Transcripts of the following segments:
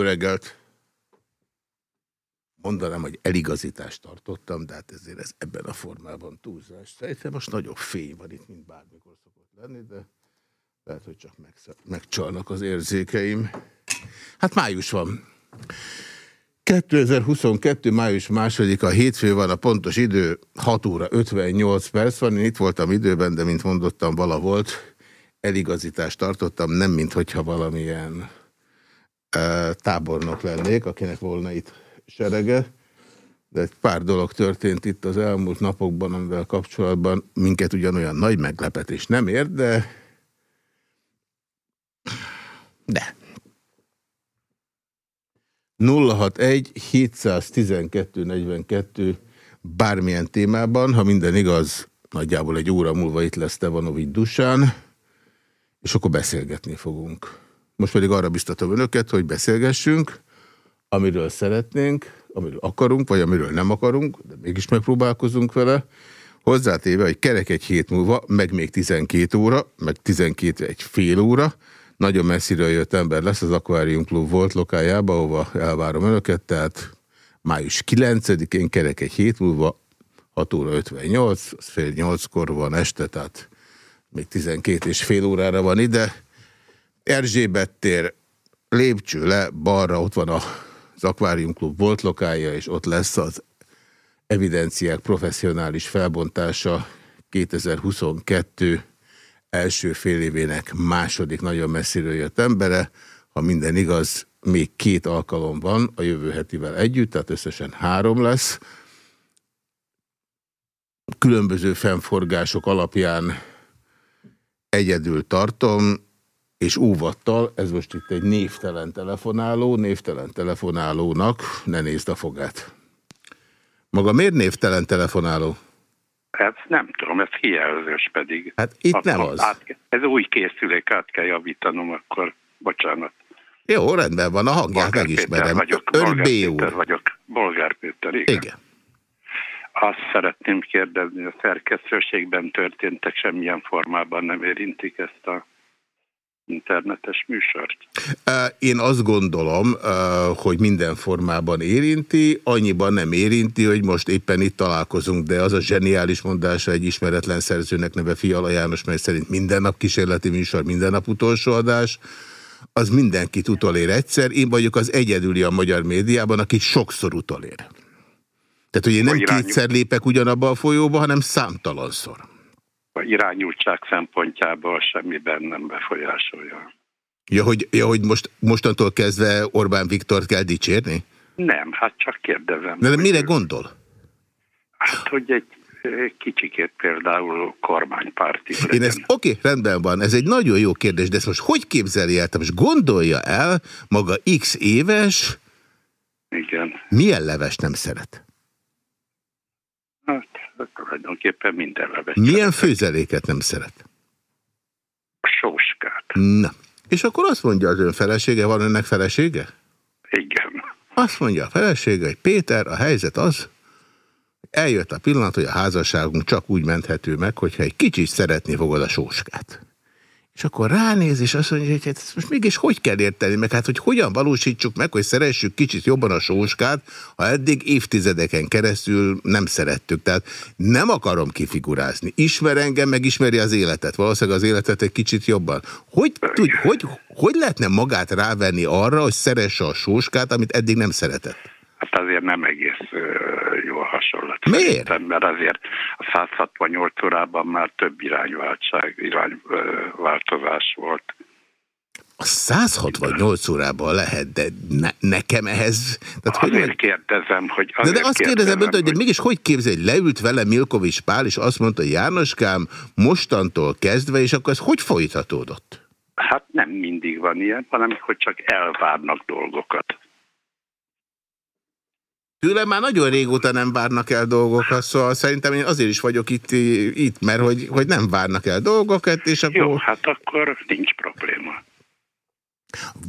Jó reggelt! Mondanám, hogy eligazítást tartottam, de hát ezért ez ebben a formában túlzás. Szerintem most nagyobb fény van itt, mint bármikor szokott lenni, de lehet, hogy csak megcsalnak az érzékeim. Hát május van. 2022. május második, a hétfő van, a pontos idő 6 óra 58 perc van. Én itt voltam időben, de mint mondottam, vala volt. Eligazítást tartottam, nem mint hogyha valamilyen tábornok lennék, akinek volna itt serege. De egy pár dolog történt itt az elmúlt napokban, amivel kapcsolatban minket ugyanolyan nagy meglepetés nem ér, de de 061 712 42 bármilyen témában, ha minden igaz, nagyjából egy óra múlva itt lesz Tevanovics Dusán, és akkor beszélgetni fogunk. Most pedig arra biztatom önöket, hogy beszélgessünk, amiről szeretnénk, amiről akarunk, vagy amiről nem akarunk, de mégis megpróbálkozunk vele, hozzátéve, hogy kerek egy hét múlva, meg még 12 óra, meg 12 egy fél óra, nagyon messziről jött ember lesz, az Aquarium Club volt lokájába, ahova elvárom önöket, tehát május 9-én kerek egy hét múlva, 6 óra 58, az fél 8-kor van este, tehát még 12 és fél órára van ide. Erzsébet tér, lépcső le, balra ott van az Aquarium Club volt lokája, és ott lesz az evidenciák professzionális felbontása 2022 első fél évének második nagyon messziről jött embere, ha minden igaz, még két alkalom van a jövő hetivel együtt, tehát összesen három lesz. Különböző fennforgások alapján egyedül tartom, és óvattal, ez most itt egy névtelen telefonáló, névtelen telefonálónak ne nézd a fogát. Maga miért névtelen telefonáló? Hát nem tudom, ez kijelzős pedig. Hát itt akkor nem az. Át, ez új készülék, át kell javítanom, akkor bocsánat. Jó, rendben van, a hangját Bolgár megismerem. Péter vagyok, Ön Bolgár B Péter vagyok, Bolgár Péter, igen. igen. Azt szeretném kérdezni, a szerkesztőségben történtek semmilyen formában nem érintik ezt a internetes műsort? Én azt gondolom, hogy minden formában érinti, annyiban nem érinti, hogy most éppen itt találkozunk, de az a zseniális mondása egy ismeretlen szerzőnek neve Fiala János, mely szerint minden nap kísérleti műsor, minden nap utolsó adás, az mindenkit utolér egyszer. Én vagyok az egyedüli a magyar médiában, aki sokszor utolér. Tehát, hogy én nem kétszer lépek ugyanabba a folyóba, hanem számtalanszor a irányultság szempontjából semmiben nem befolyásolja. Ja, hogy, ja, hogy most, mostantól kezdve Orbán Viktor kell dicsérni? Nem, hát csak kérdezem. De, de mire gondol? Hát, hogy egy kicsikét például kormánypárti. Én ezt, oké, okay, rendben van, ez egy nagyon jó kérdés, de ezt most hogy képzeli el? Most gondolja el maga x éves, Igen. milyen leves nem szeret? Hát, tulajdonképpen minden leves. Milyen főzeléket nem szeret? A sóskát. Na, és akkor azt mondja az ön felesége, van önnek felesége? Igen. Azt mondja a felesége, hogy Péter, a helyzet az, eljött a pillanat, hogy a házasságunk csak úgy menthető meg, hogyha egy kicsit szeretni fogod a sóskát. És akkor ránéz, és azt mondja, hogy hát ezt most mégis hogy kell érteni, meg hát hogy hogyan valósítsuk meg, hogy szeressük kicsit jobban a sóskát, ha eddig évtizedeken keresztül nem szerettük. Tehát nem akarom kifigurázni. Ismer engem, meg ismeri az életet. Valószínűleg az életet egy kicsit jobban. Hogy, tud, hogy, hogy lehetne magát rávenni arra, hogy szeresse a sóskát, amit eddig nem szeretett? Hát azért nem egész hasonlat. Miért? Szerintem, mert azért a 168 órában már több irányváltság, irányváltozás volt. A 168 órában lehet, de ne, nekem ehhez... Tehát azért hogy kérdezem, hogy... Azért de, de azt kérdezem, kérdezem hogy, de mégis hogy képzel, hogy leült vele Milkovics Pál, és azt mondta, Jánoskám, mostantól kezdve, és akkor ez hogy folytatódott? Hát nem mindig van ilyen, hanem hogy csak elvárnak dolgokat. Tőlem már nagyon régóta nem várnak el dolgokat, szóval szerintem én azért is vagyok itt, itt mert hogy, hogy nem várnak el dolgokat, és akkor... Jó, hát akkor nincs probléma.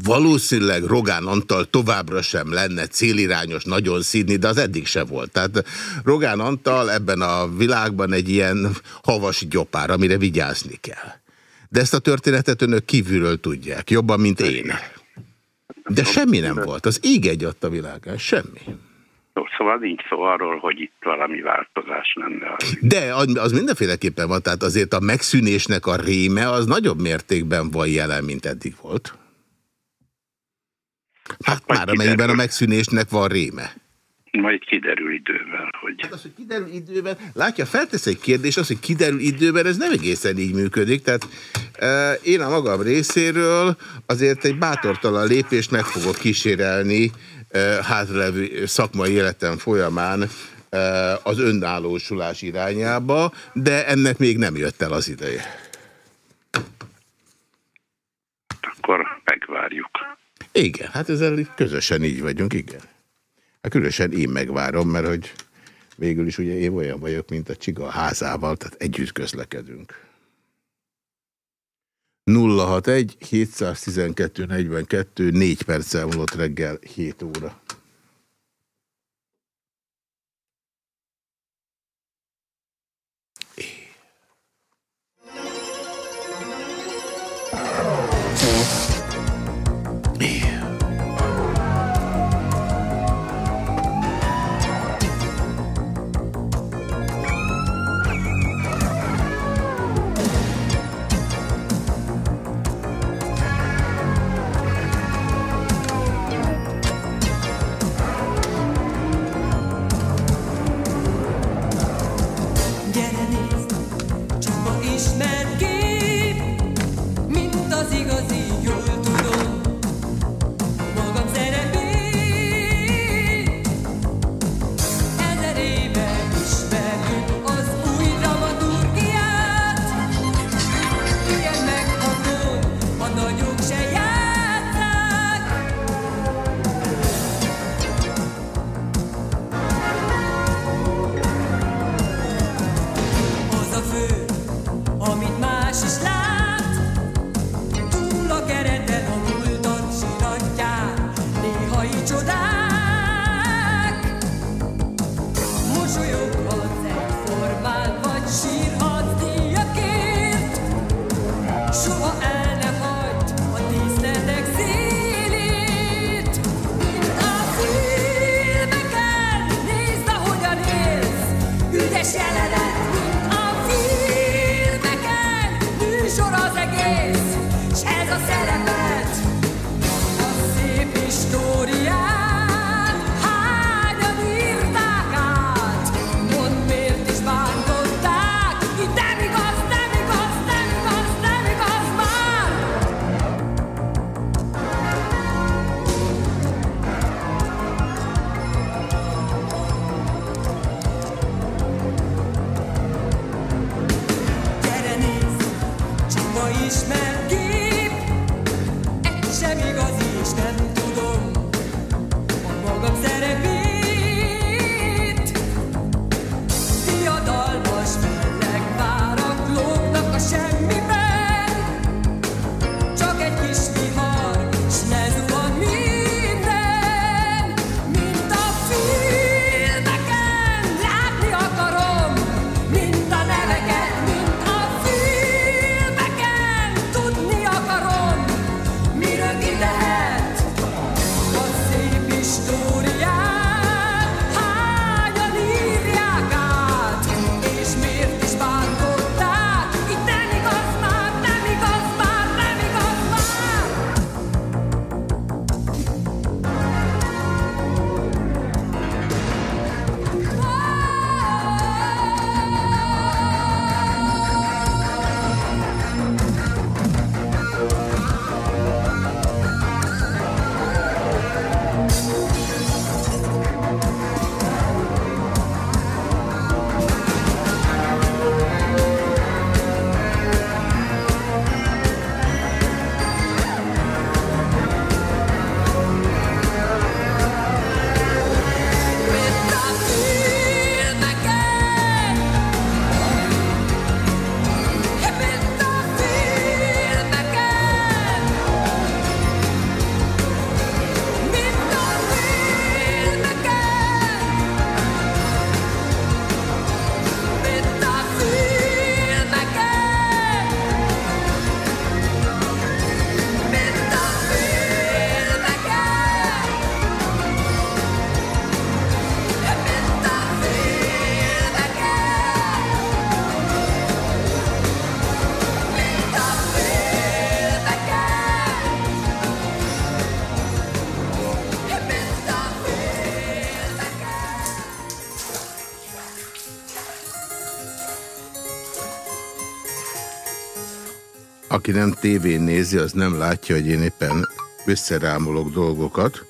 Valószínűleg Rogán Antal továbbra sem lenne célirányos nagyon szídni, de az eddig se volt. Tehát Rogán Antal ebben a világban egy ilyen havas gyopár, amire vigyázni kell. De ezt a történetet önök kívülről tudják, jobban, mint én. De semmi nem volt, az ég egy a világán, semmi. Szóval nincs szó arról, hogy itt valami változás lenne. De az mindenféleképpen van, tehát azért a megszűnésnek a réme az nagyobb mértékben van jelen, mint eddig volt. Hát már amennyiben a megszűnésnek van réme. Majd kiderül idővel, hogy... Hát az, hogy kiderül időben, látja, feltesz egy kérdés, az, hogy kiderül időben, ez nem egészen így működik, tehát e, én a magam részéről azért egy bátortalan lépést meg fogok kísérelni hátralevő szakmai életem folyamán az önállósulás irányába, de ennek még nem jött el az ideje. Akkor megvárjuk. Igen, hát ezzel közösen így vagyunk, igen. Hát különösen én megvárom, mert hogy végül is ugye én olyan vagyok, mint a csiga házával, tehát együtt közlekedünk. 061 712 42 4 perccel múlott reggel 7 óra. Aki nem tévén nézi, az nem látja, hogy én éppen összerámolok dolgokat,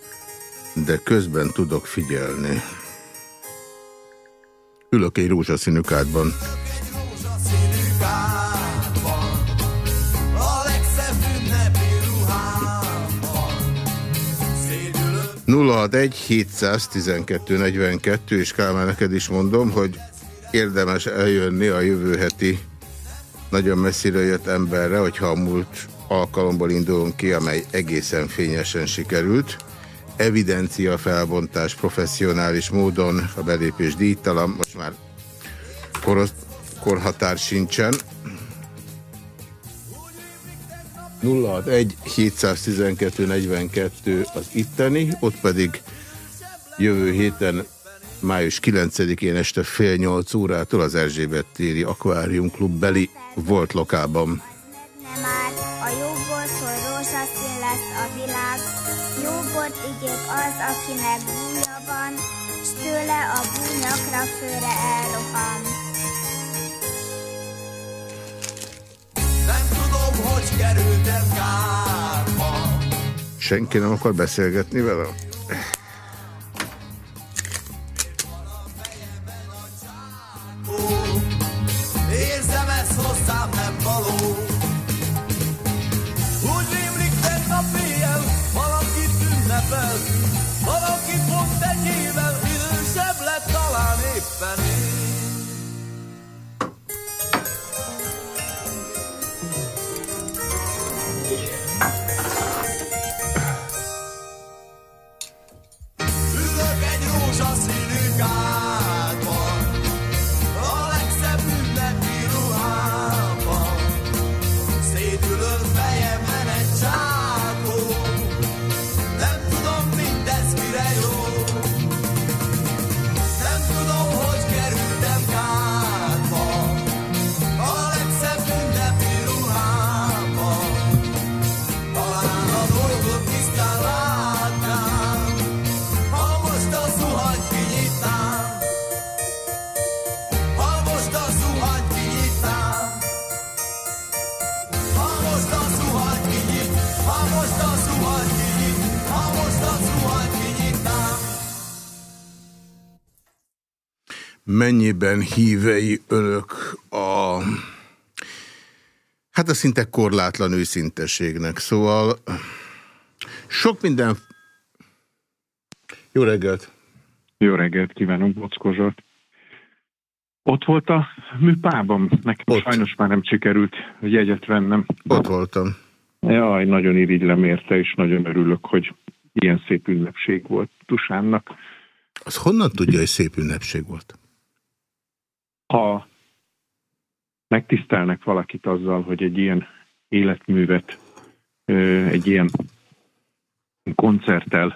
de közben tudok figyelni. Ülök egy rózsaszínű kádban. 061 712 42 és Kálmán neked is mondom, hogy érdemes eljönni a jövő heti nagyon messziről jött emberre, hogyha a múlt alkalomból indulunk ki, amely egészen fényesen sikerült. Evidencia felbontás professzionális módon, a belépés díjtalan, most már kor, korhatár sincsen. 061 712 42 az itteni, ott pedig jövő héten május 9-én este fél nyolc órától az Erzsébet téri Klub beli volt lokában. Nem már a jóbortól rózsaszín lesz a világ, jóbort ígék az, akinek búja van, s tőle a búnyakra főre elroham. Nem tudom, hogy kerültem kárba. Senki nem akar beszélgetni vele? Mennyiben hívei önök a hát a szinte korlátlan őszinteségnek. Szóval sok minden... Jó reggelt! Jó reggelt kívánunk, Bockó Zsolt. Ott volt a műpában? Nekem Ott. sajnos már nem sikerült jegyet vennem. Ott voltam. Jaj, nagyon irigylem érte, és nagyon örülök, hogy ilyen szép ünnepség volt Tusánnak. Az honnan tudja, hogy szép ünnepség volt? Ha megtisztelnek valakit azzal, hogy egy ilyen életművet, egy ilyen koncerttel,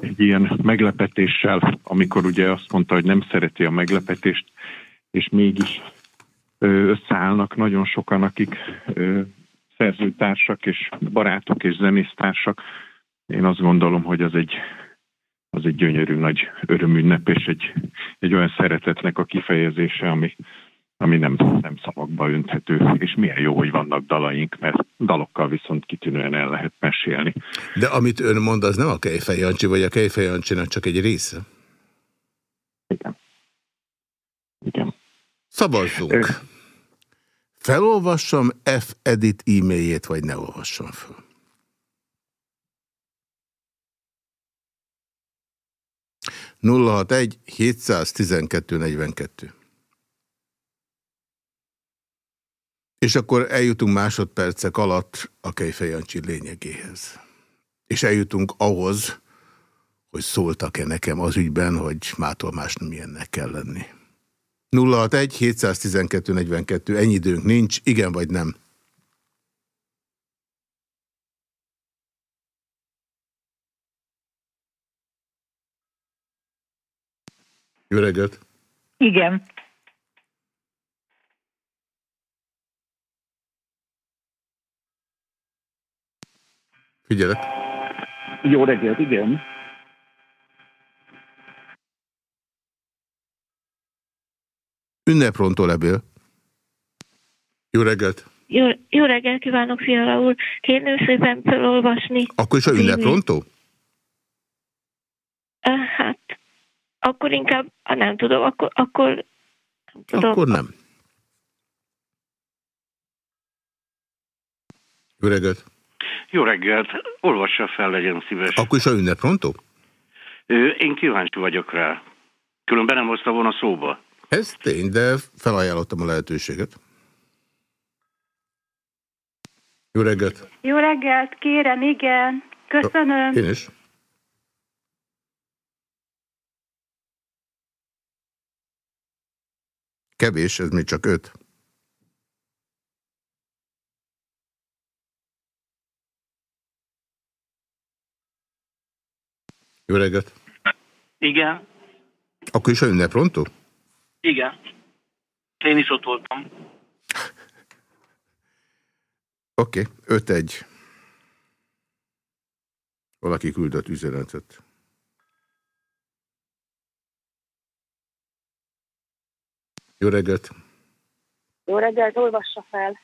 egy ilyen meglepetéssel, amikor ugye azt mondta, hogy nem szereti a meglepetést, és mégis összeállnak nagyon sokan, akik szerzőtársak és barátok és zenésztársak. Én azt gondolom, hogy az egy, az egy gyönyörű nagy örömünnep, és egy, egy olyan szeretetnek a kifejezése, ami, ami nem, nem szavakba önthető, és milyen jó, hogy vannak dalaink, mert dalokkal viszont kitűnően el lehet mesélni. De amit ön mond, az nem a Kejfej Jancsi, vagy a Kejfej Jancsinak csak egy része? Igen. Igen. Szavazzunk. Felolvassam F. Edit e-mailjét, vagy ne olvassam fel? 061 712 42. És akkor eljutunk másodpercek alatt a Kejfej Jancsi lényegéhez. És eljutunk ahhoz, hogy szóltak-e nekem az ügyben, hogy mától más nem ilyennek kell lenni. 061 712 42, ennyi időnk nincs, igen vagy nem? Jó reggelt! Igen. Figyelek. Jó reggelt, igen. Ünneprontó lebél. Jó reggelt! Jó, jó reggelt kívánok, Fiala úr. Kérném szépen felolvasni. Akkor is a ünneprontó? Hát, akkor inkább, nem tudom, akkor, akkor nem tudom. Akkor nem. Jó reggelt! Jó reggelt! Olvassa fel, legyen szíves. Akkor is a ünneprontó? Én kíváncsi vagyok rá. Különben nem hozta volna szóba. Ez tény, de felajánlottam a lehetőséget. Jó reggelt! Jó reggelt, kérem, igen. Köszönöm. Én is. Kevés, ez még csak öt. Jó reggelt! Igen. Akkor is a ünneprontó? Igen. Én is ott voltam. Oké, okay. 5-1. Valaki küldött üzenetet. Jó reggelt! Jó reggelt, olvassa fel.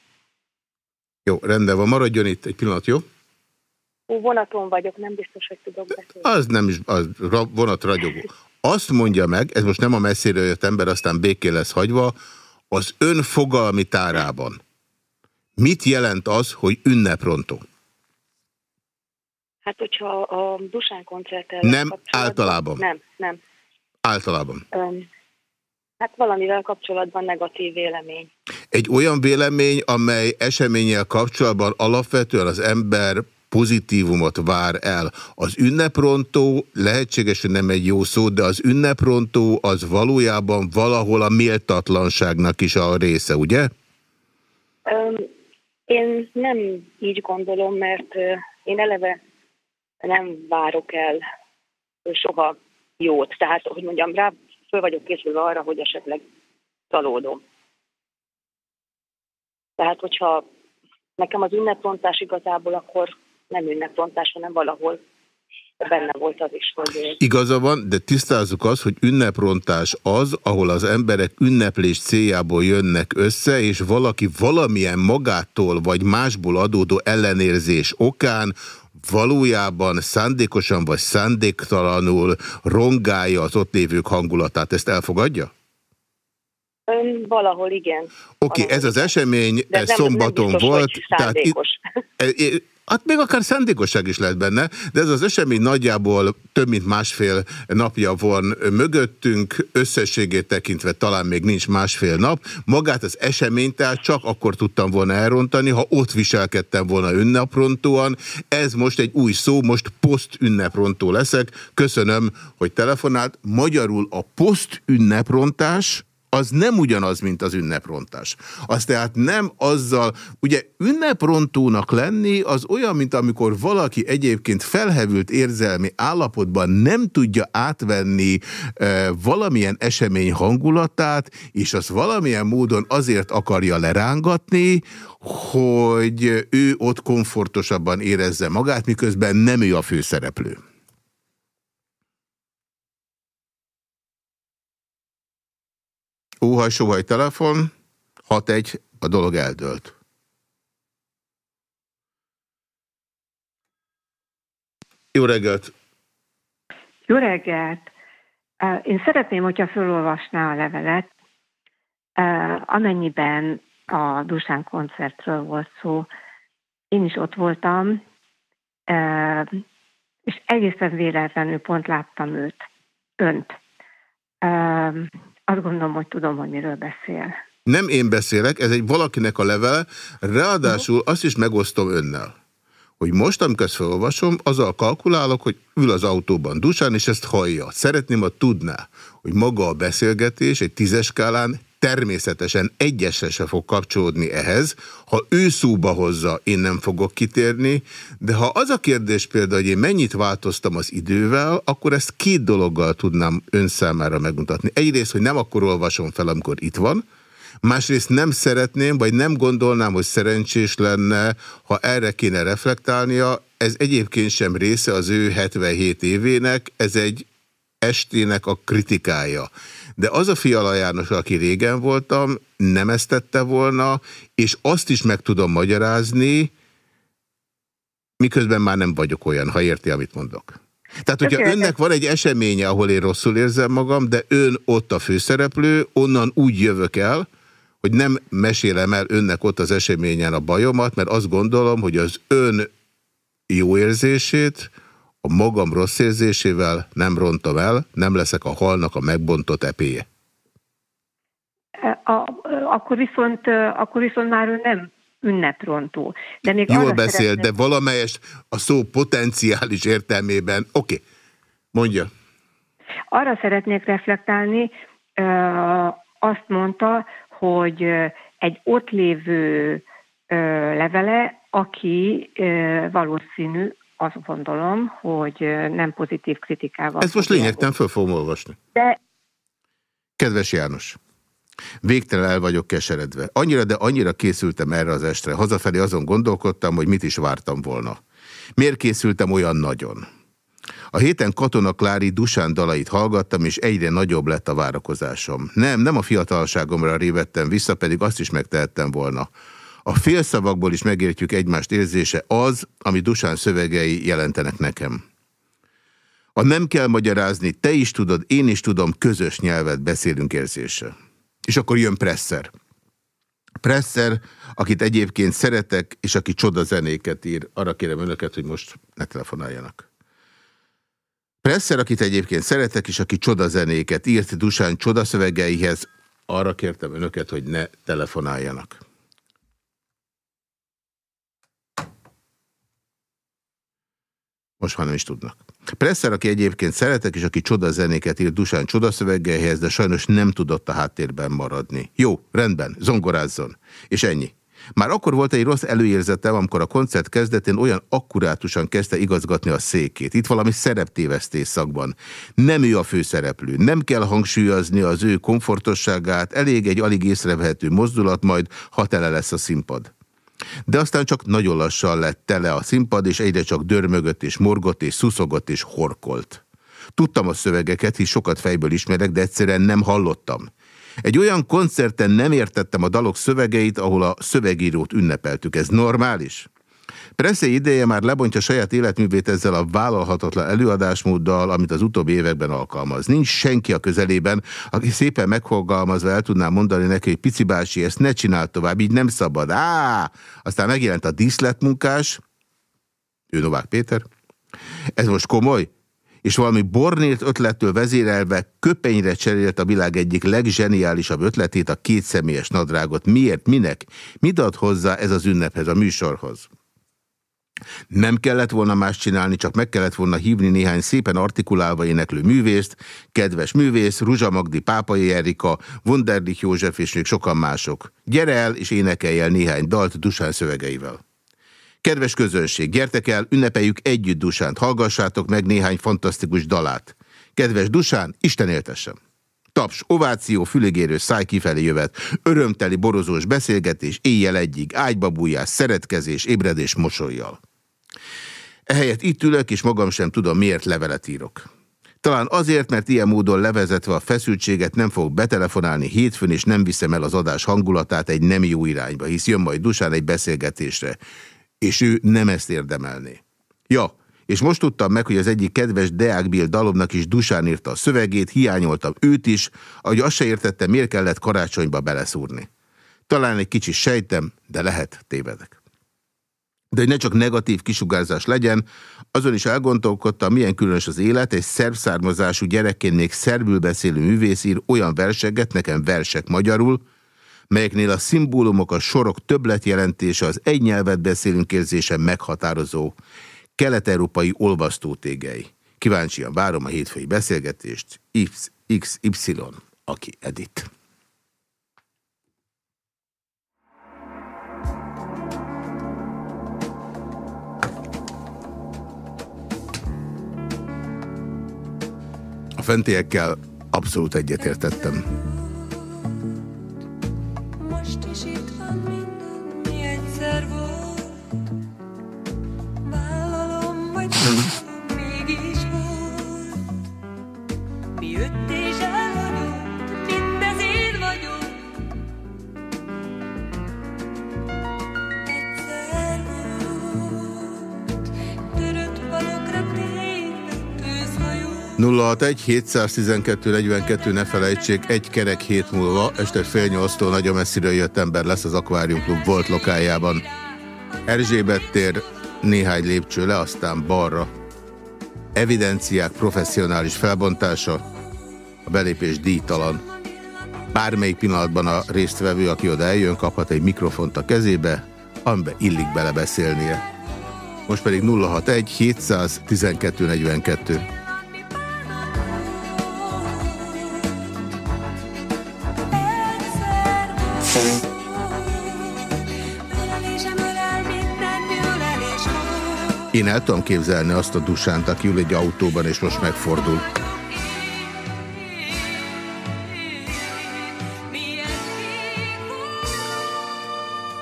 Jó, rendben van, maradjon itt egy pillanat, jó? Ó, vonaton vagyok, nem biztos, hogy tudok beszélni. Az nem is, az vonat ragyogó. Azt mondja meg, ez most nem a messziről jött ember, aztán békén lesz hagyva, az ön fogalmi tárában. Mit jelent az, hogy ünneprontó? Hát, hogyha a Dusán koncerttel... Nem, általában. Nem, nem. Általában. Um, hát valamivel kapcsolatban negatív vélemény. Egy olyan vélemény, amely eseménnyel kapcsolatban alapvetően az ember pozitívumot vár el. Az ünneprontó lehetséges, hogy nem egy jó szó, de az ünneprontó az valójában valahol a méltatlanságnak is a része, ugye? Um, én nem így gondolom, mert én eleve nem várok el soha jót. Tehát, hogy mondjam, rá föl vagyok készülve arra, hogy esetleg csalódom. Tehát, hogyha nekem az ünneprontás igazából akkor nem ünneprontás, hanem valahol benne volt az is, hogy... Igaza van, de tisztázzuk az, hogy ünneprontás az, ahol az emberek ünneplés céljából jönnek össze, és valaki valamilyen magától vagy másból adódó ellenérzés okán valójában szándékosan vagy szándéktalanul rongálja az ott lévők hangulatát. Ezt elfogadja? Ön, valahol igen. Oké, okay, ez az esemény ez nem, szombaton nem biztos, volt. Tehát itt, Hát még akár szándékosság is lehet benne, de ez az esemény nagyjából több mint másfél napja van mögöttünk, összességét tekintve talán még nincs másfél nap. Magát az eseményt tehát csak akkor tudtam volna elrontani, ha ott viselkedtem volna ünneprontóan. Ez most egy új szó, most poszt ünneprontó leszek. Köszönöm, hogy telefonált. Magyarul a poszt ünneprontás az nem ugyanaz, mint az ünneprontás. Az tehát nem azzal, ugye ünneprontónak lenni az olyan, mint amikor valaki egyébként felhevült érzelmi állapotban nem tudja átvenni e, valamilyen esemény hangulatát, és az valamilyen módon azért akarja lerángatni, hogy ő ott komfortosabban érezze magát, miközben nem ő a főszereplő. Óhaj, sóhaj telefon, 6-1, a dolog eldőlt. Jó reggelt! Jó reggelt! Én szeretném, hogyha felolvasná a levelet, amennyiben a Dusán koncertről volt szó. Én is ott voltam, és egészen véletlenül pont láttam őt, önt azt gondolom, hogy tudom, hogy miről beszél. Nem én beszélek, ez egy valakinek a levele, ráadásul azt is megosztom önnel hogy most, amikor ezt felolvasom, azzal kalkulálok, hogy ül az autóban dusán, és ezt hallja. Szeretném, ha tudná, hogy maga a beszélgetés egy tízes skálán természetesen egyesre se fog kapcsolódni ehhez. Ha ő szóba hozza, én nem fogok kitérni, de ha az a kérdés például, hogy én mennyit változtam az idővel, akkor ezt két dologgal tudnám ön számára megmutatni. Egyrészt, hogy nem akkor olvasom fel, amikor itt van, Másrészt nem szeretném, vagy nem gondolnám, hogy szerencsés lenne, ha erre kéne reflektálnia. Ez egyébként sem része az ő 77 évének, ez egy estének a kritikája. De az a Fiala János, aki régen voltam, nem ezt tette volna, és azt is meg tudom magyarázni, miközben már nem vagyok olyan, ha érti, amit mondok. Tehát, hogyha önnek van egy eseménye, ahol én rosszul érzem magam, de ön ott a főszereplő, onnan úgy jövök el, hogy nem mesélem el önnek ott az eseményen a bajomat, mert azt gondolom, hogy az ön jó érzését a magam rossz érzésével nem rontom el, nem leszek a halnak a megbontott epéje. A, akkor, viszont, akkor viszont már ő nem ünneprontó. De még Jól beszél, szeretném... de valamelyest a szó potenciális értelmében, oké, okay. mondja. Arra szeretnék reflektálni, azt mondta, hogy egy ott lévő levele, aki valószínű, azt gondolom, hogy nem pozitív kritikával. Ez most lényegtelen, föl fogom olvasni. De... Kedves János, Végtelen el vagyok keseredve. Annyira, de annyira készültem erre az estre. Hazafelé azon gondolkodtam, hogy mit is vártam volna. Miért készültem olyan nagyon? A héten Katona Klári Dusán dalait hallgattam, és egyre nagyobb lett a várakozásom. Nem, nem a fiatalságomra révettem vissza, pedig azt is megtehettem volna. A félszavakból is megértjük egymást érzése az, ami Dusán szövegei jelentenek nekem. A nem kell magyarázni, te is tudod, én is tudom, közös nyelvet beszélünk érzése. És akkor jön Presser. Presser, akit egyébként szeretek, és aki csoda zenéket ír. Arra kérem önöket, hogy most ne telefonáljanak. Presser, akit egyébként szeretek, és aki csoda zenéket írt Dusán csodaszövegeihez, arra kértem önöket, hogy ne telefonáljanak. Most már nem is tudnak. Presser, aki egyébként szeretek, és aki csoda zenéket írt Dusán csodaszöveggelyhez, de sajnos nem tudott a háttérben maradni. Jó, rendben, zongorázzon. És ennyi. Már akkor volt egy rossz előérzetem, amikor a koncert kezdetén olyan akkurátusan kezdte igazgatni a székét. Itt valami szereptévesztés szakban. Nem ő a főszereplő. Nem kell hangsúlyozni az ő komfortosságát, elég egy alig észrevehető mozdulat, majd ha tele lesz a színpad. De aztán csak nagyon lassan lett tele a színpad, és egyre csak dörmögött és morgott és szuszogott és horkolt. Tudtam a szövegeket, hisz sokat fejből ismerek, de egyszerűen nem hallottam. Egy olyan koncerten nem értettem a dalok szövegeit, ahol a szövegírót ünnepeltük. Ez normális? Presszé ideje már lebontja saját életművét ezzel a vállalhatatlan előadásmóddal, amit az utóbbi években alkalmaz. Nincs senki a közelében, aki szépen megfogalmazva el tudná mondani neki, hogy pici bási, ezt ne csinál tovább, így nem szabad. Á! Aztán megjelent a díszletmunkás, ő Novák Péter. Ez most komoly? és valami bornért ötlettől vezérelve köpenyre cserélt a világ egyik legzseniálisabb ötletét, a kétszemélyes nadrágot. Miért? Minek? Mit ad hozzá ez az ünnephez, a műsorhoz? Nem kellett volna más csinálni, csak meg kellett volna hívni néhány szépen artikulálva éneklő művészt, kedves művész, Ruzsa Magdi, Pápai Erika, Wunderlich József és még sokan mások. Gyere el és énekelj el néhány dalt Dusán szövegeivel. Kedves közönség, gyertek el, ünnepeljük együtt Dusánt, hallgassátok meg néhány fantasztikus dalát. Kedves Dusán, Isten éltessem! Taps, ováció, füligérő száj kifelé jövet, örömteli borozós beszélgetés, éjjel egyig, ágyba bújás, szeretkezés, ébredés mosolyjal. Ehelyett itt ülök, és magam sem tudom, miért levelet írok. Talán azért, mert ilyen módon levezetve a feszültséget nem fog betelefonálni hétfőn, és nem viszem el az adás hangulatát egy nem jó irányba, hisz jön majd Dusán egy beszélgetésre. És ő nem ezt érdemelné. Ja, és most tudtam meg, hogy az egyik kedves Deák Bill dalomnak is Dusán írta a szövegét, hiányoltam őt is, ahogy azt se értettem, miért kellett karácsonyba beleszúrni. Talán egy kicsit sejtem, de lehet tévedek de hogy ne csak negatív kisugárzás legyen, azon is elgondolkodtam, milyen különös az élet, egy szerb származású gyerekként még szerbül beszélő művész ír olyan verseget, nekem versek magyarul, melyeknél a szimbólumok, a sorok többlet jelentése, az egy nyelvet beszélünk érzése meghatározó kelet-európai olvasztótégei. Kíváncsian várom a hétfői beszélgetést. XY, aki edit. A fentiekkel abszolút egyetértettem. Most is itt van minden, mi egyszer volt. Vállalom, vagy mégis volt. Mi jött 061 712 42 ne felejtsék, egy kerek hét múlva, este fél nyolctól nagyon messziről jött ember lesz az Aquarium Club volt lokájában. Erzsébet tér, néhány lépcső le, aztán balra. Evidenciák professzionális felbontása, a belépés díjtalan. Bármelyik pillanatban a résztvevő, aki oda eljön, kaphat egy mikrofont a kezébe, amiben illik belebeszélnie. Most pedig 061 712 42. Én el tudom képzelni azt a dusánt, aki ül egy autóban és most megfordul.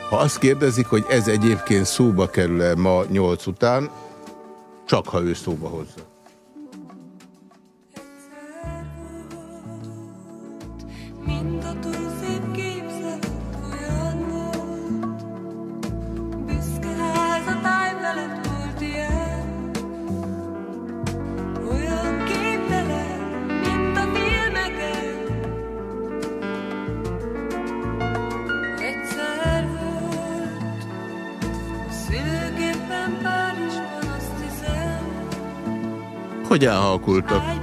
Ha azt kérdezik, hogy ez egyébként szóba kerül-e ma nyolc után, csak ha ő szóba hozza. Hogy elhalkultak.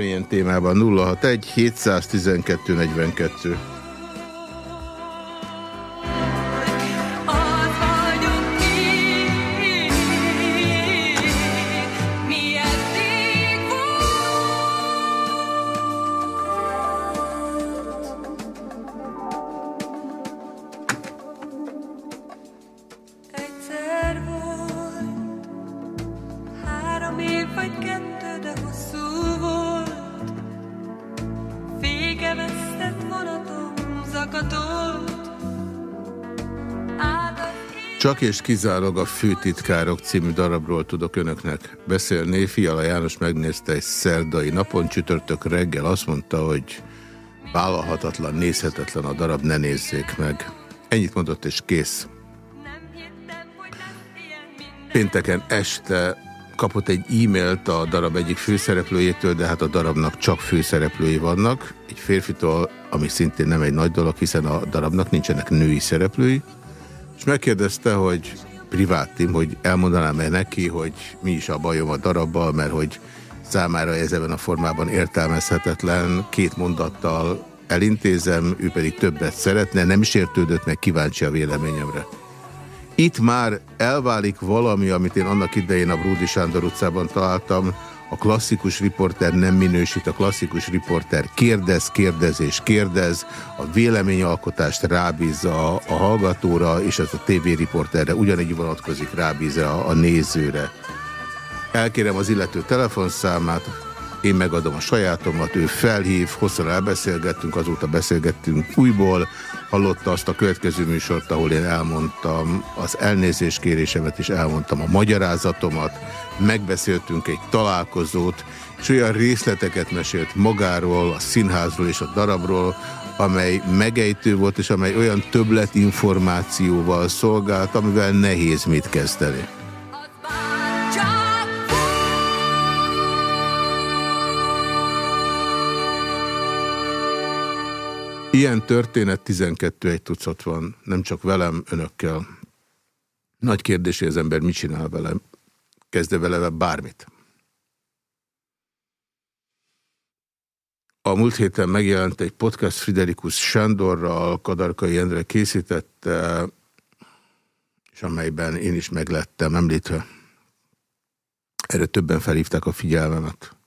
Bármilyen témában 061 712 42. Csak és kizárólag a Főtitkárok című darabról tudok önöknek beszélni. Fiala János megnézte egy szerdai napon, csütörtök reggel azt mondta, hogy vállalhatatlan, nézhetetlen a darab, ne nézzék meg. Ennyit mondott, és kész. Pénteken este kapott egy e-mailt a darab egyik főszereplőjétől, de hát a darabnak csak főszereplői vannak. Egy férfitől, ami szintén nem egy nagy dolog, hiszen a darabnak nincsenek női szereplői és megkérdezte, hogy privátim, hogy elmondanám-e neki, hogy mi is a bajom a darabbal, mert hogy számára ez ebben a formában értelmezhetetlen, két mondattal elintézem, ő pedig többet szeretne, nem is értődött meg, kíváncsi a véleményemre. Itt már elválik valami, amit én annak idején a Bródi Sándor utcában találtam, a klasszikus riporter nem minősít, a klasszikus riporter kérdez, kérdez és kérdez, a véleményalkotást rábízza a hallgatóra, és ez a tévériporterre ugyanígy vonatkozik, rábízza a nézőre. Elkérem az illető telefonszámát, én megadom a sajátomat, ő felhív, hosszan elbeszélgettünk, azóta beszélgettünk újból, hallotta azt a következő műsort, ahol én elmondtam az elnézéskérésemet, és elmondtam a magyarázatomat, megbeszéltünk egy találkozót, és olyan részleteket mesélt magáról, a színházról és a darabról, amely megejtő volt, és amely olyan többletinformációval szolgált, amivel nehéz mit kezdeni. Ilyen történet 12 egy tucat van, nem csak velem, önökkel. Nagy kérdés, hogy az ember mit csinál velem. Kezde vele bármit. A múlt héten megjelent egy podcast Friderikus Sándorral, Kadarkai Endre készítette, és amelyben én is meglettem említve. Erre többen felhívták a figyelmemet.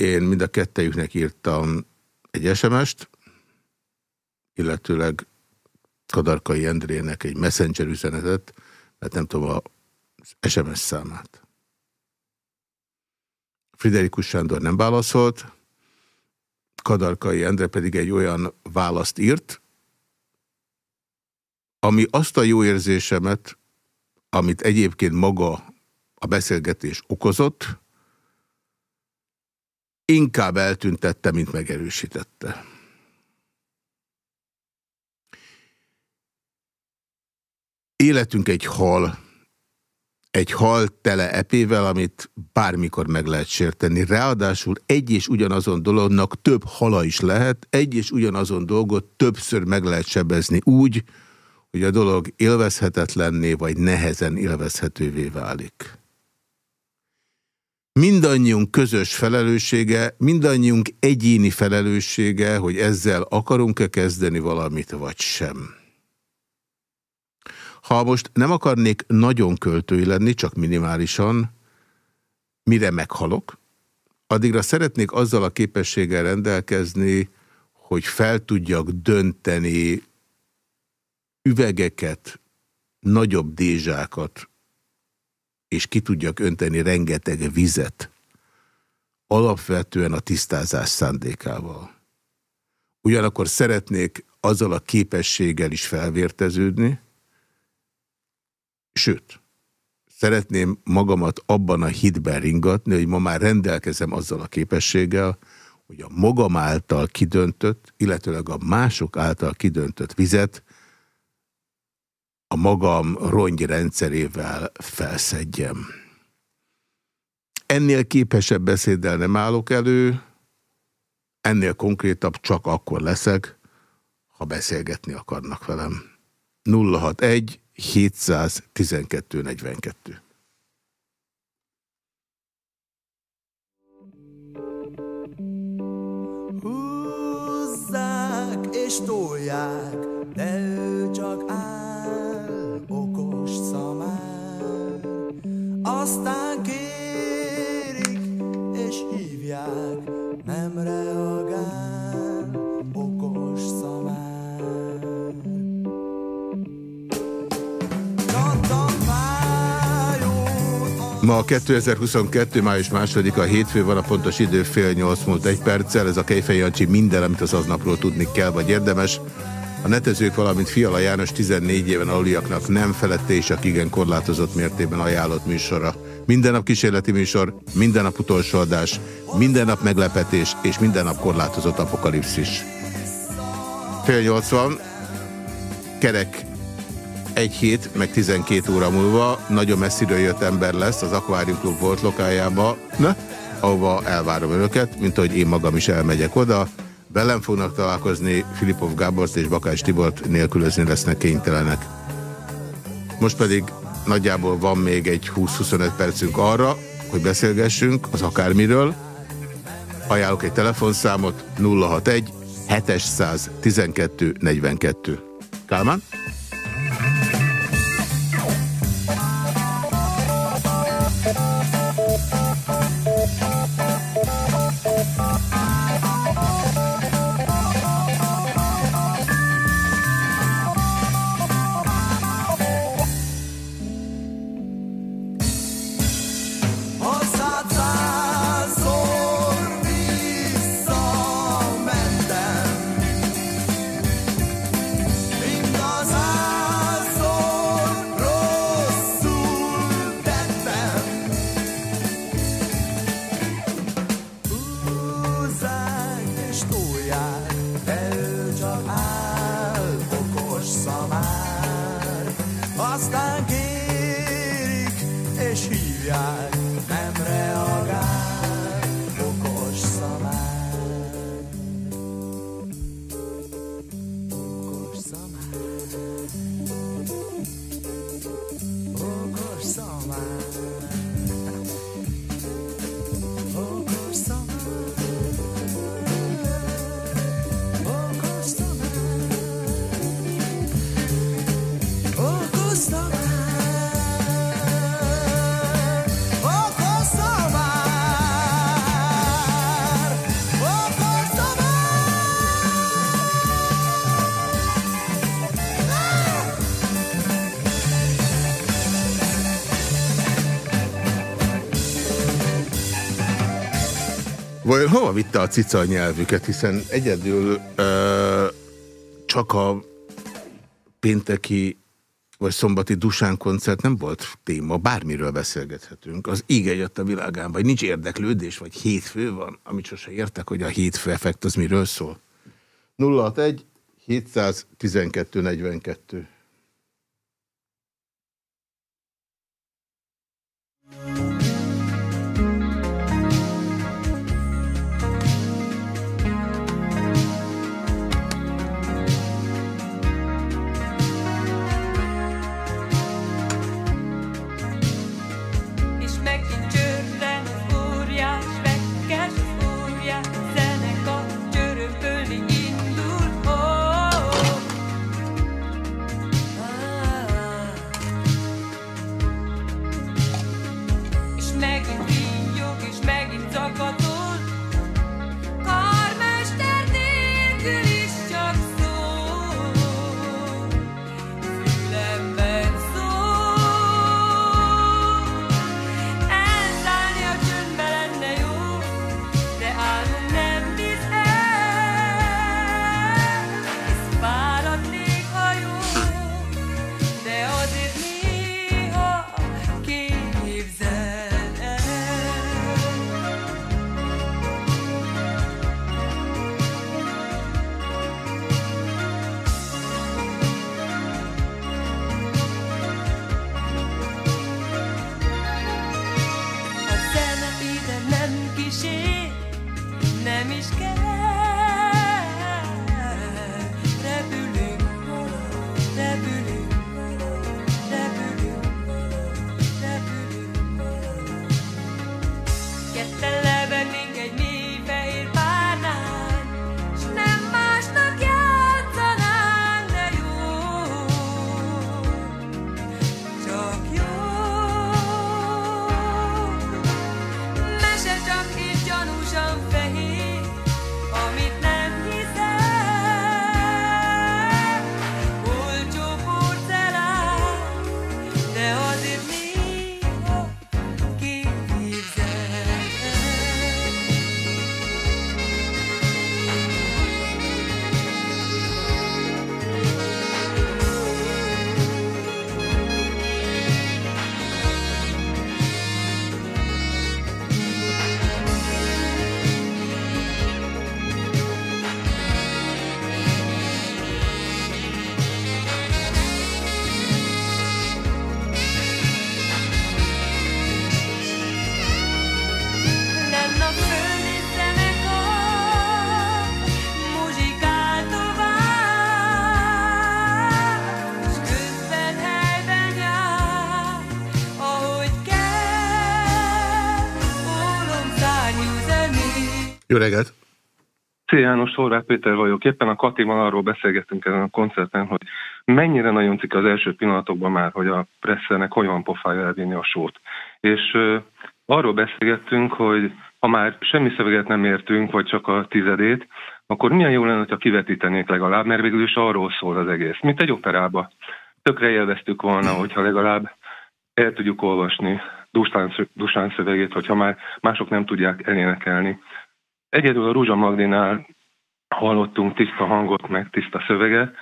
Én mind a kettejüknek írtam egy SMS-t, illetőleg Kadarkai Endrének egy messenger üzenetet, mert nem tudom a SMS számát. Friderikus Sándor nem válaszolt, Kadarkai Endre pedig egy olyan választ írt, ami azt a jó érzésemet, amit egyébként maga a beszélgetés okozott, inkább eltüntette, mint megerősítette. Életünk egy hal, egy hal tele epével, amit bármikor meg lehet sérteni. Ráadásul egy és ugyanazon dolognak több hala is lehet, egy és ugyanazon dolgot többször meg lehet sebezni úgy, hogy a dolog élvezhetetlenné vagy nehezen élvezhetővé válik. Mindannyiunk közös felelőssége, mindannyiunk egyéni felelőssége, hogy ezzel akarunk-e kezdeni valamit, vagy sem. Ha most nem akarnék nagyon költői lenni, csak minimálisan, mire meghalok, addigra szeretnék azzal a képességgel rendelkezni, hogy fel tudjak dönteni üvegeket, nagyobb dézsákat, és ki tudjak önteni rengeteg vizet, alapvetően a tisztázás szándékával. Ugyanakkor szeretnék azzal a képességgel is felvérteződni, Sőt, szeretném magamat abban a hitben ringatni, hogy ma már rendelkezem azzal a képességgel, hogy a magam által kidöntött, illetőleg a mások által kidöntött vizet a magam rendszerével felszedjem. Ennél képesebb beszéddel nem állok elő, ennél konkrétabb csak akkor leszek, ha beszélgetni akarnak velem. 061 712 42. Húzzák és tolják, de ő csak áll, okos szamár. Aztán kérik és hívják, nem reagál, okos szamár. Ma 2022. május második a hétfő van a pontos idő fél nyolc múlt egy perccel. Ez a Kejfej Jancsi minden, amit az aznapról tudni kell, vagy érdemes. A netezők, valamint Fiala János 14 éven aluliaknak nem felette és a igen korlátozott mértében ajánlott műsora. Minden nap kísérleti műsor, minden nap utolsó adás, minden nap meglepetés és minden nap korlátozott apokalipszis. Fél nyolc van, kerek egy hét, meg 12 óra múlva nagyon messziről jött ember lesz az Aquarium Club volt lokájába, ne? ahova elvárom önöket, mint ahogy én magam is elmegyek oda. Velem fognak találkozni, Filipov Gábort és Bakás Tibort nélkülözni lesznek kénytelenek. Most pedig nagyjából van még egy 20-25 percünk arra, hogy beszélgessünk az akármiről. Ajánlok egy telefonszámot 061 712 42. Kálmán? Vajon hova vitte a cica nyelvüket, hiszen egyedül ö, csak a pénteki vagy szombati Dusán koncert nem volt téma, bármiről beszélgethetünk. Az íge jött a világán, vagy nincs érdeklődés, vagy hétfő van, amit sose értek, hogy a hétfő effekt az miről szól. 061 712 42 Jó reggelt! Szia János, Horváth Péter vagyok. Éppen a Katival arról beszélgettünk ezen a koncerten, hogy mennyire nagyon cik az első pillanatokban már, hogy a presszernek hogy van pofája elvinni a sót. És uh, arról beszélgettünk, hogy ha már semmi szöveget nem értünk, vagy csak a tizedét, akkor milyen jó lenne, ha kivetítenék legalább, mert végül is arról szól az egész, mint egy operába. Tökre élveztük volna, hogyha legalább el tudjuk olvasni Dusán, Dusán szövegét, hogyha már mások nem tudják elénekelni. Egyedül a Rúzsa Magdinál hallottunk tiszta hangot, meg tiszta szöveget,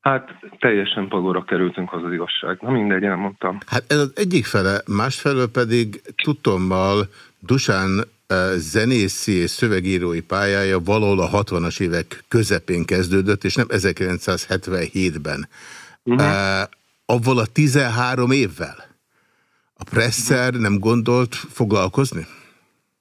hát teljesen pagóra kerültünk az az igazság. Na mindegy, elmondtam. Hát ez az egyik fele, másfelől pedig tudtommal Dusán eh, zenészi és szövegírói pályája valahol a 60-as évek közepén kezdődött, és nem 1977-ben. Mhm. Uh, avval a 13 évvel a Presser nem gondolt foglalkozni?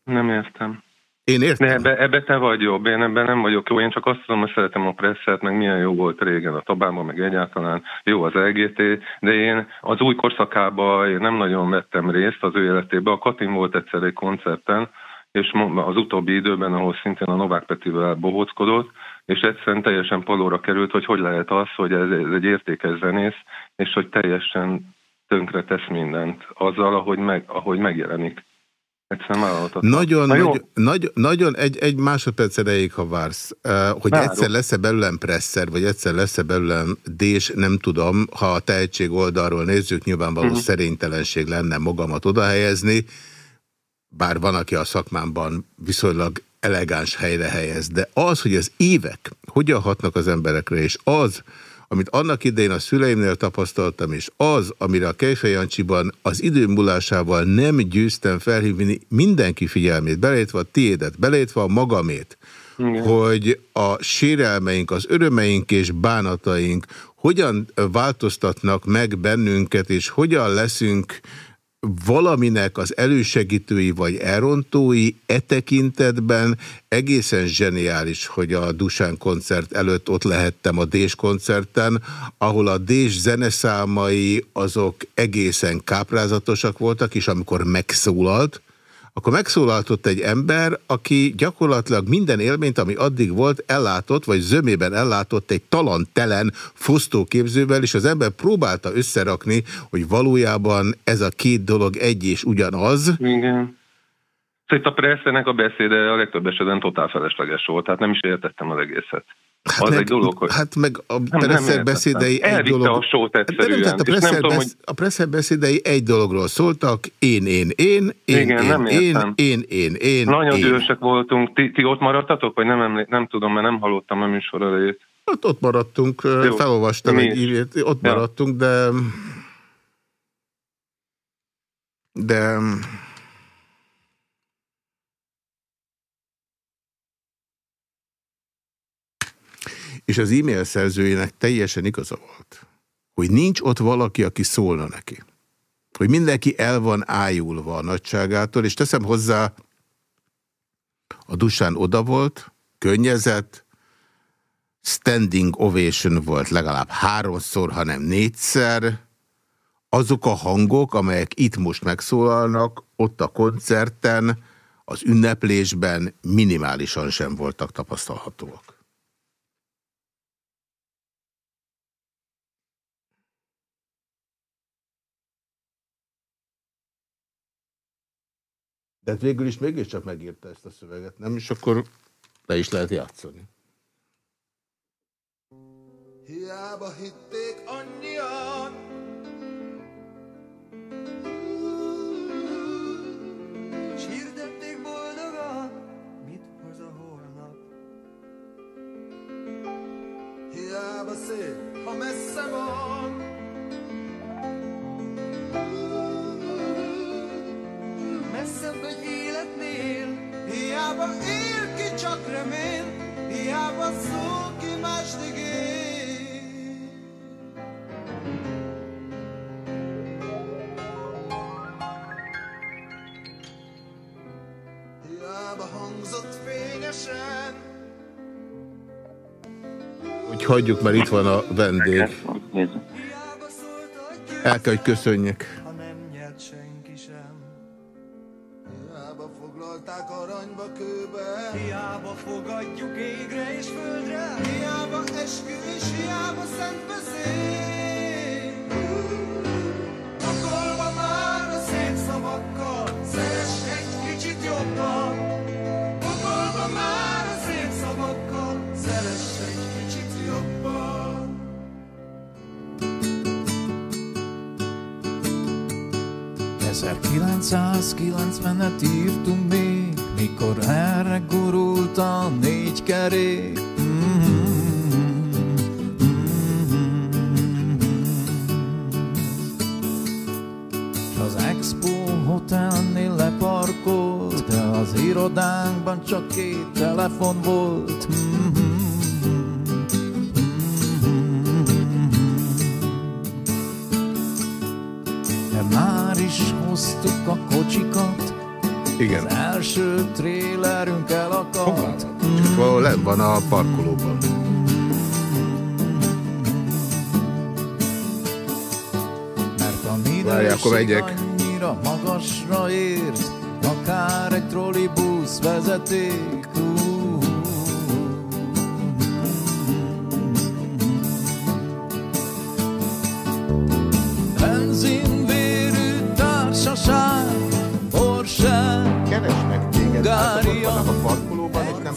Nem értem. Én értem. Ebbe, ebbe te vagy jobb, én ebben nem vagyok jó. Én csak azt tudom, hogy szeretem a presszet, meg milyen jó volt régen a Tabában, meg egyáltalán jó az LGT, de én az új korszakában én nem nagyon vettem részt az ő életébe. A Katin volt egyszer egy koncerten, és az utóbbi időben, ahol szintén a Novák Petivel bohóckodott, és egyszerűen teljesen palóra került, hogy hogy lehet az, hogy ez, ez egy értékes zenész, és hogy teljesen tönkre tesz mindent azzal, ahogy, meg, ahogy megjelenik. Egyszerűen vállalhatatlan. Nagyon, Na nagy, nagy, nagyon egy, egy másodperc erejéig, ha vársz, uh, hogy Várok. egyszer lesz-e belőlem presszer, vagy egyszer lesz-e belőlem dés, nem tudom. Ha a tehetség oldalról nézzük, nyilvánvaló Mhm. szerénytelenség lenne magamat odahelyezni, bár van, aki a szakmámban viszonylag elegáns helyre helyez, de az, hogy az évek hogyan hatnak az emberekre, és az, amit annak idején a szüleimnél tapasztaltam, és az, amire a Kejfej Jancsiban az idő múlásával nem győztem felhívni mindenki figyelmét, belétve a tiédet, belétve a magamét, Igen. hogy a sérelmeink, az örömeink és bánataink hogyan változtatnak meg bennünket, és hogyan leszünk valaminek az elősegítői vagy elrontói e tekintetben egészen zseniális, hogy a Dusán koncert előtt ott lehettem a Dés koncerten, ahol a Dés zeneszámai azok egészen káprázatosak voltak, és amikor megszólalt, akkor megszólaltott egy ember, aki gyakorlatilag minden élményt, ami addig volt, ellátott, vagy zömében ellátott egy talantelen fosztóképzővel, és az ember próbálta összerakni, hogy valójában ez a két dolog egy és ugyanaz. Igen. Szóval a Presszernek a beszéde a legtöbb esetben totál felesleges volt, tehát nem is értettem az egészet. Hát az meg, egy dolog, hogy... Hát meg a Presser beszédei egy dolog... a sót egyszerűen. De nem, tehát a tudom, besz... hogy... a Presser beszédei egy dologról szóltak, én, én, én, én, Igen, én, nem én, én, én, én, Nagyon én. dühösek voltunk. Ti, ti ott maradtatok, vagy nem, emlé... nem tudom, mert nem hallottam a műsor elejét. Hát ott maradtunk, Jó. felolvastam Mi egy is. ívét, ott Ja. maradtunk, de... De... És az e-mail szerzőjének teljesen igaza volt, hogy nincs ott valaki, aki szólna neki. Hogy mindenki el van ájulva a nagyságától, és teszem hozzá, a Dusán oda volt, könnyezett, standing ovation volt legalább háromszor, hanem négyszer. Azok a hangok, amelyek itt most megszólalnak, ott a koncerten, az ünneplésben minimálisan sem voltak tapasztalhatóak. De hát végül is mégiscsak megírta ezt a szöveget, nem? És akkor le is lehet játszani. Hiába hitték annyian S hirdették boldogan Mit hoz a holnap Hiába szép, ha messze van Messzebb egy életnél. Hiába él ki csak remél. Hiába szól ki más igény Hiába hangzott fényesen. Úgy hagyjuk, mert itt van a vendég. El kell, hogy köszönjek. 1990-et írtunk még, mikor erre gurult a négy kerék. Az Expo Hotelnél leparkolt, de az irodánkban csak két telefon volt. De hoztuk a kocsikat, Igen. az első trélerünk elakadt. Csak valahol lent van a parkolóban. Mert a Várj, akkor megyek. annyira magasra ért, akár egy trollibusz vezeték.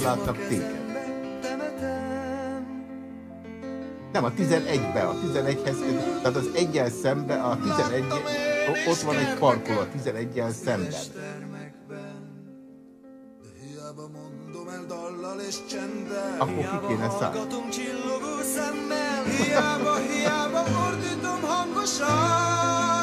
Nem látnak téged. Nem, a 11-be, a 11-hez, tehát az egyen szembe, a 11 o- ott van egy parkoló, a 11-jel szemben. Akkor ki kéne szállni. Hiába, hiába ordítom hangosan.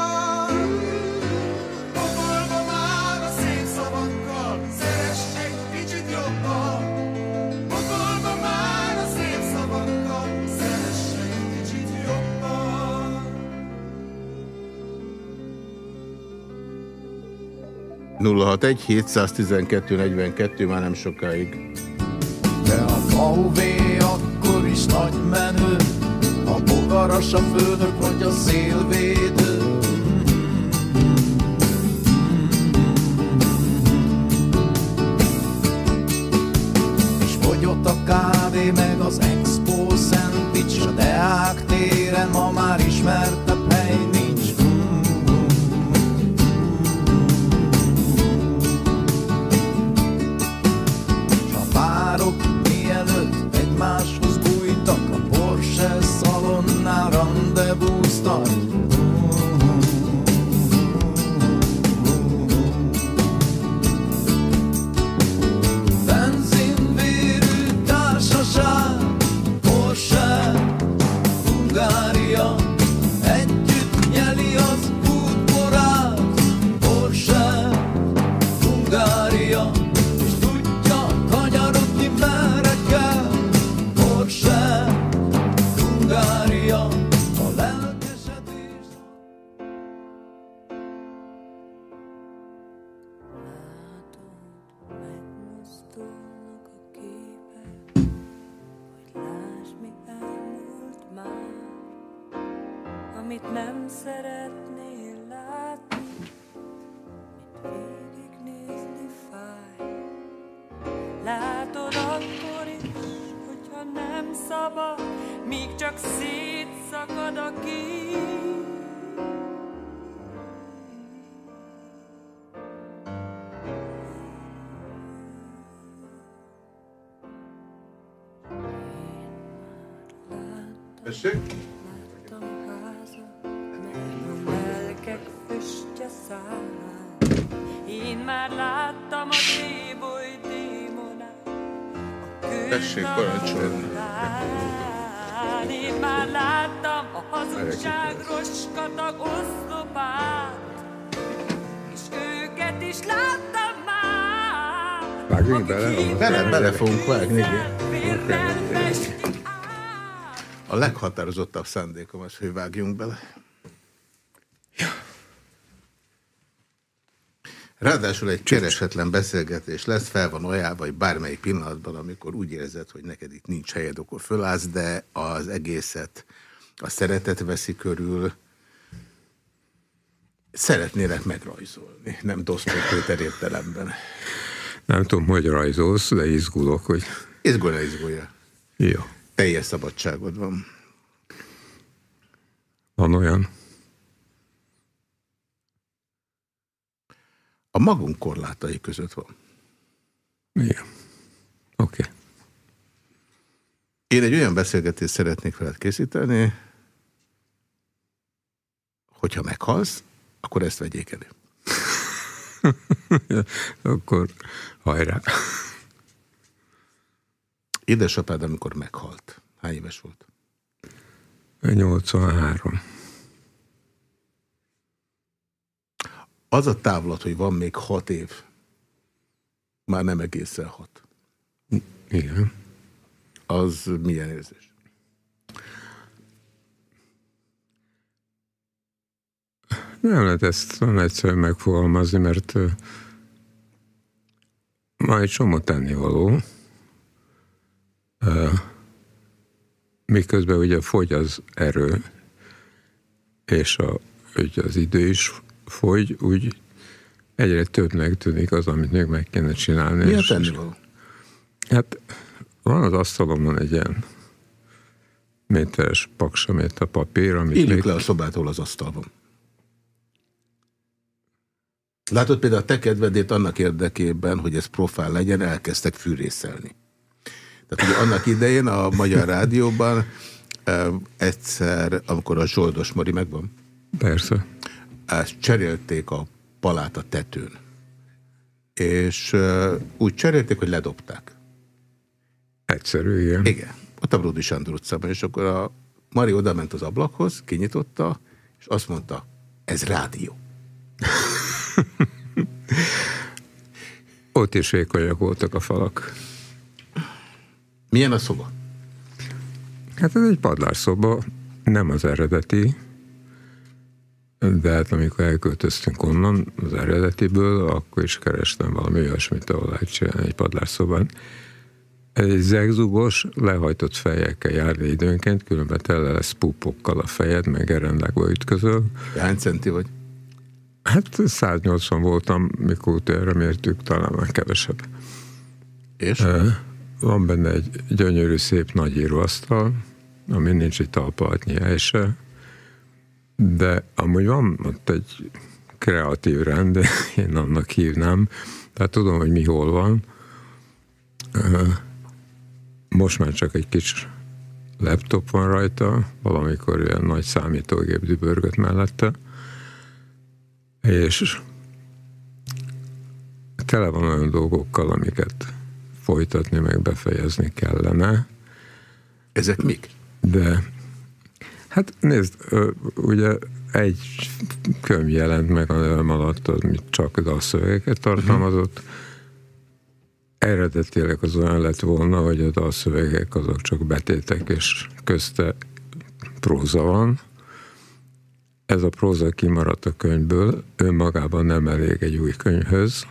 061 712 42 már nem sokáig. De a kauvé akkor is nagy menő, a bogaras a főnök vagy a szélvédő. És fogyott a kávé, meg az Expo Szentvics, a Deák téren ma már ismertebb start. Fogunk vágni, igen. A leghatározottabb szándékom az, hogy vágjunk bele. Ráadásul egy keresetlen beszélgetés lesz, fel van ajánlva, vagy bármely pillanatban, amikor úgy érzed, hogy neked itt nincs helyed, akkor fölállsz, de az egészet a szeretet veszi körül. Szeretnélek megrajzolni, nem Dosztor Péter értelemben. Nem tudom, hogy rajzolsz, de izgulok, hogy... Izgulja, izgulja. Jó. Teljes szabadságod van. Van olyan? A magunk korlátai között van. Igen. Oké. Okay. Én egy olyan beszélgetést szeretnék veled készíteni, hogyha meghalsz, akkor ezt vegyék elő. akkor hajrá. Édesapád, amikor meghalt, hány éves volt? 83. Az a távlat, hogy van még hat év, már nem egészen hat. Igen. Az milyen érzés? Nem lehet ezt nem egyszerűen megfogalmazni, mert már egy csomó tennivaló. Miközben ugye fogy az erő, és a, ugye az idő is fogy, úgy egyre többnek tűnik az, amit még meg kéne csinálni. Mi a tennivaló? Hát van az asztalomon egy ilyen méteres paksamét a papír, amit Írjuk még... le a szobától az asztal van. Látod például a te kedvedét annak érdekében, hogy ez profál legyen, elkezdtek fűrészelni. Tehát ugye annak idején a Magyar Rádióban egyszer, amikor a Zsoldos Mari megvan, Persze. ezt cserélték a palát a tetőn. És úgy cserélték, hogy ledobták. Egyszerű, igen. Igen. Ott a Brodi Sándor utcában, és akkor a Mari oda ment az ablakhoz, kinyitotta, és azt mondta, ez rádió. Ott is vékonyak voltak a falak. Milyen a szoba? Hát ez egy padlásszoba, nem az eredeti, de hát amikor elköltöztünk onnan, az eredetiből, akkor is kerestem valami olyasmit, ahol lehet csinálni egy padlásszobán. Egy zegzugos, lehajtott fejekkel járni időnként, különben tele lesz pupokkal a fejed, meg erendákba ütközöl. Hány centi vagy? Hát 180 voltam, mikor utoljára mértük, talán már kevesebb. És? Van benne egy gyönyörű, szép nagy íróasztal, ami nincs egy talpaltnyi hely se, de amúgy van ott egy kreatív rend, én annak hívnám, tehát tudom, hogy mi hol van. Most már csak egy kis laptop van rajta, valamikor ilyen nagy számítógép dübörgött mellette, és tele van olyan dolgokkal, amiket folytatni, meg befejezni kellene. Ezek mik? De hát nézd, ugye egy könyv jelent meg a nevem alatt, az csak dalszövegeket tartalmazott. Uh-huh. Eredetileg az olyan lett volna, hogy a dalszövegek azok csak betétek, és közte próza van. Ez a próza kimaradt a könyvből, önmagában nem elég egy új könyvhöz,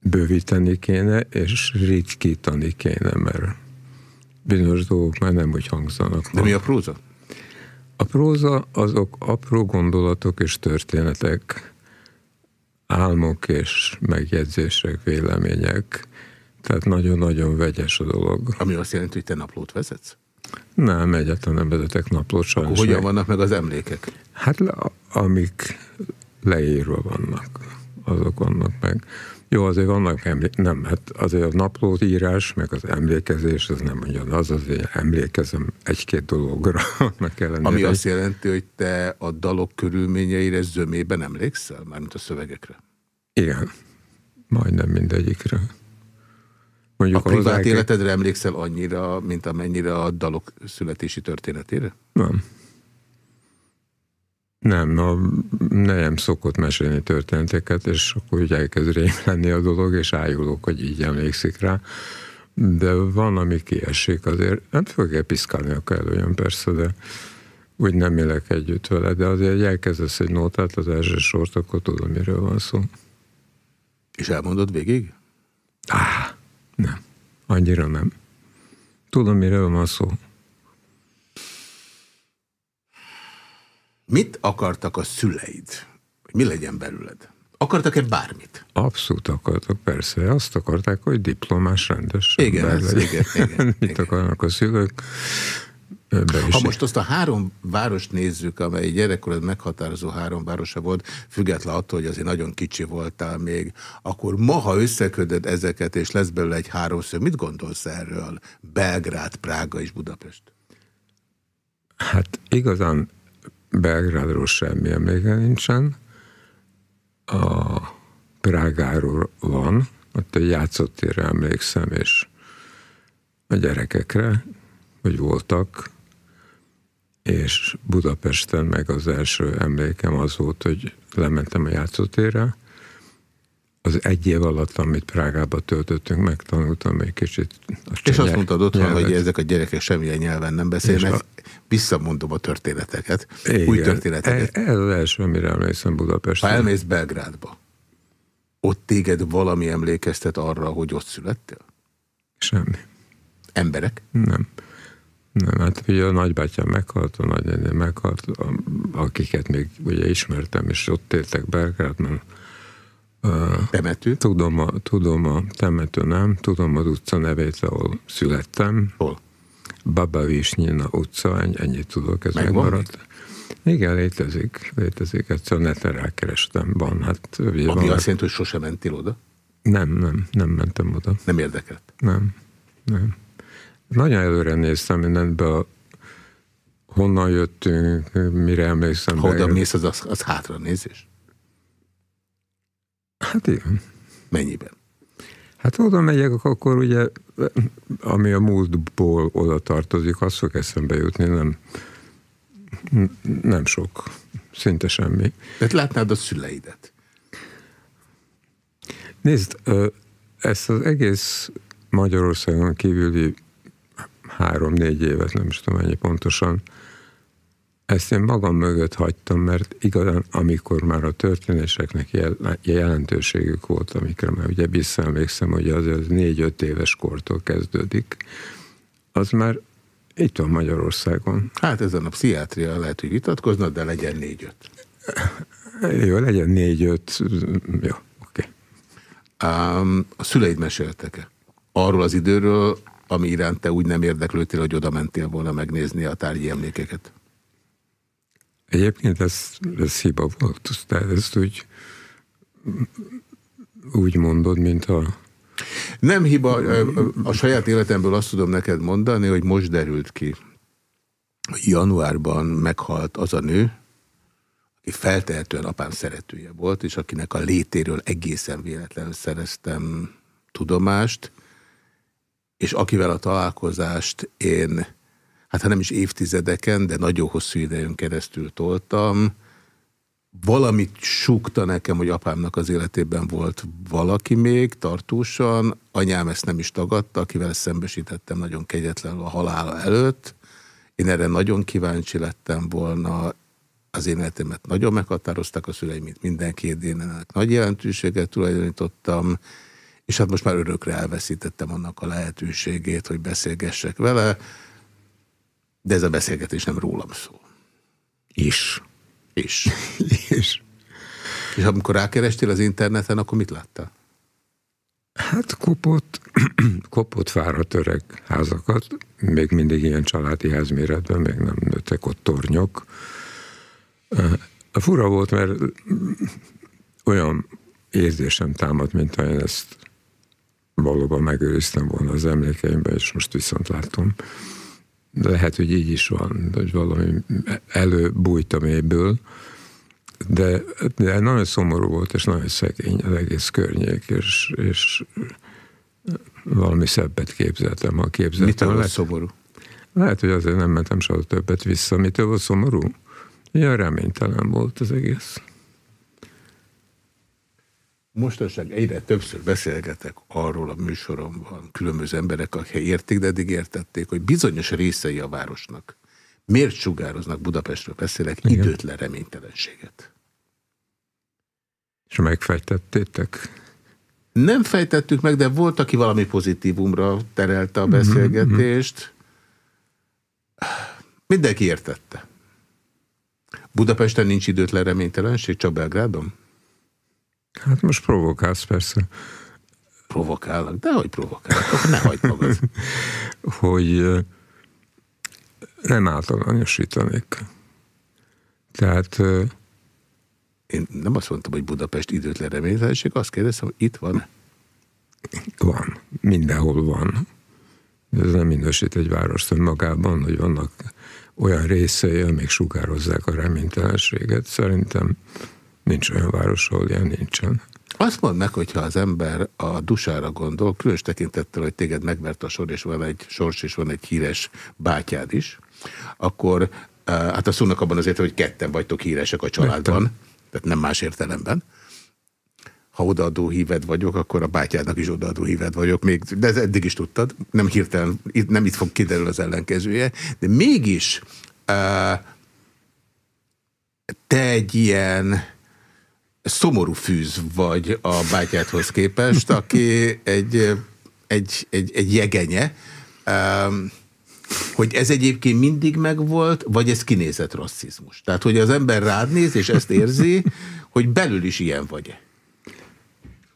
bővíteni kéne, és ritkítani kéne, mert bizonyos dolgok már nem úgy hangzanak. De mi a próza? A próza azok apró gondolatok és történetek, álmok és megjegyzések, vélemények. Tehát nagyon-nagyon vegyes a dolog. Ami azt jelenti, hogy te naplót vezetsz? Nem, egyáltalán nem vezetek naplót sajnos. Akkor hogyan vannak meg az emlékek? Hát amik leírva vannak, azok vannak meg. Jó, azért vannak emlék, nem, hát azért a naplóírás, meg az emlékezés, az nem ugyanaz, azért emlékezem egy-két dologra. Annak ellenére. Ami azt jelenti, hogy te a dalok körülményeire zömében emlékszel, mármint a szövegekre? Igen, majdnem mindegyikre. Mondjuk a privát életedre emlékszel annyira, mint amennyire a dalok születési történetére? Nem. Nem, a nem szokott mesélni történeteket, és akkor úgy elkezd rém lenni a dolog, és ájulok, hogy így emlékszik rá. De van, ami kiesik azért. Nem fogja piszkálni a kellően persze, de úgy nem élek együtt vele, de azért elkezdesz egy nótát, az első sort, akkor tudom, miről van szó. És elmondod végig? Á, nem. Annyira nem. Tudom, miről van szó. Mit akartak a szüleid? Mi legyen belőled? Akartak-e bármit? Abszolút akartak, persze. Azt akarták, hogy diplomás rendes igen, ez, igen, igen, Mit igen. akarnak a szülők? Ha most azt a három várost nézzük, amely gyerekkorod meghatározó három városa volt, független attól, hogy azért nagyon kicsi voltál még, akkor ma, ha összeködöd ezeket, és lesz belőle egy háromszög, mit gondolsz erről? Belgrád, Prága és Budapest? Hát igazán Belgrádról semmi emléke nincsen. A Prágáról van, ott egy játszótérre emlékszem, és a gyerekekre, hogy voltak, és Budapesten meg az első emlékem az volt, hogy lementem a játszótérre, az egy év alatt, amit Prágába töltöttünk, megtanultam egy kicsit. A és azt mondtad otthon, nyelvet. hogy ezek a gyerekek semmilyen nyelven nem beszélnek. A... Visszamondom a történeteket, Igen. új történeteket. E- ez az első, amire emlékszem Budapesten. Ha elmész Belgrádba, ott téged valami emlékeztet arra, hogy ott születtél? Semmi. Emberek? Nem. Nem, hát ugye a nagybátyám meghalt, a nagynényem meghalt, akiket még ugye ismertem, és ott éltek Belgrádban. Temető? Tudom a, tudom a temető, nem. Tudom az utca nevét, ahol születtem. Hol? Baba Visnyina utca, ennyit tudok, ez Megvan megmaradt. Még? Igen, létezik, létezik. Egyszer neten rákerestem, van. Hát, Ami van, azt jelenti, hogy sosem mentél oda? Nem, nem, nem mentem oda. Nem érdekelt? Nem, nem. Nagyon előre néztem mindentbe, a, honnan jöttünk, mire emlékszem. Ha oda mész, az, az, az hátra nézés? Hát igen. Mennyiben? Hát oda megyek, akkor ugye, ami a múltból oda tartozik, az fog eszembe jutni, nem, nem sok, szinte semmi. Tehát látnád a szüleidet? Nézd, ezt az egész Magyarországon kívüli három-négy évet, nem is tudom ennyi pontosan, ezt én magam mögött hagytam, mert igazán, amikor már a történéseknek jelentőségük volt, amikre már ugye visszaemlékszem, hogy az, az négy-öt éves kortól kezdődik, az már itt van Magyarországon. Hát ezen a pszichiátria lehet, hogy vitatkozna, de legyen négy-öt. Jó, legyen négy-öt, jó, oké. Okay. Um, a szüleid meséltek-e? Arról az időről, ami iránt te úgy nem érdeklődtél, hogy oda mentél volna megnézni a tárgyi emlékeket? Egyébként ez, ez hiba volt, tehát ezt úgy, úgy mondod, mint a... Nem hiba, a saját életemből azt tudom neked mondani, hogy most derült ki, hogy januárban meghalt az a nő, aki feltehetően apám szeretője volt, és akinek a létéről egészen véletlenül szereztem tudomást, és akivel a találkozást én hát ha nem is évtizedeken, de nagyon hosszú idejön keresztül toltam. Valamit súgta nekem, hogy apámnak az életében volt valaki még tartósan, anyám ezt nem is tagadta, akivel szembesítettem nagyon kegyetlenül a halála előtt. Én erre nagyon kíváncsi lettem volna, az én életemet nagyon meghatároztak a szüleim, mint mindenki, én ennek nagy jelentőséget tulajdonítottam, és hát most már örökre elveszítettem annak a lehetőségét, hogy beszélgessek vele. De ez a beszélgetés nem rólam szól. Is. Is. Is. És amikor rákerestél az interneten, akkor mit láttál? Hát kopott, kopott fáradt öreg házakat, még mindig ilyen családi házméretben, még nem nőttek ott tornyok. Fura volt, mert olyan érzésem támadt, mint ha én ezt valóban megőriztem volna az emlékeimben, és most viszont látom lehet, hogy így is van, hogy valami előbújt a mélyből, de, de nagyon szomorú volt, és nagyon szegény az egész környék, és, és valami szebbet képzeltem, ha képzeltem. Mitől volt szomorú? Lehet, hogy azért nem mentem soha többet vissza. Mitől volt szomorú? Ilyen reménytelen volt az egész. Mostanság egyre többször beszélgetek arról a műsoromban, különböző emberek, akik értik, de eddig értették, hogy bizonyos részei a városnak miért sugároznak Budapestről beszélek Igen. időtlen reménytelenséget. És megfejtettétek? Nem fejtettük meg, de volt, aki valami pozitívumra terelte a mhm, beszélgetést. Mindenki értette. Budapesten nincs időtlen reménytelenség, csak Belgrádon? Hát most provokálsz persze. Provokálnak? De hogy provokálnak? Akkor ne hagyd magad. hogy nem általánosítanék. Tehát... Én nem azt mondtam, hogy Budapest időtlen reménytelenség, azt kérdeztem, hogy itt van? Van. Mindenhol van. Ez nem minősít egy várost magában, hogy vannak olyan részei, amik sugározzák a reménytelenséget. Szerintem Nincs olyan város, ahol ilyen nincsen. Azt mondd meg, hogyha az ember a dusára gondol, különös tekintettel, hogy téged megvert a sor, és van egy sors, és van egy híres bátyád is, akkor eh, hát a szónak abban azért, hogy ketten vagytok híresek a családban, Megtem. tehát nem más értelemben. Ha odaadó híved vagyok, akkor a bátyádnak is odaadó híved vagyok, még, de ez eddig is tudtad, nem hirtelen, nem itt fog kiderül az ellenkezője, de mégis uh, te egy ilyen szomorú fűz vagy a bátyádhoz képest, aki egy, egy, egy, egy jegenye, hogy ez egyébként mindig megvolt, vagy ez kinézett rasszizmus? Tehát, hogy az ember rád néz, és ezt érzi, hogy belül is ilyen vagy-e?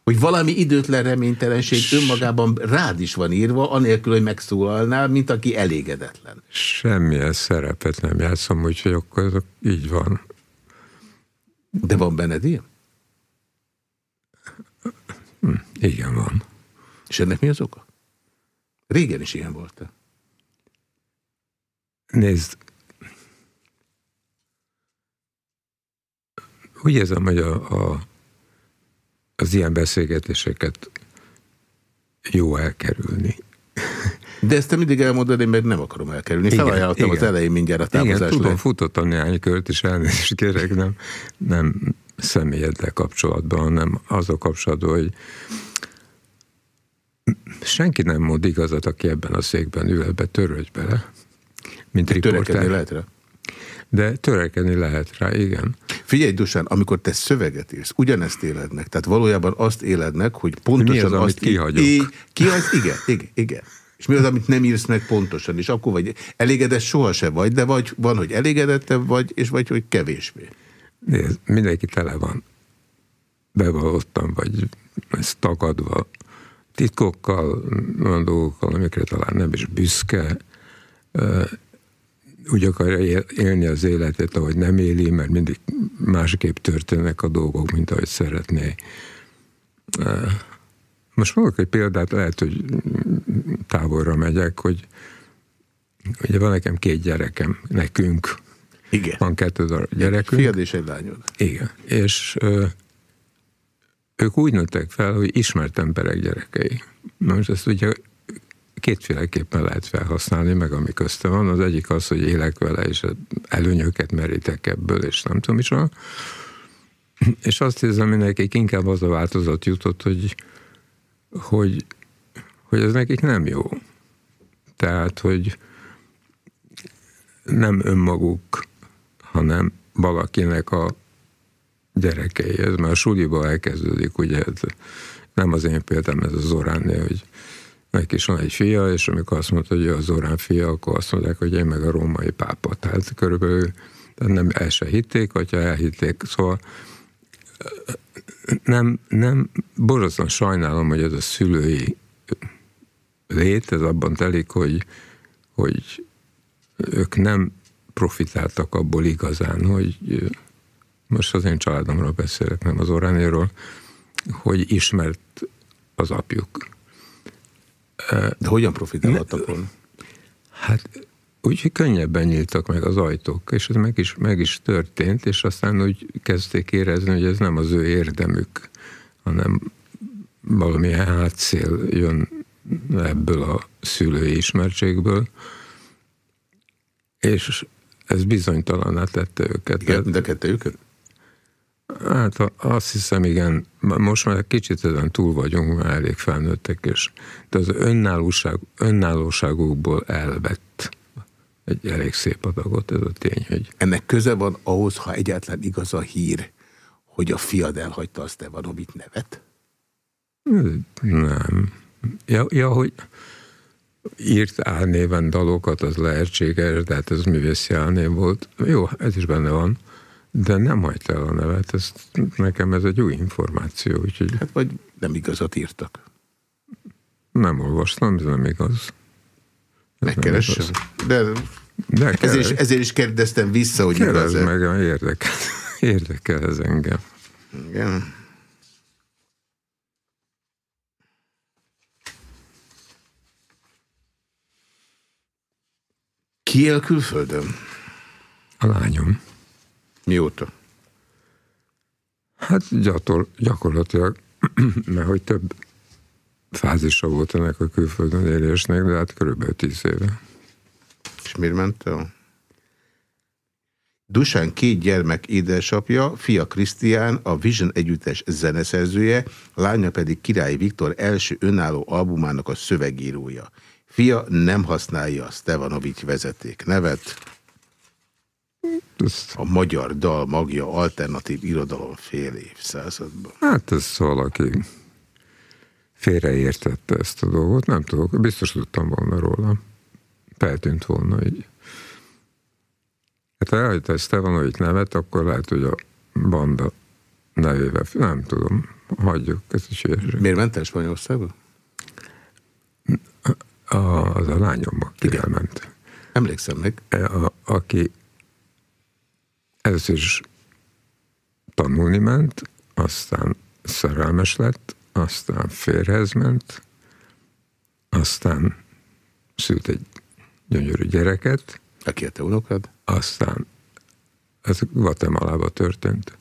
Hogy valami időtlen reménytelenség önmagában rád is van írva, anélkül, hogy megszólalnál, mint aki elégedetlen. Semmilyen szerepet nem játszom, úgyhogy akkor így van. De van benned ilyen? Hm, igen, van. És ennek mi az oka? Régen is ilyen volt -e? Nézd, úgy érzem, hogy a, a, az ilyen beszélgetéseket jó elkerülni. De ezt te mindig elmondod, én meg nem akarom elkerülni. Igen, Felajánlottam az elején mindjárt a távozás. Igen, tudom, futottam néhány kört, és elnézést kérek, nem, nem személyeddel kapcsolatban, hanem az a kapcsolatban, hogy senki nem mond igazat, aki ebben a székben ül, ebbe törődj bele, mint riporter. lehet rá. De törekedni lehet rá, igen. Figyelj, Dusán, amikor te szöveget írsz, ugyanezt éled meg. Tehát valójában azt éled meg, hogy pontosan mi az, azt... amit kihagyok? Í, ki az? Igen, igen, igen. És mi az, amit nem írsz meg pontosan, és akkor vagy elégedett sohasem vagy, de vagy van, hogy elégedettebb vagy, és vagy, hogy kevésbé. Nézd, mindenki tele van. Bevallottam, vagy ezt tagadva titkokkal, olyan dolgokkal, amikre talán nem is büszke, úgy akarja élni az életét, ahogy nem éli, mert mindig másképp történnek a dolgok, mint ahogy szeretné. Most mondok egy példát, lehet, hogy távolra megyek, hogy ugye van nekem két gyerekem, nekünk. Igen. Van kettő darab gyerekünk. Fiad és egy lányod. Igen. És ö, ők úgy nőttek fel, hogy ismert emberek gyerekei. Most ezt ugye kétféleképpen lehet felhasználni, meg ami közte van. Az egyik az, hogy élek vele, és előnyöket merítek ebből, és nem tudom is. És azt hiszem, hogy nekik inkább az a változat jutott, hogy, hogy, hogy ez nekik nem jó. Tehát, hogy nem önmaguk, hanem valakinek a gyerekei. Ez már a suliba elkezdődik, ugye nem az én példám, ez az Zoránnél, hogy neki is van egy fia, és amikor azt mondta, hogy ő az Zorán fia, akkor azt mondják, hogy én meg a római pápa. Tehát körülbelül tehát nem el se hitték, hogyha elhitték. Szóval nem, nem, borzasztóan sajnálom, hogy ez a szülői lét, ez abban telik, hogy, hogy ők nem profitáltak abból igazán, hogy most az én családomról beszélek, nem az Oránéről, hogy ismert az apjuk. De hogyan profitálhattak volna? Hát úgy, hogy könnyebben nyíltak meg az ajtók, és ez meg is, meg is történt, és aztán úgy kezdték érezni, hogy ez nem az ő érdemük, hanem valamilyen hátszél jön ebből a szülői ismertségből, és ez bizonytalaná tette őket. Igen, de kettőjüket? Hát azt hiszem, igen, most már kicsit ezen túl vagyunk, már elég felnőttek, és de az önállóság, önállóságukból elvett egy elég szép adagot ez a tény, hogy... Ennek köze van ahhoz, ha egyáltalán igaz a hír, hogy a fiad elhagyta a Stevanovit nevet? Nem. Ja, ja hogy írt álnéven dalokat, az lehetséges, de hát ez művészi álnév volt. Jó, ez is benne van de nem hagyta el a nevet, ez, nekem ez egy új információ. Úgyhogy... Hát vagy nem igazat írtak. Nem olvastam, ez nem igaz. Megkeressem. De, De ezért, is, ezért is kérdeztem vissza, hogy igaz -e. meg, érdekel, érdekel ez engem. Igen. Ki él külföldön? A lányom. Mióta? Hát gyator, gyakorlatilag, mert hogy több fázisa volt ennek a külföldön élésnek, de hát körülbelül tíz éve. És miért ment el? Dusán két gyermek édesapja, fia Krisztián, a Vision együttes zeneszerzője, lánya pedig Király Viktor első önálló albumának a szövegírója. Fia nem használja a Stevanovics vezeték nevet, a magyar dal magja alternatív irodalom fél évszázadban. Hát ez valaki félreértette ezt a dolgot, nem tudok, biztos tudtam volna róla. Feltűnt volna így. Hát ha elhagyta ezt Stevanovics nevet, akkor lehet, hogy a banda nevével, nem tudom, hagyjuk, ez is érzsek. Miért ment el Spanyolországba? A, az a lányommal ki elment. Emlékszem meg. A, aki Először is tanulni ment, aztán szerelmes lett, aztán férhez ment, aztán szült egy gyönyörű gyereket. Aki a te unokad? Aztán, ez Guatemala történt,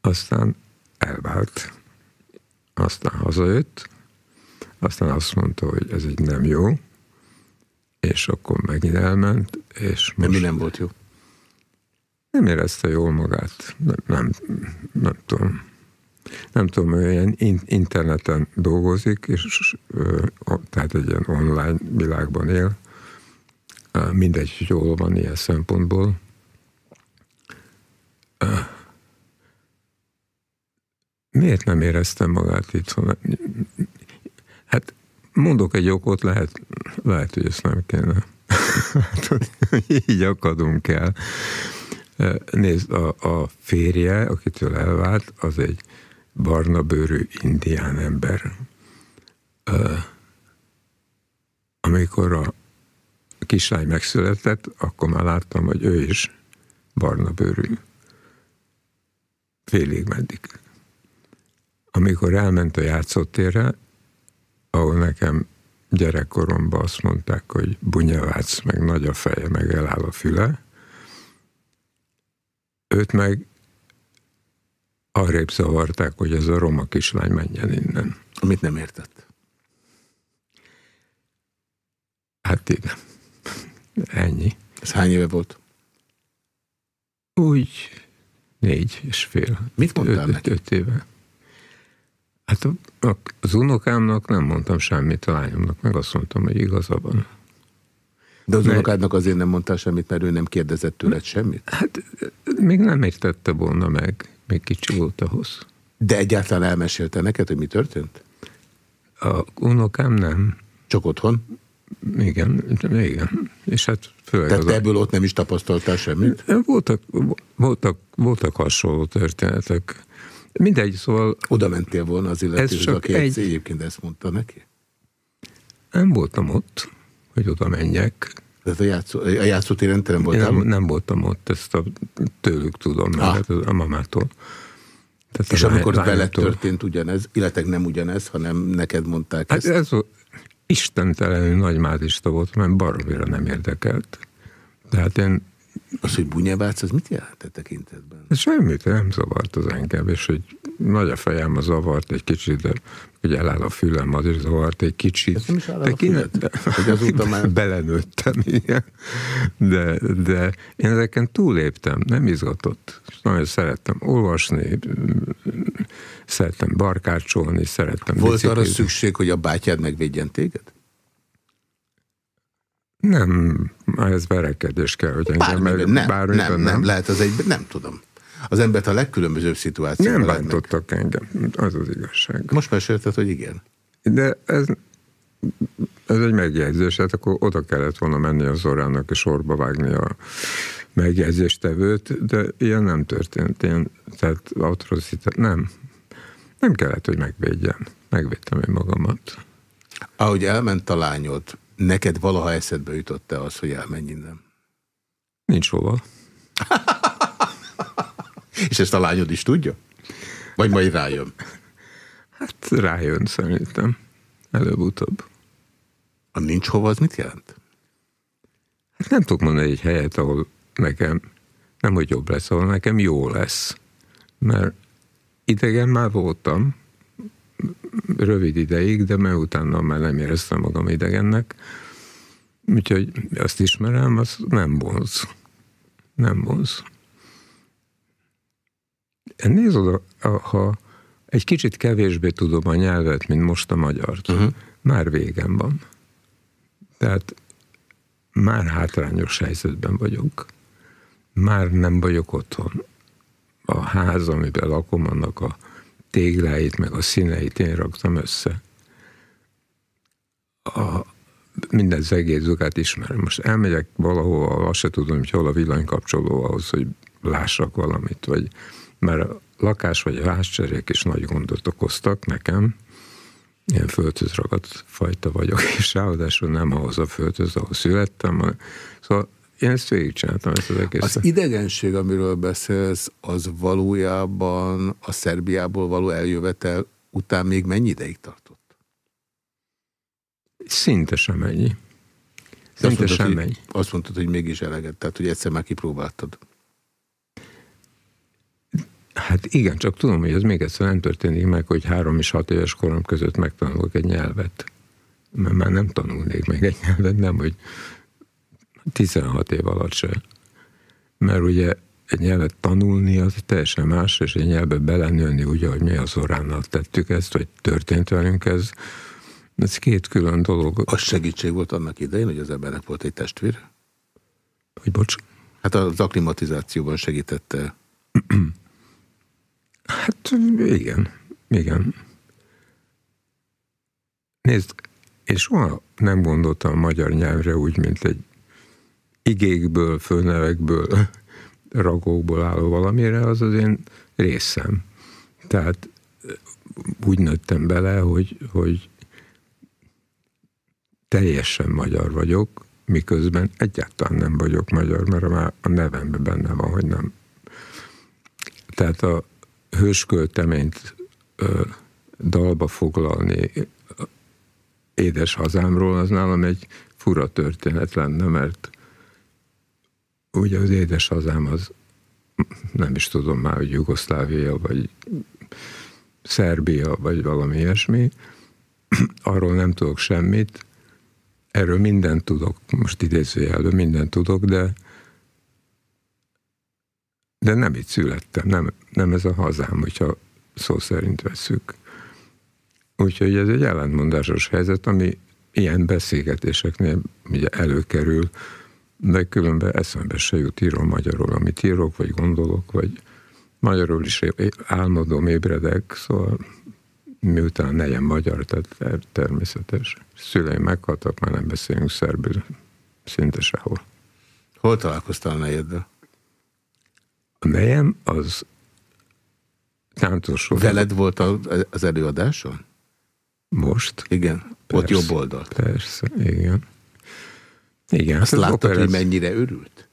aztán elvált, aztán hazajött, aztán azt mondta, hogy ez így nem jó, és akkor megint elment, és most... De mi nem volt jó? Nem érezte jól magát, nem, nem, nem tudom. Nem tudom, hogy ilyen interneten dolgozik, és tehát egy ilyen online világban él. Mindegy, hogy jól van ilyen szempontból. Miért nem éreztem magát itt? Hát mondok egy okot, lehet, lehet hogy ezt nem kéne. Így akadunk el. Nézd, a, a férje, akitől elvált, az egy barna bőrű indián ember. Amikor a kislány megszületett, akkor már láttam, hogy ő is barna bőrű. Félig meddig. Amikor elment a játszótérre, ahol nekem gyerekkoromban azt mondták, hogy bunyavác, meg nagy a feje, meg eláll a füle, őt meg arrébb zavarták, hogy ez a roma kislány menjen innen. Amit nem értett. Hát igen. Ennyi. Ez hány éve volt? Úgy négy és fél. Mit mondtál öt, neki? Öt éve. Hát az unokámnak nem mondtam semmit, a lányomnak meg azt mondtam, hogy igaza van. De az unokádnak azért nem mondtál semmit, mert ő nem kérdezett tőled semmit? Hát még nem értette volna meg, még kicsi volt ahhoz. De egyáltalán elmesélte neked, hogy mi történt? A unokám nem. Csak otthon? Igen, igen. És hát főleg Tehát te ebből ott nem is tapasztaltál semmit? Voltak, voltak, voltak hasonló történetek. Mindegy, szóval... Oda mentél volna az illetőhöz, aki egy... egyébként ezt mondta neki? Nem voltam ott, hogy oda menjek. Tehát a, játszó, a játszótéren te nem voltál? Nem, nem voltam ott, ezt a, tőlük tudom, ah. hát a mamától. Tehát És amikor veled történt ugyanez, illetve nem ugyanez, hanem neked mondták hát ezt? Ez istentelenül nagy mázista volt, mert baromira nem érdekelt. Tehát én az, hogy bunyebác, az mit jelent a tekintetben? Semmit, nem zavart az engem, és hogy nagy a fejem, az zavart egy kicsit, de hogy eláll a fülem, az is zavart egy kicsit. Ez nem is áll a füled? De, hogy azóta már... Belenőttem, igen. De, de én ezeken túléptem, nem izgatott. Nagyon szerettem olvasni, szerettem barkácsolni, szerettem Volt biciklizni. arra szükség, hogy a bátyád megvédjen téged? Nem, ez verekedés kell, hogy engem meg, nem, nem, nem, nem, lehet az egy, nem tudom. Az embert a legkülönbözőbb szituációban Nem bántottak engem, az az igazság. Most mesélted, hogy igen. De ez, ez egy megjegyzés, hát akkor oda kellett volna menni az Zorának és sorba vágni a megjegyzéstevőt, de ilyen nem történt. Ilyen, tehát atrocitát nem. Nem kellett, hogy megvédjen. Megvédtem én magamat. Ahogy elment a lányod, Neked valaha eszedbe jutott-e az, hogy elmenj innen? Nincs hova. És ezt a lányod is tudja? Vagy majd rájön? Hát rájön szerintem. Előbb-utóbb. A nincs hova, az mit jelent? Hát nem tudok mondani egy helyet, ahol nekem nem, hogy jobb lesz, ahol nekem jó lesz. Mert idegen már voltam, rövid ideig, de mert utána már nem éreztem magam idegennek. Úgyhogy azt ismerem, az nem vonz. Nem vonz. Nézd oda, ha egy kicsit kevésbé tudom a nyelvet, mint most a magyart, uh-huh. már végem van. Tehát már hátrányos helyzetben vagyok. Már nem vagyok otthon. A ház, amiben lakom, annak a tégláit, meg a színeit én raktam össze. A, minden zegézukát ismerem. Most elmegyek valahova, azt se tudom, hogy hol a villanykapcsoló ahhoz, hogy lássak valamit, vagy mert a lakás vagy a házcserék is nagy gondot okoztak nekem. Ilyen földhöz ragadt fajta vagyok, és ráadásul nem ahhoz a földhöz, ahol születtem. Szóval én ezt végigcsináltam, ezt az egészet. Az idegenség, amiről beszélsz, az valójában a Szerbiából való eljövetel után még mennyi ideig tartott? Szinte sem ennyi. Szinte azt sem ennyi. Azt mondtad, hogy mégis eleget, tehát hogy egyszer már kipróbáltad. Hát igen, csak tudom, hogy ez még egyszer nem történik meg, hogy három és hat éves korom között megtanulok egy nyelvet. mert már nem tanulnék meg egy nyelvet, nem, hogy 16 év alatt se. Mert ugye egy nyelvet tanulni az teljesen más, és egy nyelvbe belenőni, ugye, hogy mi az oránnal tettük ezt, vagy történt velünk ez, ez két külön dolog. Az segítség volt annak idején, hogy az embernek volt egy testvér? Hogy bocs? Hát az aklimatizációban segítette. hát igen, igen. Nézd, én soha nem gondoltam a magyar nyelvre úgy, mint egy igékből, fölnevekből, ragókból álló valamire, az az én részem. Tehát úgy nőttem bele, hogy, hogy teljesen magyar vagyok, miközben egyáltalán nem vagyok magyar, mert már a nevemben benne van, hogy nem. Tehát a hőskölteményt ö, dalba foglalni édes hazámról, az nálam egy fura történet lenne, mert ugye az édes hazám az nem is tudom már, hogy Jugoszlávia, vagy Szerbia, vagy valami ilyesmi. Arról nem tudok semmit. Erről mindent tudok, most idézőjelben mindent tudok, de de nem itt születtem, nem, nem ez a hazám, hogyha szó szerint veszük. Úgyhogy ez egy ellentmondásos helyzet, ami ilyen beszélgetéseknél ugye előkerül, de különben eszembe se jut író magyarul, amit írok, vagy gondolok, vagy magyarul is álmodom, ébredek, szóval miután nejem magyar, tehát természetes. Szüleim meghaltak, már nem beszélünk szerbül, szinte sehol. Hol találkoztál a nejeddel? A nejem az táncosról. Veled volt az előadáson? Most? Igen, persze, ott jobb oldalt. Persze, igen. Igen. Azt láttad, operáz... hogy mennyire örült?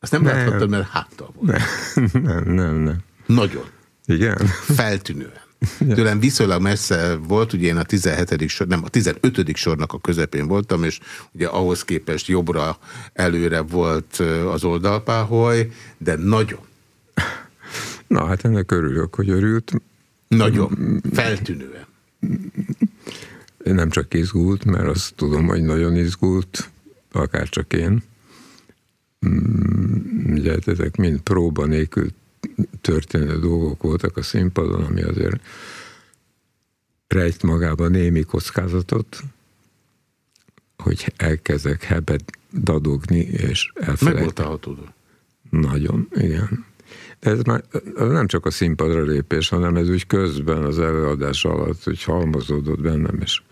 Azt nem, nem. láthattad, mert háttal volt. Nem, nem, nem. nem. Nagyon. Igen? Feltűnően. Ja. Tőlem viszonylag messze volt, ugye én a 17. sor, nem, a 15. sornak a közepén voltam, és ugye ahhoz képest jobbra előre volt az oldalpáholy, de nagyon. Na hát ennek örülök, hogy örült. Nagyon. Feltűnően. Nem csak izgult, mert azt tudom, hogy nagyon izgult, akár csak én. Mm, ugye hát ezek mind próba nélkül történő dolgok voltak a színpadon, ami azért rejt magában némi kockázatot, hogy elkezdek hebet dadogni, és elfelejtek. Meg Nagyon, igen. De ez már ez nem csak a színpadra lépés, hanem ez úgy közben az előadás alatt, hogy halmozódott bennem, és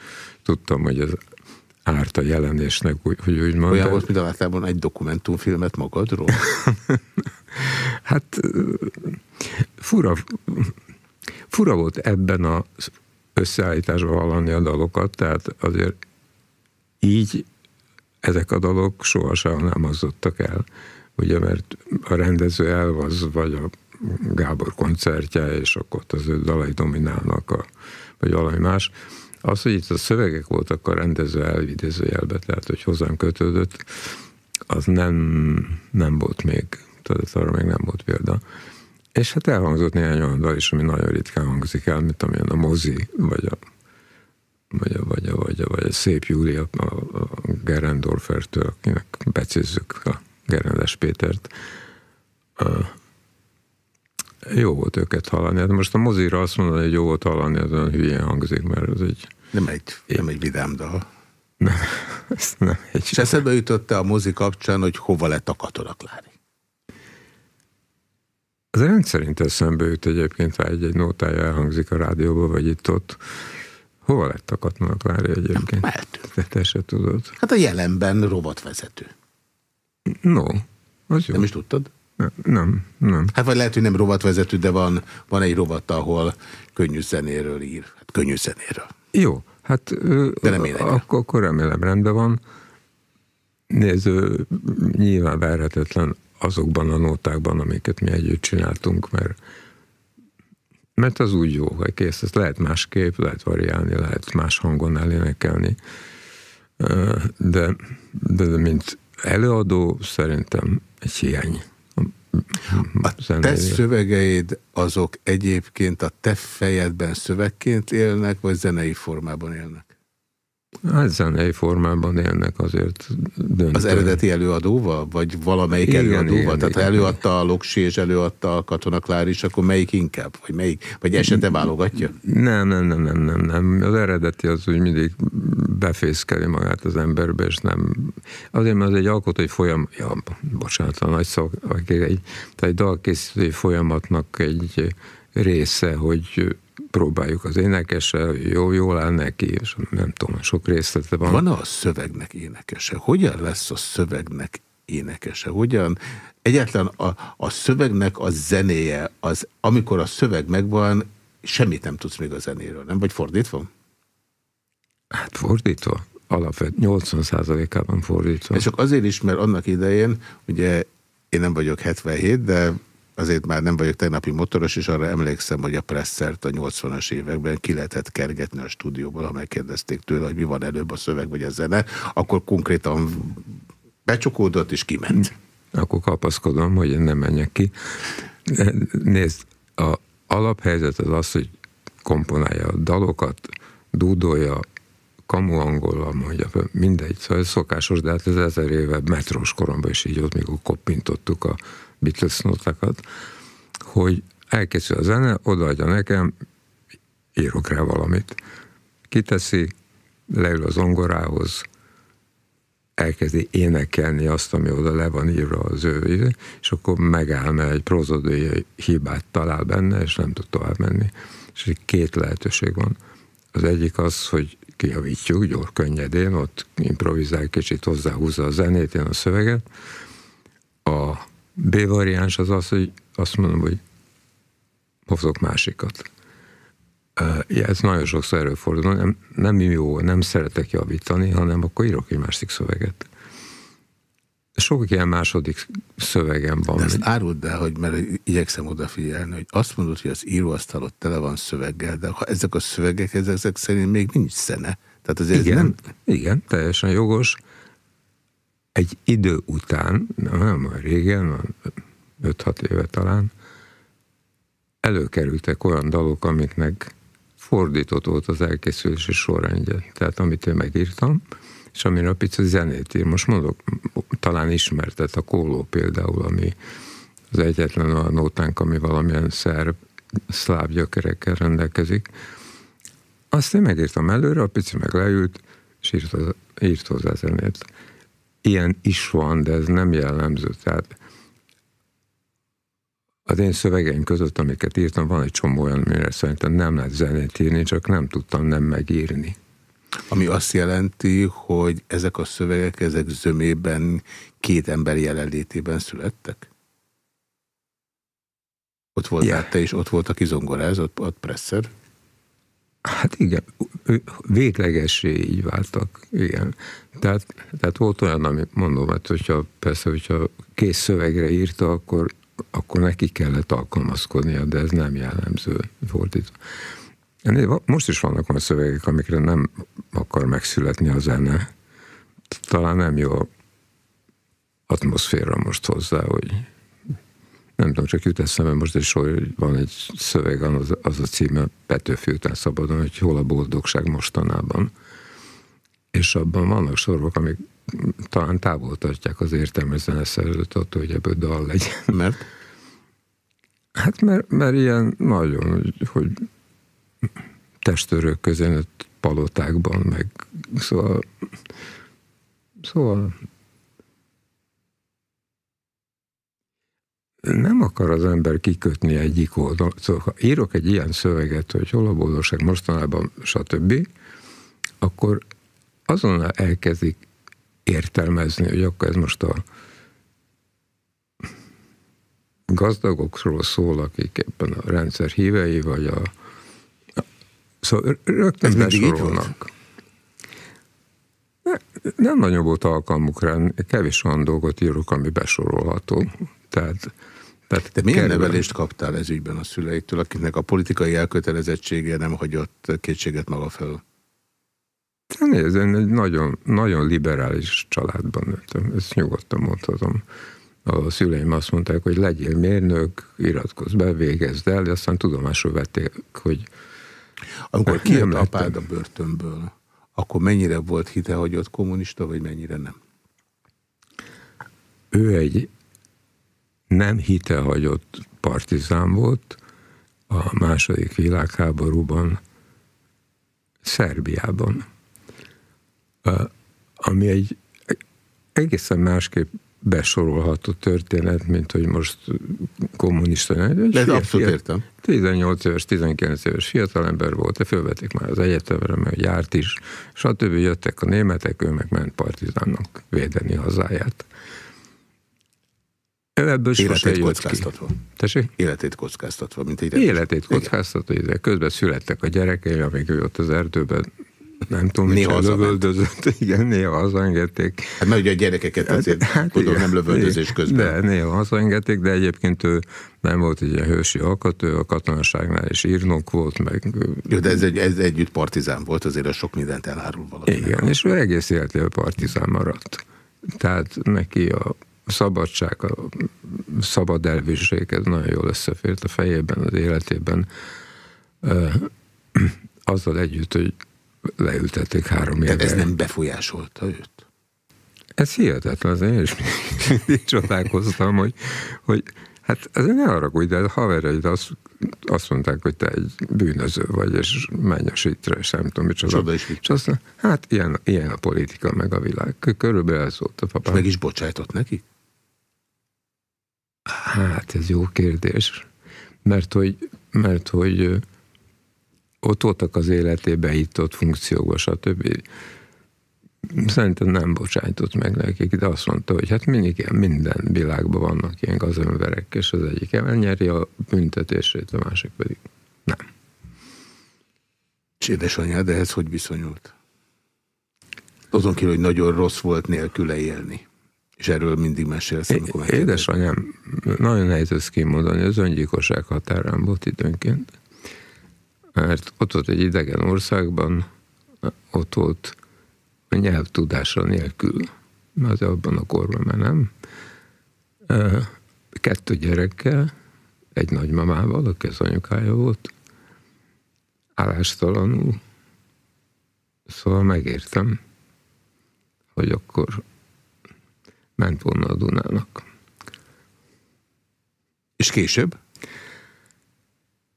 tudtam, hogy ez árt a jelenésnek, hogy úgy mondta. Olyan volt, mint általában egy dokumentumfilmet magadról? hát fura, fura volt ebben az összeállításban hallani a dalokat, tehát azért így ezek a dalok sohasem nem azzottak el. Ugye, mert a rendező elvaz, vagy a Gábor koncertje, és akkor az ő dalai dominálnak, a, vagy valami más. Az, hogy itt a szövegek voltak a rendező elvidézőjelbe, tehát hogy hozzám kötődött, az nem, nem volt még, tehát arra még nem volt példa. És hát elhangzott néhány olyan dal is, ami nagyon ritkán hangzik el, mint amilyen a mozi, vagy a vagy a, vagy a, vagy a, vagy a szép Júlia a, a Gerendorfertől, akinek becézzük a Gerendes Pétert. Jó volt őket hallani. Hát most a mozira azt mondani, hogy jó volt hallani, az olyan hülyén hangzik, mert ez egy... Nem egy, én... nem egy vidám dal. Nem, ez nem egy... És eszedbe jutott a mozi kapcsán, hogy hova lett a katona Klári? Az rendszerint eszembe jut egyébként, ha egy-egy nótája elhangzik a rádióban, vagy itt-ott. Hova lett a katona Klári egyébként? Nem, eltűnt. Te se tudod. Hát a jelenben rovatvezető. No, az jó. Nem is tudtad? Nem, nem. Hát vagy lehet, hogy nem rovatvezető, de van, van egy rovat, ahol könnyű zenéről ír. Hát könnyű zenéről. Jó, hát de akkor, akkor remélem rendben van. Néző, nyilván verhetetlen azokban a nótákban, amiket mi együtt csináltunk, mert mert az úgy jó, hogy kész, ezt lehet másképp, lehet variálni, lehet más hangon elénekelni, de, de, de mint előadó szerintem egy hiány. A te szövegeid azok egyébként a te fejedben szövegként élnek, vagy zenei formában élnek? Hát zenei formában élnek azért döntő. Az eredeti előadóval? Vagy valamelyik igen, előadóval? Igen, Tehát igen, ha előadta a Loksi és előadta a Katona Klár is, akkor melyik inkább? Vagy, melyik? Vagy esete válogatja? Nem, nem, nem, nem, nem, nem. Az eredeti az úgy mindig befészkeli magát az emberbe, és nem... Azért, mert az egy alkotói folyam... Ja, bocsánat, a nagy szak, egy, egy dalkészítői folyamatnak egy része, hogy próbáljuk az énekessel, jó, jól áll neki, és nem tudom, sok részlete van. Van -e a szövegnek énekese? Hogyan lesz a szövegnek énekese? Hogyan? Egyetlen a, a szövegnek a zenéje, az, amikor a szöveg megvan, semmit nem tudsz még a zenéről, nem? Vagy fordítva? Hát fordítva. Alapvetően 80%-ában fordítva. És csak azért is, mert annak idején, ugye én nem vagyok 77, de azért már nem vagyok tegnapi motoros, és arra emlékszem, hogy a presszert a 80-as években ki lehetett kergetni a stúdióból, ha megkérdezték tőle, hogy mi van előbb a szöveg vagy a zene, akkor konkrétan becsukódott és kiment. Akkor kapaszkodom, hogy én nem menjek ki. Nézd, a alaphelyzet az az, hogy komponálja a dalokat, dúdolja, kamu angola mondja, mindegy, szóval ez szokásos, de hát ez ezer éve metrós koromban is így volt, mikor koppintottuk a Beatles notákat, hogy elkészül a zene, odaadja nekem, írok rá valamit. Kiteszi, leül az zongorához, elkezdi énekelni azt, ami oda le van írva az ő, és akkor megáll, mert egy prozodói hibát talál benne, és nem tud tovább menni. És két lehetőség van. Az egyik az, hogy kijavítjuk, gyors, könnyedén, ott improvizál, kicsit hozzáhúzza a zenét, én a szöveget. B variáns az az, hogy azt mondom, hogy hozok másikat. Ez nagyon sokszor előfordul, nem, nem jó, nem szeretek javítani, hanem akkor írok egy másik szöveget. Sok ilyen második szövegem van. De ezt áruld el, hogy mert igyekszem odafigyelni, hogy azt mondod, hogy az íróasztalot tele van szöveggel, de ha ezek a szövegek, ezek szerint még nincs szene. Tehát azért igen, nem... igen, teljesen jogos egy idő után, nem régen, 5-6 éve talán, előkerültek olyan dalok, amiknek fordított volt az elkészülési sorrendje. Tehát amit én megírtam, és amire a pici zenét ír. Most mondok, talán ismertet a Kóló például, ami az egyetlen a nótánk, ami valamilyen szerb, szláv gyökerekkel rendelkezik. Azt én megírtam előre, a pici meg leült, és írt, írt hozzá zenét ilyen is van, de ez nem jellemző. Tehát az én szövegeim között, amiket írtam, van egy csomó olyan, amire szerintem nem lehet zenét írni, csak nem tudtam nem megírni. Ami azt jelenti, hogy ezek a szövegek, ezek zömében két ember jelenlétében születtek? Ott volt yeah. te is, ott volt a kizongoráz, ott, Presser? Hát igen, véglegessé így váltak, igen. Tehát, tehát volt olyan, amit mondom, hát hogyha, persze, hogyha kész szövegre írta, akkor, akkor neki kellett alkalmazkodnia, de ez nem jellemző fordítva. Most is vannak olyan szövegek, amikre nem akar megszületni a zene. Talán nem jó atmoszféra most hozzá, hogy nem tudom, csak jut eszembe most egy sor, hogy van egy szöveg, az, az a címe Petőfi után szabadon, hogy hol a boldogság mostanában. És abban vannak sorok, amik talán távol tartják az értelmes zeneszerzőt attól, hogy ebből dal legyen. Mert? Hát mert, mert ilyen nagyon, hogy, hogy testőrök közönött palotákban, meg szóval szóval nem akar az ember kikötni egyik oldal. Szóval, ha írok egy ilyen szöveget, hogy hol a boldogság mostanában, stb., akkor azonnal elkezdik értelmezni, hogy akkor ez most a gazdagokról szól, akik ebben a rendszer hívei, vagy a... Szóval rögtön besorolnak. Ne, nem nagyon volt alkalmuk rá, kevés olyan dolgot írok, ami besorolható. Tehát tehát De milyen kerül. nevelést kaptál ez ügyben a szüleitől, akiknek a politikai elkötelezettsége nem hagyott kétséget maga fel? Nézd, én egy nagyon, nagyon liberális családban nőttem, ezt nyugodtan mondhatom. A szüleim azt mondták, hogy legyél mérnök, iratkozz be, végezd el, de aztán tudomásul vették, hogy Amikor kijött apád a börtönből, akkor mennyire volt hitehagyott kommunista, vagy mennyire nem? Ő egy nem hitehagyott partizán volt a második világháborúban Szerbiában, ami egy egészen másképp besorolható történet, mint hogy most kommunista. De ez abszolút értem. 18 éves, 19 éves fiatalember volt, fölvették már az egyetemre, mert járt is, stb. jöttek a németek, ő meg ment partizánnak védeni hazáját. Ebből Életét kockáztatva. Tessék? Életét kockáztatva, mint egy Életét kockáztatva, de közben születtek a gyerekei, amíg ő ott az erdőben nem tudom, néha lövöldözött, igen, néha hazaengedték. Hát mert ugye a gyerekeket hát, azért hát, tudom, nem lövöldözés közben. De néha hazaengedték, de egyébként ő nem volt egy ilyen hősi alkat, ő a katonaságnál is írnok volt, meg... Jó, de ez, egy, ez együtt partizán volt, azért a sok mindent elárul valami. Igen, és ő egész életében partizán maradt. Tehát neki a szabadság, a szabad elviség, ez nagyon jól összefért a fejében, az életében. Azzal együtt, hogy leültették három éve. ez nem befolyásolta őt? Ez hihetetlen, az én is mindig csodálkoztam, hogy, hogy hát ez ne haragudj, de a haverjaid azt, azt mondták, hogy te egy bűnöző vagy, és menj a sítre, és nem tudom micsoda. Csoda is és azt mondta, hát ilyen, ilyen a politika, meg a világ. Körülbelül ez volt a papám. És meg is bocsájtott neki? Hát ez jó kérdés. Mert hogy, mert hogy ott voltak az életébe itt-ott funkciókba, stb. Szerintem nem bocsájtott meg nekik, de azt mondta, hogy hát mindig minden világban vannak ilyen gazemberek, és az egyik elnyeri a büntetését, a másik pedig nem. És édesanyád ehhez hogy viszonyult? Azon kívül, hogy nagyon rossz volt nélküle élni. És erről mindig mesélsz, amikor Édesanyám, nagyon nehéz ezt kimondani, az öngyilkosság határán volt időnként mert ott volt egy idegen országban, ott volt a nyelvtudása nélkül, az abban a korban már nem. Kettő gyerekkel, egy nagymamával, aki az anyukája volt, állástalanul. Szóval megértem, hogy akkor ment volna a Dunának. És később?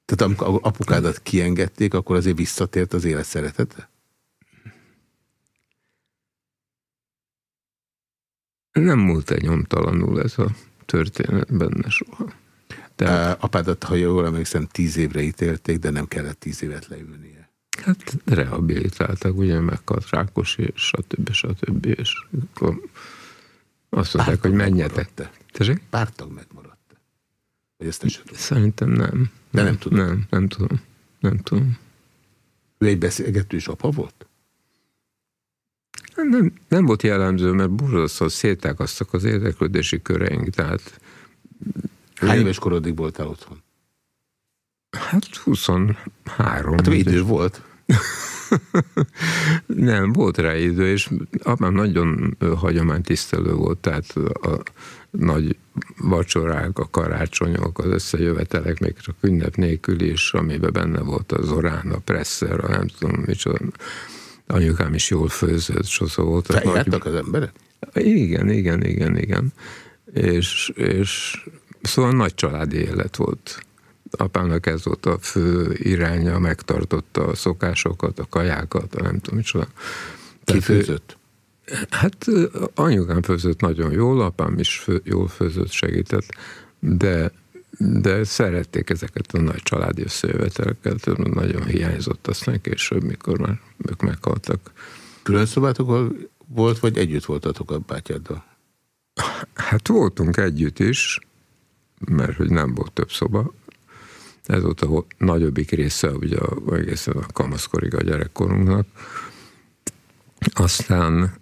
Tehát amikor apukádat kiengedték, akkor azért visszatért az élet szeretete? Nem múlt egy nyomtalanul ez a történet benne soha. Tehát... Apádat, ha jól emlékszem, tíz évre ítélték, de nem kellett tíz évet leülnie. Hát rehabilitáltak, ugye meghalt Rákos, és stb. stb. És akkor azt mondták, hogy menjetek. Tessék? Pártag megmaradt. Vagy ezt Szerintem nem. De nem, nem tudom. Nem, nem tudom. Nem tudom. Ő egy beszélgetős apa volt? Nem, nem volt jellemző, mert borzasztóan szétágaztak az érdeklődési köreink, tehát... Hány éves korodig voltál otthon? Hát 23. Hát idős volt. nem, volt rá idő, és apám nagyon hagyománytisztelő volt, tehát a, nagy vacsorák, a karácsonyok, az összejövetelek, még csak ünnep nélkül is, amiben benne volt a Zorán, a Presser, a nem tudom micsoda. Anyukám is jól főzött, sose volt. Feljártak az emberek? Igen, igen, igen, igen. És, és szóval nagy családi élet volt. Apámnak ez volt a fő iránya, megtartotta a szokásokat, a kajákat, a nem tudom micsoda. Ki főzött? Hát anyukám főzött nagyon jól, apám is fő, jól főzött, segített, de, de szerették ezeket a nagy családi összejöveteleket, nagyon hiányzott aztán később, mikor már ők meghaltak. Külön szobátok volt, vagy együtt voltatok a bátyáddal? Hát voltunk együtt is, mert hogy nem volt több szoba. Ez volt a nagyobbik része, ugye egészen a kamaszkorig a gyerekkorunknak. Aztán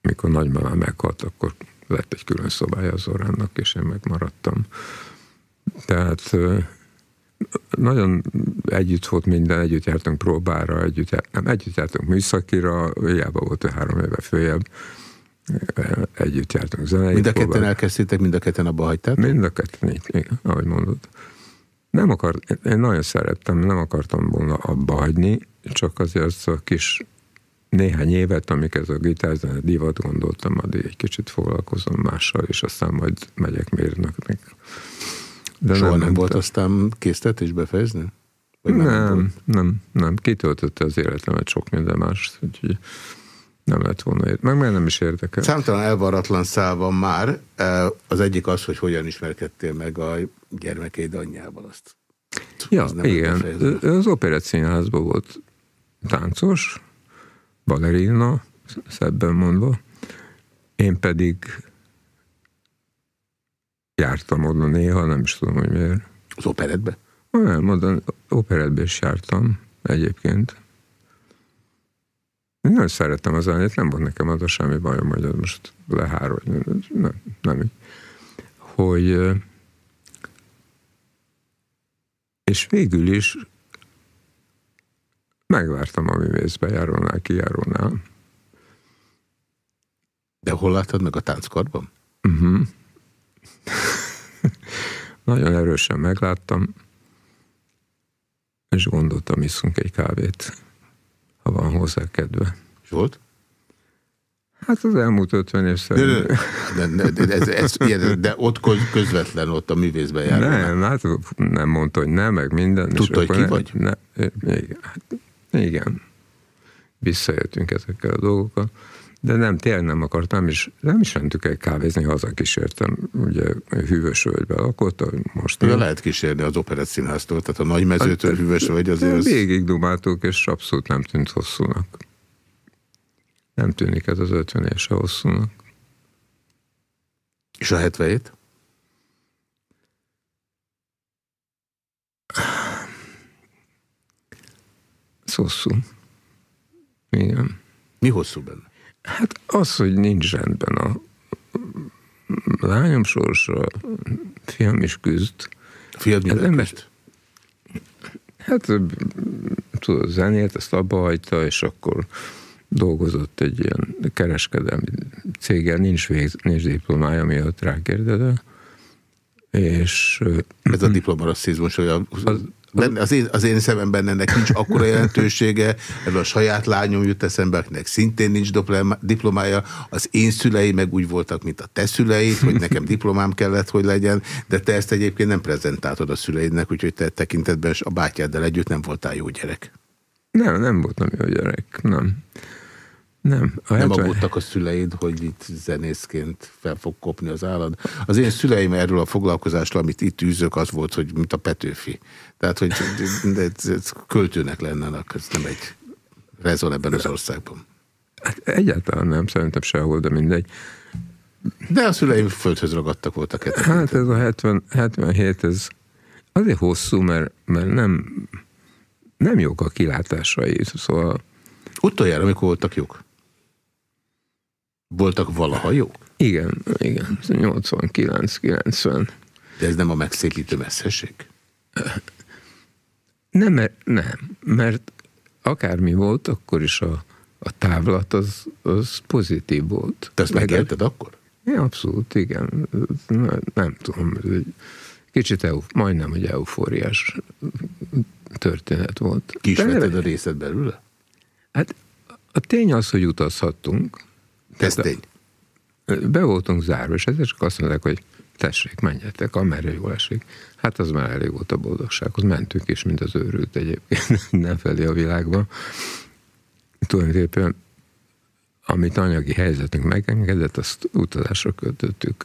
mikor nagymamám meghalt, akkor lett egy külön szobája az Oránnak, és én megmaradtam. Tehát nagyon együtt volt minden, együtt jártunk próbára, együtt, nem, együtt jártunk műszakira, hiába volt ő három éve följebb, együtt jártunk zenei Mind a ketten elkezdtétek, mind a ketten abba hagytát? Mind a ketten, igen, ahogy mondod. Nem akart, én nagyon szerettem, nem akartam volna abba hagyni, csak azért az a kis néhány évet, amik ez a gitárzene divat gondoltam, addig egy kicsit foglalkozom mással, és aztán majd megyek mérnöknek. De Soha nem, nem volt aztán késztetés befejezni? Vagy nem, nem, nem, nem. Kitöltötte az életemet sok minden más, úgyhogy nem lett volna ért. Meg mert nem is érdekel. Számtalan elvaratlan szál van már. Az egyik az, hogy hogyan ismerkedtél meg a gyermekeid anyjával. Azt, ja, az igen. Az operett színházban volt táncos, balerina, szebben mondva. Én pedig jártam oda néha, nem is tudom, hogy miért. Az operetbe? Nem, oda operetbe is jártam egyébként. Én nagyon szerettem az zenét, nem volt nekem az a semmi bajom, hogy az most lehár, nem, nem. Hogy és végül is megvártam a művészbe járónál, kijárónál. De hol láttad meg a tánckarban? Uh-huh. Nagyon erősen megláttam, és gondoltam, iszunk egy kávét, ha van hozzá kedve. És volt? Hát az elmúlt 50 év szerint. De, de, de, ez, ez, ilyen, de ott közvetlen ott a művészben jár. Nem, hát nem mondta, hogy nem, meg minden. Tudta, hogy ki ne, vagy? Ne, igen, hát, igen. Visszajöttünk ezekkel a dolgokkal. De nem, tényleg nem akartam, és nem is mentük el kávézni, hazakísértem. Ugye hűvös völgybe lakott, most... Ja, lehet kísérni az operett színháztól, tehát a nagy mezőtől hát, hűvös vagy azért... Az... Végig dumáltuk, és abszolút nem tűnt hosszúnak. Nem tűnik ez az 50 év se hosszúnak. És a 77? hosszú. Igen. Mi hosszú benne? Hát az, hogy nincs rendben a lányom sorsa, fiam is küzd. Fiad mivel ember, küzd? Hát tudod, zenét, ezt abba hagyta, és akkor dolgozott egy ilyen kereskedelmi céggel, nincs, vég, nincs diplomája, miatt rákérdezett. És... Ez a diplomarasszizmus, hogy a, az, Benne, az, én, az én szememben ennek nincs akkora jelentősége, erről a saját lányom jut eszembe, akinek szintén nincs diplomája, az én szüleim meg úgy voltak, mint a te szüleid, hogy nekem diplomám kellett, hogy legyen, de te ezt egyébként nem prezentáltod a szüleidnek, úgyhogy te tekintetben a bátyáddal együtt nem voltál jó gyerek. Nem, nem voltam jó gyerek, nem. Nem. A nem 70... aggódtak a szüleid, hogy itt zenészként fel fog kopni az állat. Az én szüleim erről a foglalkozásról, amit itt űzök, az volt, hogy mint a Petőfi. Tehát, hogy ez, ez költőnek lennének, ez nem egy rezon ebben az országban. Hát egyáltalán nem, szerintem sehol, de mindegy. De a szüleim földhöz ragadtak voltak. Hát ez a 70, 77, ez azért hosszú, mert, mert nem, nem jók a kilátásai, szóval... Utoljára, amikor voltak jók? Voltak valaha jók? Igen, igen. 89-90. De ez nem a megszépítő messzesség? Nem, nem, mert akármi volt, akkor is a, a távlat az, az pozitív volt. Te ezt megélted akkor? Ja, abszolút, igen. Nem, nem tudom, ez egy kicsit eu, majdnem, hogy eufóriás történet volt. Ki a részed belőle? Hát a tény az, hogy utazhattunk. Ez tény. Be voltunk zárva, és ezért csak azt mondták, hogy tessék, menjetek, amerre jól esik. Hát az már elég volt a boldogsághoz. Mentünk is, mint az őrült egyébként, nem felé a világban. Tulajdonképpen, amit anyagi helyzetünk megengedett, azt utazásra költöttük.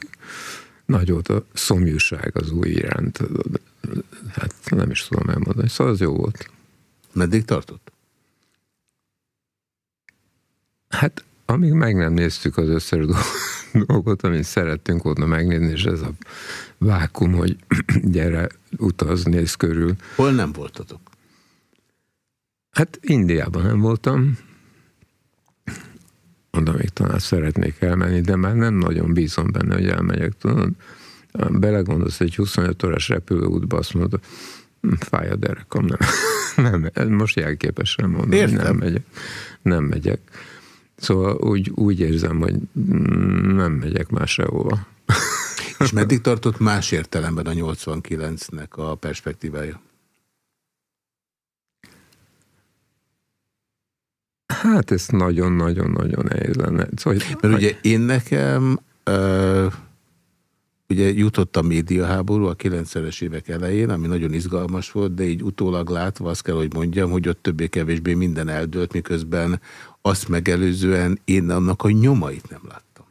Nagy volt a szomjúság az új iránt. Hát nem is tudom elmondani. Szóval az jó volt. Meddig tartott? Hát amíg meg nem néztük az összes dolgot, amit szerettünk volna megnézni, és ez a vákum, hogy gyere, utaz, néz körül. Hol nem voltatok? Hát Indiában nem voltam. Oda még talán szeretnék elmenni, de már nem nagyon bízom benne, hogy elmegyek. Tudod, belegondolsz egy 25 órás repülőútba, azt mondod, hm, fáj a derekam, nem. nem, most jelképesen mondom, Értem. nem megyek. Nem megyek. Szóval úgy, úgy érzem, hogy nem megyek már sehova. És meddig tartott más értelemben a 89-nek a perspektívája? Hát ez nagyon-nagyon-nagyon nehéz lenne. Szóval, Mert ugye én nekem uh, ugye jutott a médiaháború a 90-es évek elején, ami nagyon izgalmas volt, de így utólag látva azt kell, hogy mondjam, hogy ott többé-kevésbé minden eldőlt, miközben azt megelőzően én annak a nyomait nem láttam.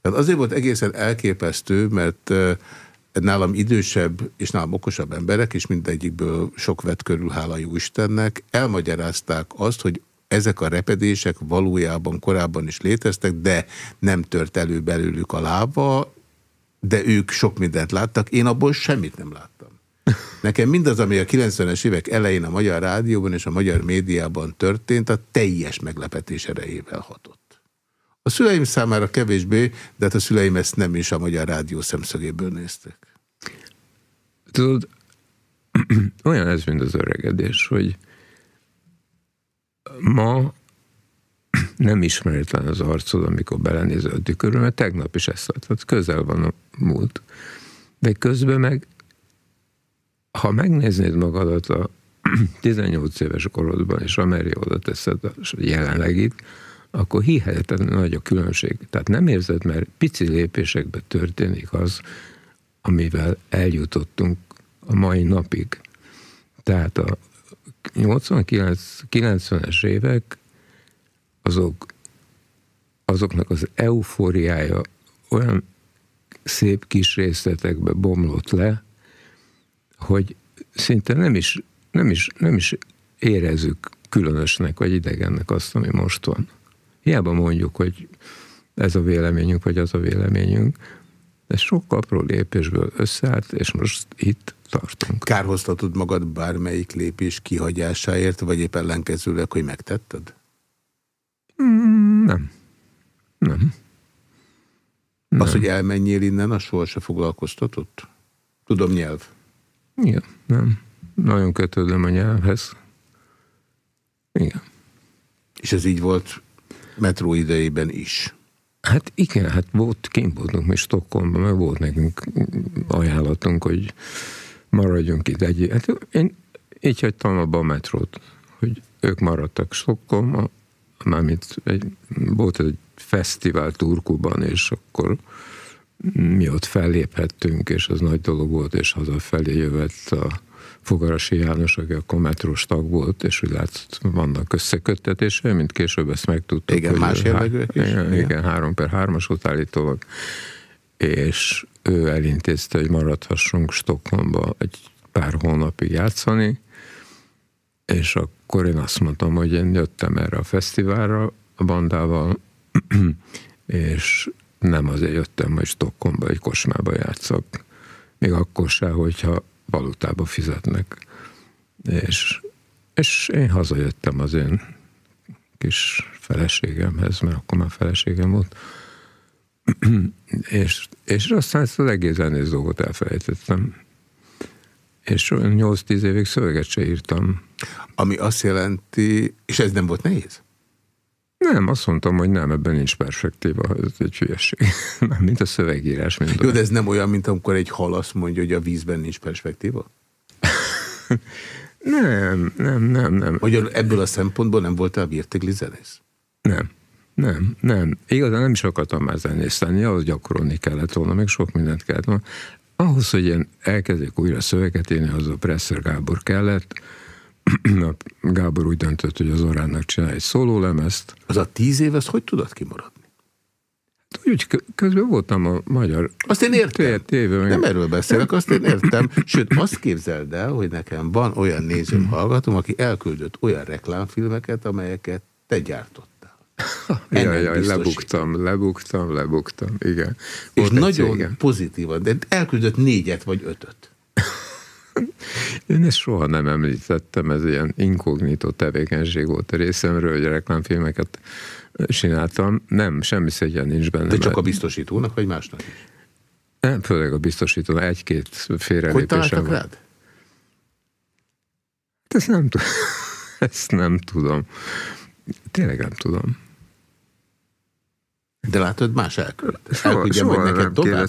Tehát azért volt egészen elképesztő, mert nálam idősebb és nálam okosabb emberek, és mindegyikből sok vett körül, hála jó Istennek, elmagyarázták azt, hogy ezek a repedések valójában korábban is léteztek, de nem tört elő belőlük a lába, de ők sok mindent láttak, én abból semmit nem láttam. Nekem mindaz, ami a 90-es évek elején a magyar rádióban és a magyar médiában történt, a teljes meglepetés erejével hatott. A szüleim számára kevésbé, de hát a szüleim ezt nem is a magyar rádió szemszögéből nézték. Tudod, olyan ez, mint az öregedés, hogy ma nem ismeretlen az arcod, amikor belenézel a tükörbe, mert tegnap is ezt látod, közel van a múlt. De közben meg, ha megnéznéd magadat a 18 éves korodban, és amerre oda teszed jelenlegit, akkor hihetetlen nagy a különbség. Tehát nem érzed, mert pici lépésekben történik az, amivel eljutottunk a mai napig. Tehát a 89-90-es évek azok, azoknak az eufóriája olyan szép kis részletekbe bomlott le, hogy szinte nem is, nem is, nem is érezzük különösnek vagy idegennek azt, ami most van. Hiába mondjuk, hogy ez a véleményünk, vagy az a véleményünk, ez sok apró lépésből összeállt, és most itt tartunk. Kárhoztatod magad bármelyik lépés kihagyásáért, vagy épp ellenkezőleg, hogy megtetted? Mm, nem. Nem. Nem. Az, hogy elmenjél innen, az sohasem foglalkoztatott? Tudom nyelv. Igen, nem. Nagyon kötődöm a nyelvhez. Igen. És ez így volt metró idejében is? Hát igen, hát volt, kint voltunk mi Stockholmban, meg volt nekünk ajánlatunk, hogy maradjunk itt egy... Hát én így hagytam abba a metrót, hogy ők maradtak Stockholmban, mármint egy, volt egy fesztivál Turkuban, és akkor mi ott felléphettünk, és az nagy dolog volt, és hazafelé jövett a Fogarasi János, aki a metrós tag volt, és úgy látszott, vannak összeköttetése, mint később ezt megtudtuk. Igen, más jellegűek is? Igen, igen, három per hármas volt állítólag. És ő elintézte, hogy maradhassunk Stockholmba egy pár hónapig játszani, és akkor én azt mondtam, hogy én jöttem erre a fesztiválra a bandával, és nem azért jöttem, hogy Stockholmba egy kosmába játszak. Még akkor se, hogyha valutába fizetnek. És, és én hazajöttem az én kis feleségemhez, mert akkor már feleségem volt, és, és aztán ezt az egész zenész dolgot elfelejtettem. És olyan 8-10 évig szöveget se írtam. Ami azt jelenti, és ez nem volt nehéz? Nem, azt mondtam, hogy nem, ebben nincs perspektíva, ez egy hülyeség. mint a szövegírás. Mint Jó, de ez nem olyan, mint amikor egy hal azt mondja, hogy a vízben nincs perspektíva? nem, nem, nem, nem. Magyar ebből a szempontból nem voltál virtigli zenész? Nem, nem, nem. Igazán nem is akartam már zenész lenni, ahhoz gyakorolni kellett volna, meg sok mindent kellett volna. Ahhoz, hogy én elkezdjek újra szöveget írni, az a Presser Gábor kellett, Gábor úgy döntött, hogy az Oránnak csinál egy szólólemezt. Az a tíz év, az hogy tudod kimaradni? Hát úgy közben voltam a magyar... Azt én értem. Téve, Nem erről beszélek, azt én értem. Sőt, azt képzeld el, hogy nekem van olyan nézőm, hallgatom, aki elküldött olyan reklámfilmeket, amelyeket te gyártottál. Jaj, jaj, lebuktam, lebuktam, lebuktam, igen. Volt És nagyon cégem. pozitívan, de elküldött négyet vagy ötöt. Én ezt soha nem említettem, ez ilyen inkognitó tevékenység volt a részemről, hogy reklámfilmeket csináltam. Nem, semmi szégyen nincs benne. De csak a biztosítónak, vagy másnak is? Nem, főleg a biztosító, egy-két félrelépésem Hogy rád? Ezt nem, ezt nem tudom. Tényleg nem tudom. De látod, más elküld. Elküldjem, hogy neked tovább?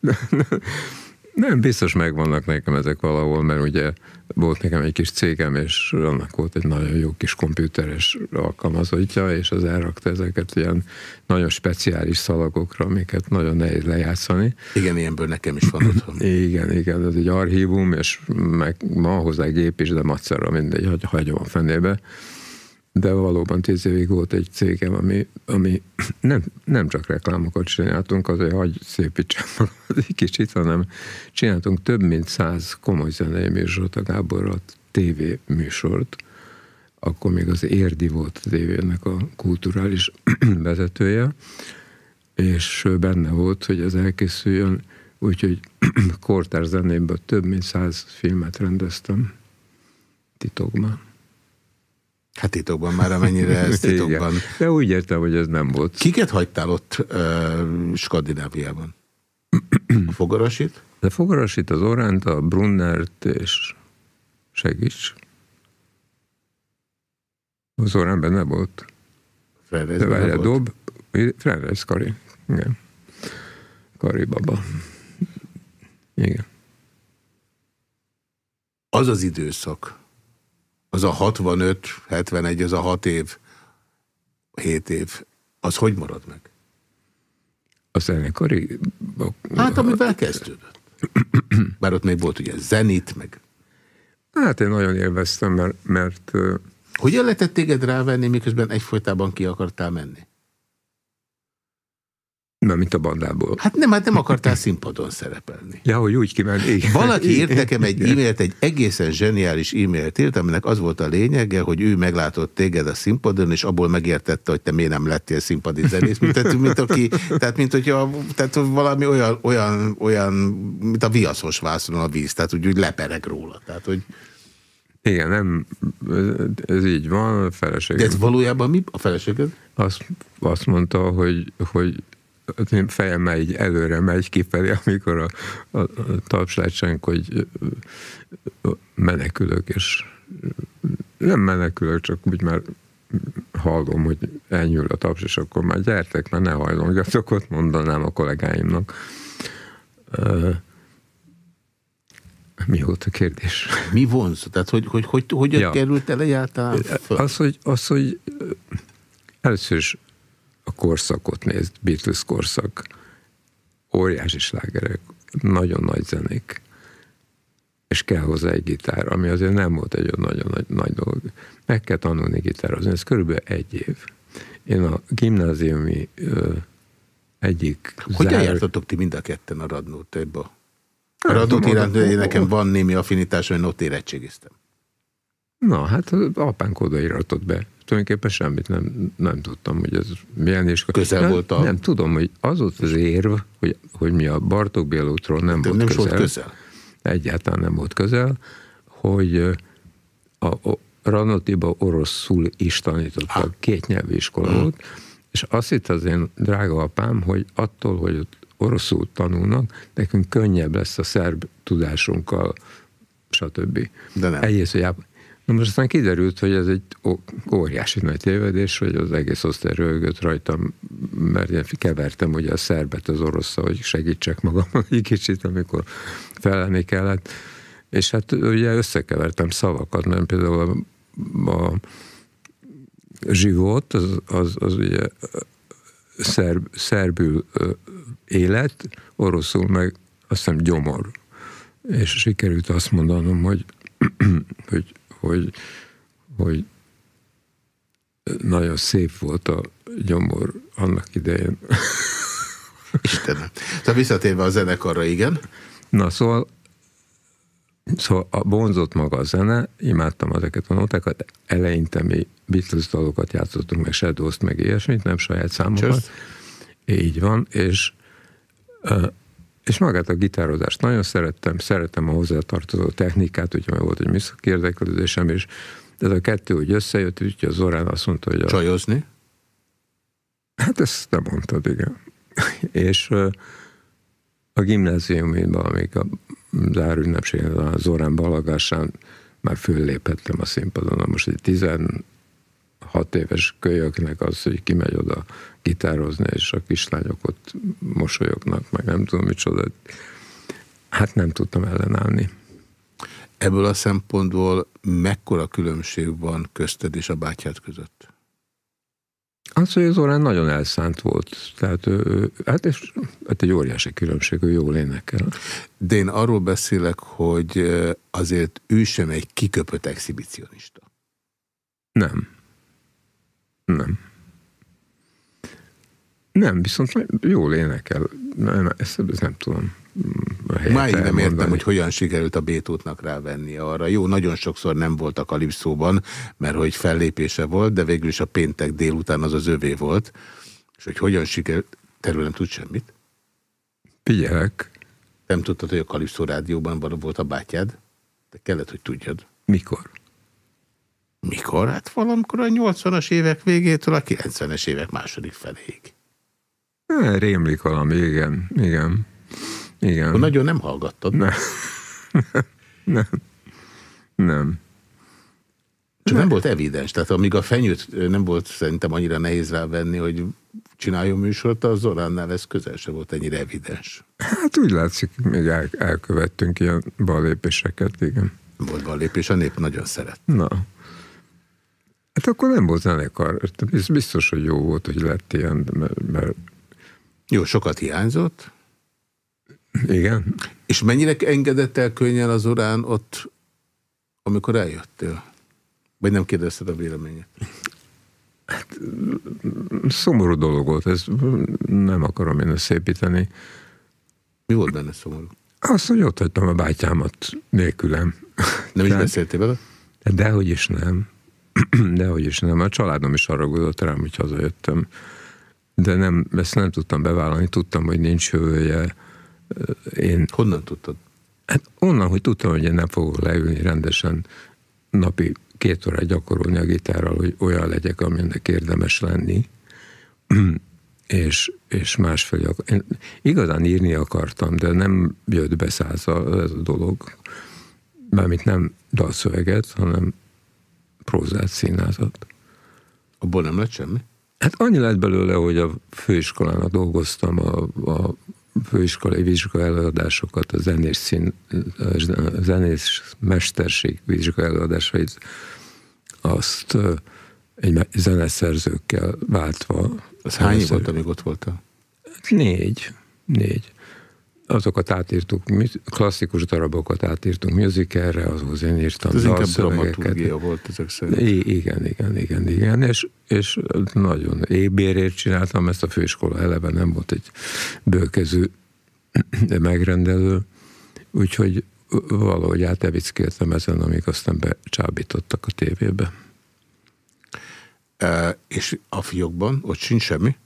Nem, biztos megvannak nekem ezek valahol, mert ugye volt nekem egy kis cégem, és annak volt egy nagyon jó kis komputeres alkalmazottja, és az elrakta ezeket ilyen nagyon speciális szalagokra, amiket nagyon nehéz lejátszani. Igen, ilyenből nekem is van otthon. Igen, igen, ez egy archívum, és meg van hozzá gép is, de macera mindegy, hogy hagyom a fenébe de valóban tíz évig volt egy cégem, ami, ami nem, nem csak reklámokat csináltunk, azért hagy szépítsem egy kicsit, hanem csináltunk több mint száz komoly zenei műsort, a Gáborral TV műsort, akkor még az Érdi volt a tévének a kulturális vezetője, és benne volt, hogy ez elkészüljön, úgyhogy kortárs zenéből több mint száz filmet rendeztem titokban. Hát titokban már, amennyire ez titokban. Igen. De úgy értem, hogy ez nem volt. Kiket hagytál ott uh, Skandináviában? A Fogarasit? De Fogarasit, az Oránt, a Brunnert és segíts. Az Orán benne volt. Frerez De várjál, Dob, Frerez Kari. Igen. Kari baba. Igen. Az az időszak, az a 65, 71, az a 6 év, 7 év, az hogy marad meg? A zenekari... Hát, amivel kezdődött. Bár ott még volt ugye zenit, meg... Hát én nagyon élveztem, mert... mert Hogyan lehetett téged rávenni, miközben egyfolytában ki akartál menni? Nem, mint a bandából. Hát nem, hát nem akartál színpadon szerepelni. Ja, hogy úgy kimenni. Valaki írt nekem egy e-mailt, egy egészen zseniális e-mailt írt, aminek az volt a lényege, hogy ő meglátott téged a színpadon, és abból megértette, hogy te miért nem lettél színpadi zenész, mint, tehát, mint aki, tehát mint hogyha, tehát valami olyan, olyan, olyan, mint a viaszos vászon a víz, tehát úgy, úgy lepereg róla. Tehát, hogy igen, nem, ez így van, a feleség. De ez valójában mi a feleséged? Azt, azt mondta, hogy, hogy az én fejem így előre megy kifelé, amikor a, a, a tapslátsánk, hogy menekülök, és nem menekülök, csak úgy már hallom, hogy elnyúl a taps, és akkor már gyertek, mert ne hajlongjatok, ott mondanám a kollégáimnak. Mi volt a kérdés? Mi vonz? Tehát, hogy, hogy, hogy hogyan ja. került el egyáltalán? Az, hogy, az, hogy először is a korszakot nézd, Beatles korszak, óriási slágerek, nagyon nagy zenék, és kell hozzá egy gitár, ami azért nem volt egy nagyon nagy, nagy dolog. Meg kell tanulni gitározni, ez körülbelül egy év. Én a gimnáziumi ö, egyik Hogyan zár... jártatok ti mind a ketten a Radnótéba? A Radnót iránt nekem van némi affinitás, hogy ott érettségiztem. Na, hát apánk odaíratott be tulajdonképpen semmit nem, nem tudtam, hogy ez milyen is. Közel nem, volt a... Nem tudom, hogy az volt az érv, hogy, hogy mi a Bartók Béla útról nem De volt nem közel. Volt közel. Egyáltalán nem volt közel, hogy a, a Ranotiba oroszul is tanítottak, két nyelvi iskola hmm. volt, és azt hitt az én drága apám, hogy attól, hogy ott oroszul tanulnak, nekünk könnyebb lesz a szerb tudásunkkal, stb. De nem. Egyrészt, hogy Na most aztán kiderült, hogy ez egy óriási nagy tévedés, hogy az egész osztály rögött rajtam, mert én kevertem ugye a szerbet az oroszra, hogy segítsek magam egy kicsit, amikor felelni kellett. És hát ugye összekevertem szavakat, mert például a, a zsivót, az, az, az ugye szerb, szerbül élet, oroszul meg azt hiszem gyomor. És sikerült azt mondanom, hogy, hogy hogy, hogy nagyon szép volt a gyomor annak idején. Istenem. Tehát visszatérve a zenekarra, igen. Na szóval, szóval a bonzott maga a zene, imádtam ezeket a notákat, eleinte mi Beatles dalokat játszottunk, meg shadows meg ilyesmit, nem saját számokat. Így van, és és magát a gitározást nagyon szerettem, szerettem a hozzátartozó technikát, úgyhogy volt egy műszaki érdeklődésem, és ez a kettő úgy összejött, úgyhogy az Zorán azt mondta, hogy... A... Csajozni? Hát ezt nem mondtad, igen. és a gimnáziumban, amíg a zárünnepségen, a Zorán balagásán már fölléphettem a színpadon. Na most egy 16 éves kölyöknek az, hogy kimegy oda gitározni, és a kislányok ott mosolyognak, meg nem tudom micsoda. Hát nem tudtam ellenállni. Ebből a szempontból mekkora különbség van közted és a bátyád között? Az, hogy az Orán nagyon elszánt volt. Tehát ő, hát, és, hát egy óriási különbség, ő jól énekel. De én arról beszélek, hogy azért ő sem egy kiköpött exhibicionista. Nem. Nem. Nem, viszont jól énekel. Nem, ezt, ezt nem tudom. Máig nem értem, hogy hogyan sikerült a Bétótnak rávenni arra. Jó, nagyon sokszor nem volt a kalipszóban, mert hogy fellépése volt, de végül is a péntek délután az az övé volt. És hogy hogyan sikerült, terül nem tud semmit? Figyelek. Nem tudtad, hogy a Kalipszó rádióban volt a bátyád? De kellett, hogy tudjad. Mikor? Mikor? Hát valamikor a 80-as évek végétől a 90-es évek második feléig. Rémlik valami, igen, igen. igen. Akkor nagyon nem hallgattad? Nem. nem. Nem. Csak nem volt evidens, tehát amíg a fenyőt nem volt szerintem annyira nehéz rávenni, hogy csináljon műsort, az Zoránnál ez közel se volt ennyire evidens. Hát úgy látszik, még el, elkövettünk ilyen ballépéseket, igen. Volt ballépés, a nép nagyon szeret. Na. Hát akkor nem volt zenekar. Biztos, hogy jó volt, hogy lett ilyen, mert, mert jó, sokat hiányzott. Igen. És mennyire engedett el könnyen az orán ott, amikor eljöttél? Vagy nem kérdezted a véleményet? Hát, szomorú dolog volt, ez nem akarom én ezt szépíteni. Mi volt benne szomorú? Azt, hogy ott hagytam a bátyámat nélkülem. Nem is beszéltél vele? Dehogy is nem. Dehogy is nem. A családom is arra gondolt rám, hogy hazajöttem de nem, ezt nem tudtam bevállalni, tudtam, hogy nincs jövője. Én, Honnan tudtad? Hát onnan, hogy tudtam, hogy én nem fogok leülni rendesen napi két órát gyakorolni a gitárral, hogy olyan legyek, aminek érdemes lenni, és, és másfelé akar. Én igazán írni akartam, de nem jött be száz a, ez a dolog. Mármint nem dalszöveget, hanem prózát, színázat. Abból nem lett semmi? Hát annyi lett belőle, hogy a főiskolának dolgoztam, a, a főiskolai vizsga előadásokat, a zenés, szín, a zenés mesterség vizsga előadásait azt egy zeneszerzőkkel váltva. Az hány volt, amíg ott voltál? Négy. Négy azokat átírtuk, klasszikus darabokat átírtunk musicalre, azhoz én írtam Ez inkább dramaturgia volt ezek szerint. I- igen, igen, igen, igen, és, és nagyon ébérért csináltam ezt a főiskola eleve, nem volt egy bőkezű megrendelő, úgyhogy valahogy átevickéltem ezen, amik aztán becsábítottak a tévébe. E, és a fiókban ott sincs semmi?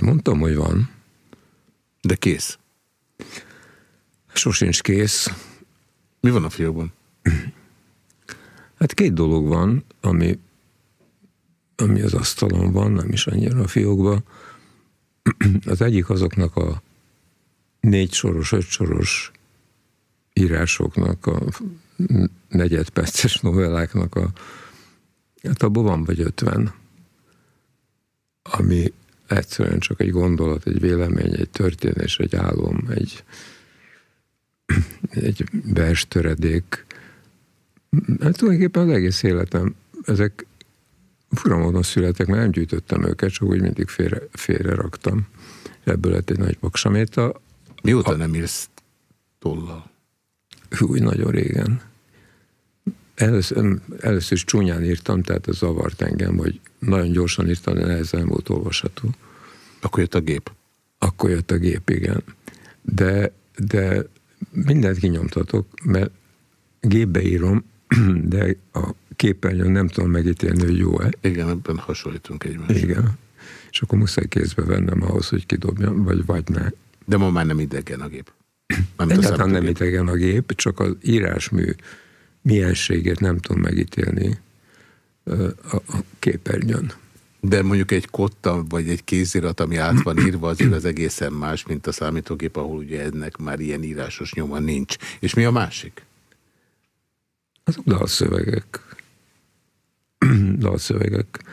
Hát mondtam, hogy van. De kész? Sosincs kész. Mi van a fiókban? Hát két dolog van, ami, ami az asztalon van, nem is annyira a fiókban. Az egyik azoknak a négy soros, öt soros írásoknak, a negyedperces novelláknak a, hát abban van vagy ötven, ami egyszerűen csak egy gondolat, egy vélemény, egy történés, egy álom, egy, egy verstöredék. Hát tulajdonképpen az egész életem, ezek fura módon születek, mert nem gyűjtöttem őket, csak úgy mindig félre, félre raktam. Ebből lett egy nagy paksaméta. Mióta a, nem írsz tollal? Hú, nagyon régen. Először, először is csúnyán írtam, tehát ez zavart engem, hogy nagyon gyorsan írtam, de nehezen volt olvasható. Akkor jött a gép? Akkor jött a gép, igen. De, de mindent kinyomtatok, mert gépbe írom, de a képernyőn nem tudom megítélni, hogy jó-e. Igen, ebben hasonlítunk egymásra. Igen. És akkor muszáj kézbe vennem ahhoz, hogy kidobjam, vagy vagy ne. De ma már nem idegen a gép. Egyáltalán nem idegen a gép, csak az írásmű mienségét nem tudom megítélni a, a képernyőn. De mondjuk egy kotta, vagy egy kézirat, ami át van írva, azért az egészen más, mint a számítógép, ahol ugye ennek már ilyen írásos nyoma nincs. És mi a másik? Azok dalszövegek. dalszövegek,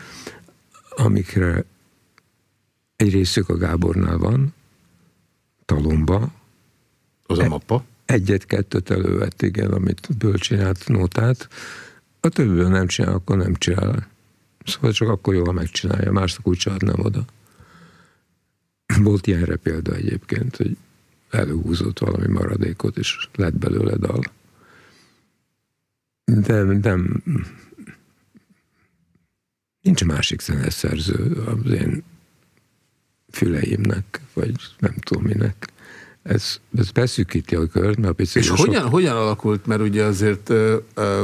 amikre egy részük a Gábornál van, talomba. Az a mappa? Egyet-kettőt elővett, igen, amit ből csinált nótát. A többől nem csinál, akkor nem csinál. Szóval csak akkor jól megcsinálja, másnak úgy nem oda. Volt ilyenre példa egyébként, hogy előhúzott valami maradékot, és lett belőle dal. De nem, nincs másik zeneszerző az én füleimnek, vagy nem tudom minek. Ez, ez beszűkíti a kört, mert És sok... hogyan, hogyan alakult, mert ugye azért uh,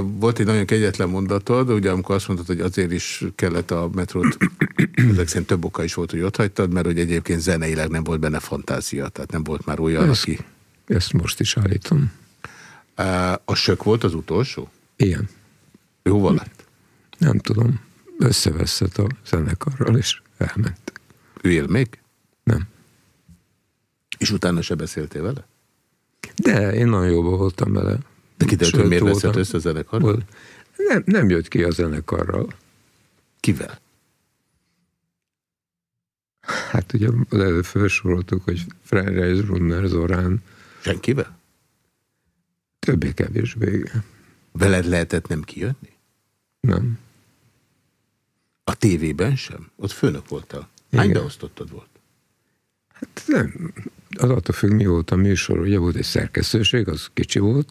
volt egy nagyon kegyetlen mondatod, ugye amikor azt mondtad, hogy azért is kellett a metrót, ezek szerint több oka is volt, hogy ott hagytad, mert hogy egyébként zeneileg nem volt benne fantázia, tehát nem volt már olyan, ezt, aki... Ezt most is állítom. Uh, a sök volt az utolsó? Igen. Jóval lett? Nem tudom. Összeveszett a zenekarral, és elment. Ő él még? És utána se beszéltél vele? De, én nagyon jóban voltam vele. De kiderült, hogy miért veszett össze a zenekarral? Nem, nem jött ki a zenekarral. Kivel? Hát ugye előbb felsoroltuk, hogy Frenreis, Brunner, Zorán. Senkivel? Többé-kevésbé. Veled lehetett nem kijönni? Nem. A tévében sem? Ott főnök voltál? Hány beosztottad volt? Hát nem. Az attól függ, mi volt a műsor. Ugye volt egy szerkesztőség, az kicsi volt,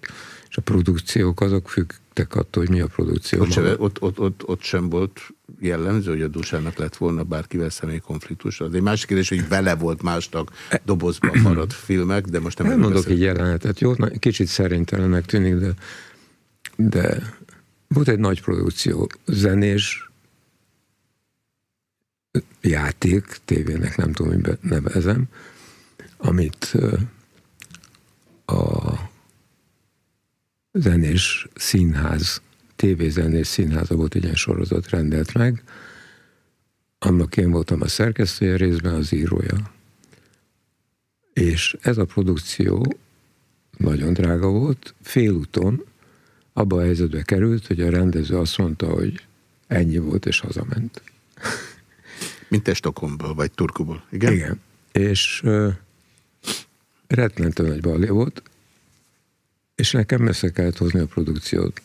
és a produkciók azok függtek attól, hogy mi a produkció. Ott, sem, ott, ott, ott, ott sem volt jellemző, hogy a Dusának lett volna bárkivel személy konfliktus. Az egy másik kérdés, hogy vele volt másnak dobozban maradt filmek, de most nem... Nem mondok egy jelenetet, jó? Kicsit szerintelennek tűnik, de, de volt egy nagy produkció, zenés, játék, tévének nem tudom, hogy nevezem, amit a zenés színház, tévézenés színháza volt egy ilyen sorozat rendelt meg, annak én voltam a szerkesztője, részben az írója. És ez a produkció nagyon drága volt, félúton abba a helyzetbe került, hogy a rendező azt mondta, hogy ennyi volt, és hazament. Mint Estokomból, vagy Turkuból, igen? Igen. És rettenető nagy balé volt, és nekem messze kellett hozni a produkciót.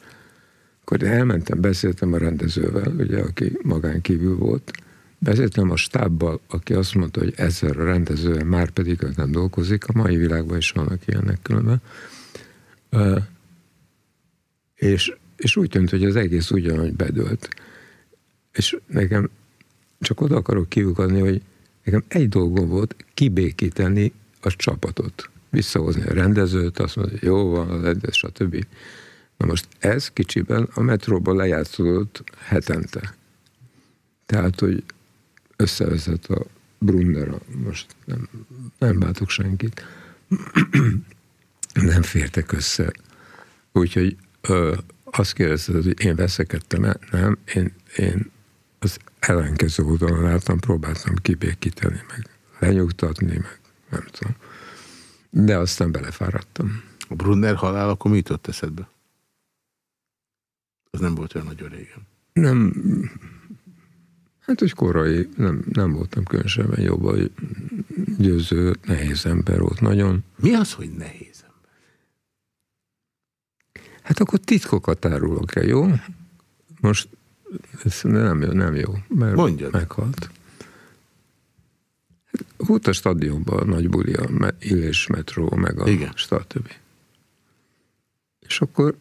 Akkor elmentem, beszéltem a rendezővel, ugye, aki magán kívül volt, beszéltem a stábbal, aki azt mondta, hogy ezzel a rendező már pedig ő nem dolgozik, a mai világban is vannak ilyenek különben. Uh, és, és úgy tűnt, hogy az egész ugyanúgy bedőlt. És nekem csak oda akarok kiukadni, hogy nekem egy dolgom volt kibékíteni a csapatot. Visszahozni a rendezőt, azt hogy jó van, stb. Na most ez kicsiben a metróban lejátszódott hetente. Tehát, hogy összevezett a Brunner, most nem, nem bátok senkit, nem fértek össze. Úgyhogy ö, azt kérdezted, hogy én veszekedtem -e? Nem, én, én az ellenkező oldalon álltam, próbáltam kibékíteni, meg lenyugtatni, meg nem tudom. De aztán belefáradtam. A Brunner halál akkor mi jutott eszedbe? Az nem volt olyan nagyon régen. Nem, hát hogy korai, nem, nem voltam különösebben jobb, hogy győző, nehéz ember volt nagyon. Mi az, hogy nehéz ember? Hát akkor titkokat árulok el, jó? Most ez nem, nem jó, mert Mondjad. meghalt. Volt a stadionban a nagy buli, a Illés metró, meg a Igen. stb. És akkor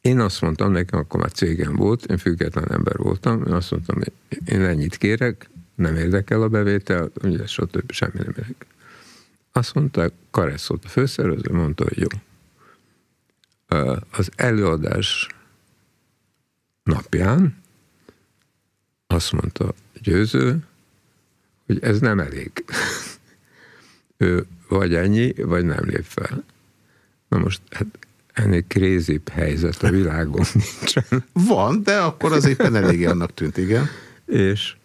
én azt mondtam nekem, akkor már cégem volt, én független ember voltam, én azt mondtam, én ennyit kérek, nem érdekel a bevétel, ugye, stb. semmi nem érdekel. Azt mondta, Karesz a főszervező, mondta, hogy jó. Az előadás napján azt mondta győző, hogy ez nem elég. ő vagy ennyi, vagy nem lép fel. Na most, hát ennél krézibb helyzet a világon nincsen. Van, de akkor az éppen eléggé annak tűnt, igen. És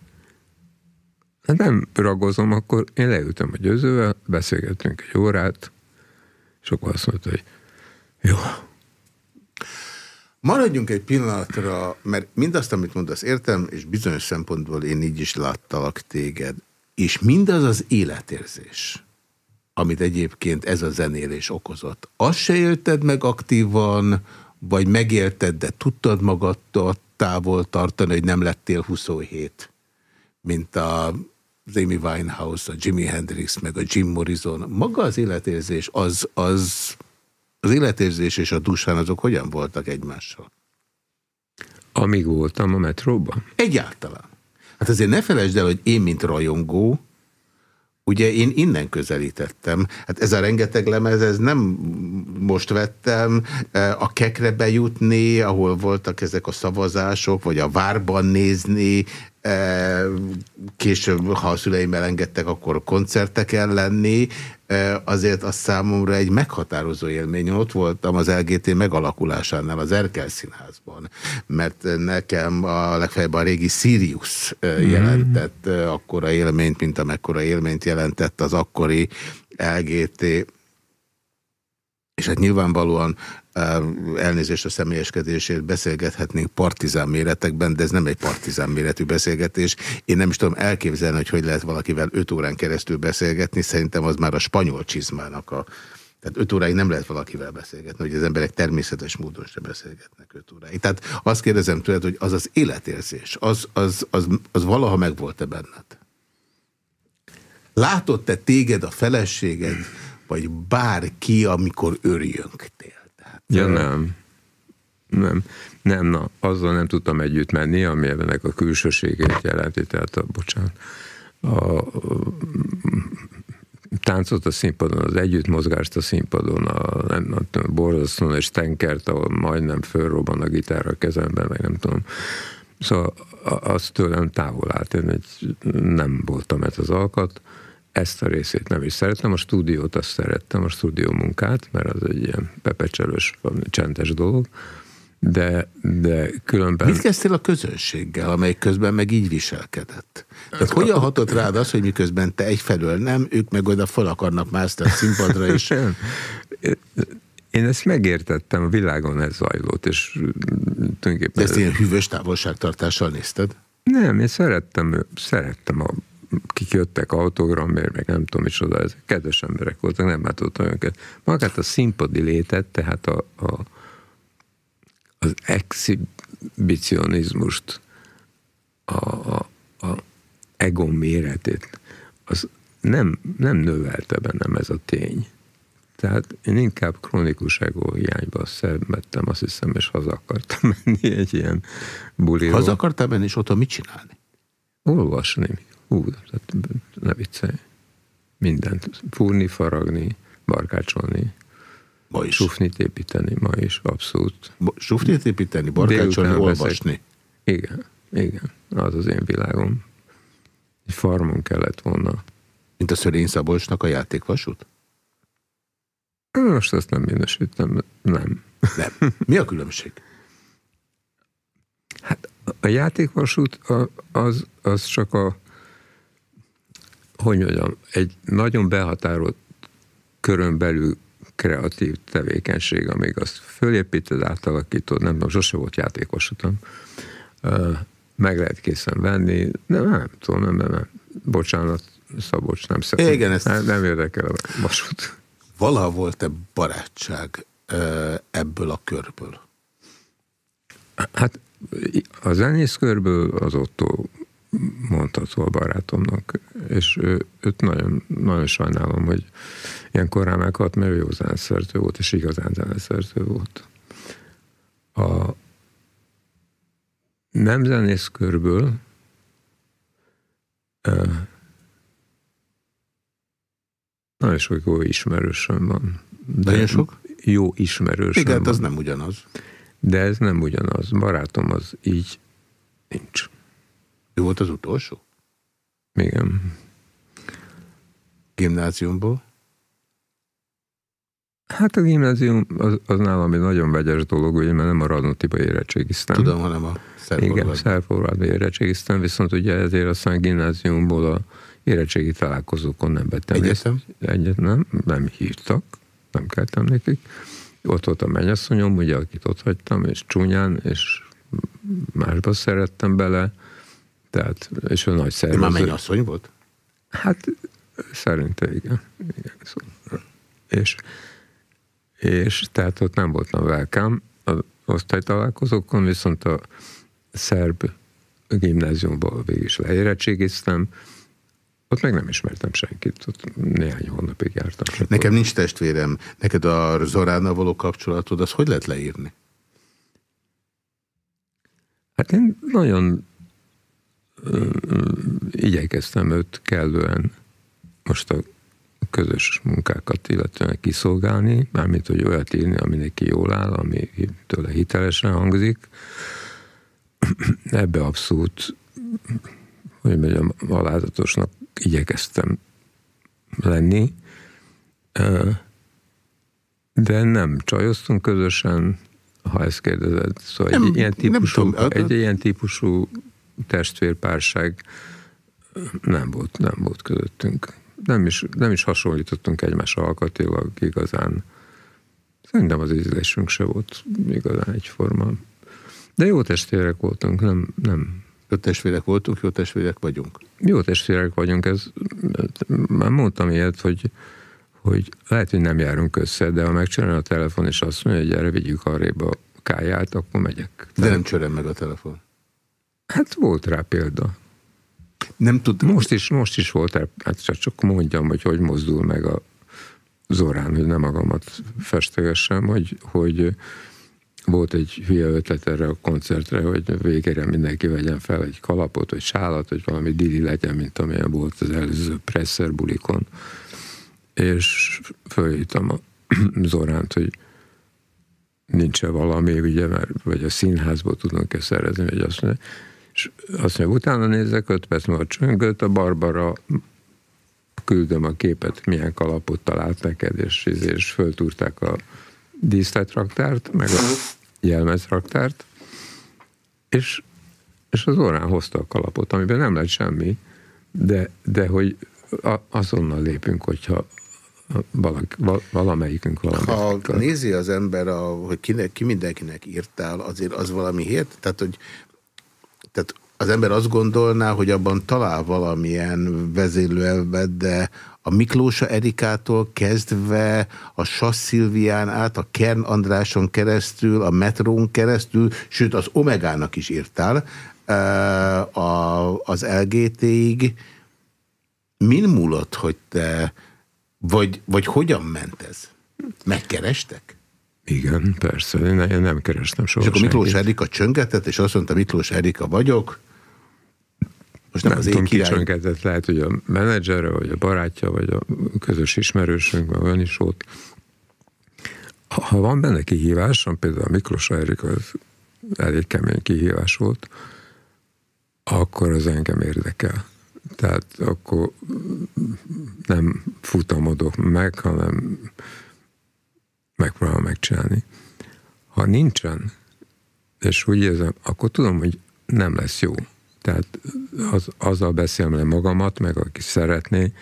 hát nem ragozom, akkor én leültem a győzővel, beszélgettünk egy órát, és akkor azt mondta, hogy jó, Maradjunk egy pillanatra, mert mindazt, amit mondasz, értem, és bizonyos szempontból én így is láttalak téged. És mindaz az életérzés, amit egyébként ez a zenélés okozott. Azt se élted meg aktívan, vagy megélted, de tudtad magadtól távol tartani, hogy nem lettél 27, mint a az Amy Winehouse, a Jimi Hendrix, meg a Jim Morrison. Maga az életérzés, az, az, az életérzés és a dusán azok hogyan voltak egymással? Amíg voltam a metróban? Egyáltalán. Hát azért ne felejtsd el, hogy én, mint rajongó, Ugye én innen közelítettem. Hát ez a rengeteg lemez, ez nem most vettem. E, a kekre bejutni, ahol voltak ezek a szavazások, vagy a várban nézni, e, később, ha a szüleim elengedtek, akkor koncerteken lenni azért az számomra egy meghatározó élmény. Ott voltam az LGT megalakulásánál, az Erkel Színházban, mert nekem a legfeljebb a régi Sirius mhm. jelentett akkora élményt, mint amekkora élményt jelentett az akkori LGT és hát nyilvánvalóan elnézést a személyeskedésért beszélgethetnénk partizán méretekben, de ez nem egy partizán méretű beszélgetés. Én nem is tudom elképzelni, hogy hogy lehet valakivel öt órán keresztül beszélgetni, szerintem az már a spanyol csizmának a... Tehát öt óráig nem lehet valakivel beszélgetni, hogy az emberek természetes módon se beszélgetnek öt óráig. Tehát azt kérdezem tőled, hogy az az életérzés, az, az, az, az valaha megvolt-e benned? Látott-e téged a feleséged, vagy bárki, amikor örjöngtél? Ja, nem. Nem. Nem, na, azzal nem tudtam együtt menni, ami ennek a külsőségét jelenti, tehát a, bocsánat, a, a táncot a színpadon, az együttmozgást a színpadon, a, nem, nem tudom, borzasztóan és tenkert, ahol majdnem fölrobban a gitár a kezemben, meg nem tudom. Szóval azt tőlem távol állt, én egy, nem voltam ez az alkat, ezt a részét nem is szeretem, a stúdiót azt szerettem, a stúdió munkát, mert az egy ilyen pepecselős, csendes dolog, de, de különben... Mit kezdtél a közönséggel, amely közben meg így viselkedett? Tehát hogyan hatott rád az, hogy miközben te egyfelől nem, ők meg oda fel akarnak mászni a színpadra, és... Én ezt megértettem, a világon ez zajlott, és tulajdonképpen... De ezt ilyen hűvös távolságtartással nézted? Nem, én szerettem, szerettem a kik jöttek autogramért, meg nem tudom micsoda, ezek kedves emberek voltak, nem látottam őket. Magát a színpadi létet, tehát a, a, az exhibicionizmust, a, a, a egon méretét, az nem, nem növelte bennem ez a tény. Tehát én inkább krónikus ego hiányba szenvedtem, azt hiszem, és haza akartam menni egy ilyen buliról. Haza akartál menni, és ott mit csinálni? Olvasni. Hú, tehát ne viccelj. Mindent. Fúrni, faragni, barkácsolni. Ma is. Sufnit építeni, ma is, abszolút. Sufnit építeni, barkácsolni, olvasni. Igen, igen. Az az én világom. Egy farmon kellett volna. Mint a Szörény Szabolcsnak a játékvasút? Most azt nem minősítem, nem. Nem. Mi a különbség? Hát a játékvasút az, az csak a hogy mondjam, egy nagyon behatárolt körön belül kreatív tevékenység, amíg azt fölépíted, átalakítod, nem tudom, sose volt játékos utam. Meg lehet készen venni, de nem tudom, nem, nem, nem. Bocsánat, Szabocs, nem szeretem. Igen, ezt... nem, nem érdekel a vasút. Valaha volt-e barátság ebből a körből? Hát a zenész körből az Otto mondható a barátomnak, és ő, őt nagyon, nagyon sajnálom, hogy ilyen korán meghalt, mert ő jó zeneszerző volt, és igazán zeneszerző volt. A nem zenész körből nagyon sok jó ismerősöm van. De nagyon sok? Jó ismerősöm Igen, van. az nem ugyanaz. De ez nem ugyanaz. Barátom az így nincs. Ő volt az utolsó? Igen. Gimnáziumból? Hát a gimnázium az, az nálam egy nagyon vegyes dolog, ugye, mert nem a Radnotiba érettségiztem. Tudom, hanem a Szerforvádba. Igen, Szerforvádba érettségiztem, viszont ugye ezért aztán a gimnáziumból a érettségi találkozókon nem vettem Egyetem? Egyet nem, nem hívtak, nem keltem nekik. Ott volt a mennyasszonyom, ugye, akit ott hagytam, és csúnyán, és másba szerettem bele, tehát, és ő nagy szervező. Már asszony volt? Hát szerintem igen. igen szóval. És, és tehát ott nem voltam welcome az osztálytalálkozókon, viszont a szerb gimnáziumban végig is leérettségiztem, ott meg nem ismertem senkit, ott néhány hónapig jártam. Nekem nincs testvérem. Neked a Zoránnal való kapcsolatod, az hogy lehet leírni? Hát én nagyon igyekeztem őt kellően most a közös munkákat illetően kiszolgálni, mármint, hogy olyat írni, ami neki jól áll, ami tőle hitelesen hangzik. Ebbe abszolút, hogy mondjam, alázatosnak igyekeztem lenni, de nem csajoztunk közösen, ha ezt kérdezed. Szóval nem, egy, ilyen típusú, tudom, egy ilyen típusú testvérpárság nem volt, nem volt közöttünk. Nem is, nem is hasonlítottunk egymás alkatilag igazán. Szerintem az ízlésünk se volt igazán egyforma. De jó testvérek voltunk, nem, nem, jó testvérek voltunk, jó testvérek vagyunk. Jó testvérek vagyunk, ez, már mondtam ilyet, hogy, hogy lehet, hogy nem járunk össze, de ha megcsinálja a telefon, és azt mondja, hogy gyere, vigyük arrébb a káját, akkor megyek. De nem csörem meg a telefon. Hát volt rá példa. Nem tudom. Most is, most is volt rá, hát csak, csak mondjam, hogy hogy mozdul meg a Zorán, hogy nem magamat festegessem, hogy, hogy volt egy hülye ötlet erre a koncertre, hogy végére mindenki vegyen fel egy kalapot, vagy sálat, vagy valami didi legyen, mint amilyen volt az előző presser bulikon. És fölhívtam a Zoránt, hogy nincs-e valami, ugye, mert, vagy a színházból tudunk-e szerezni, vagy azt mondja, és azt mondja, utána nézek, öt perc múlva csöngött, a Barbara küldöm a képet, milyen kalapot talált neked, és, és föltúrták a díszletraktárt, meg a jelmezraktárt, és, és az orrán hozta a kalapot, amiben nem lett semmi, de, de hogy a, azonnal lépünk, hogyha valak, valamelyikünk valami. Ha nézi az ember, a, hogy kinek, ki mindenkinek írtál, azért az valami hért? Tehát, hogy tehát az ember azt gondolná, hogy abban talál valamilyen vezérlőelvet, de a Miklósa Erikától kezdve a Sass Szilvián át, a Kern Andráson keresztül, a Metrón keresztül, sőt az Omegának is írtál, az LGT-ig. Min múlott, hogy te, vagy, vagy hogyan ment ez? Megkerestek? Igen, persze, én nem kerestem soha És akkor Miklós Erika csöngetett, és azt mondta, Miklós Erika vagyok, most nem, nem az tudom, kicsöngetett, lehet, hogy a menedzsere, vagy a barátja, vagy a közös ismerősünk, vagy olyan is volt. Ha van benne kihívás, például a Miklós Erik az elég kemény kihívás volt, akkor az engem érdekel. Tehát akkor nem futamodok meg, hanem megpróbálom megcsinálni. Ha nincsen, és úgy érzem, akkor tudom, hogy nem lesz jó. Tehát az, azzal beszélem le magamat, meg aki szeretné,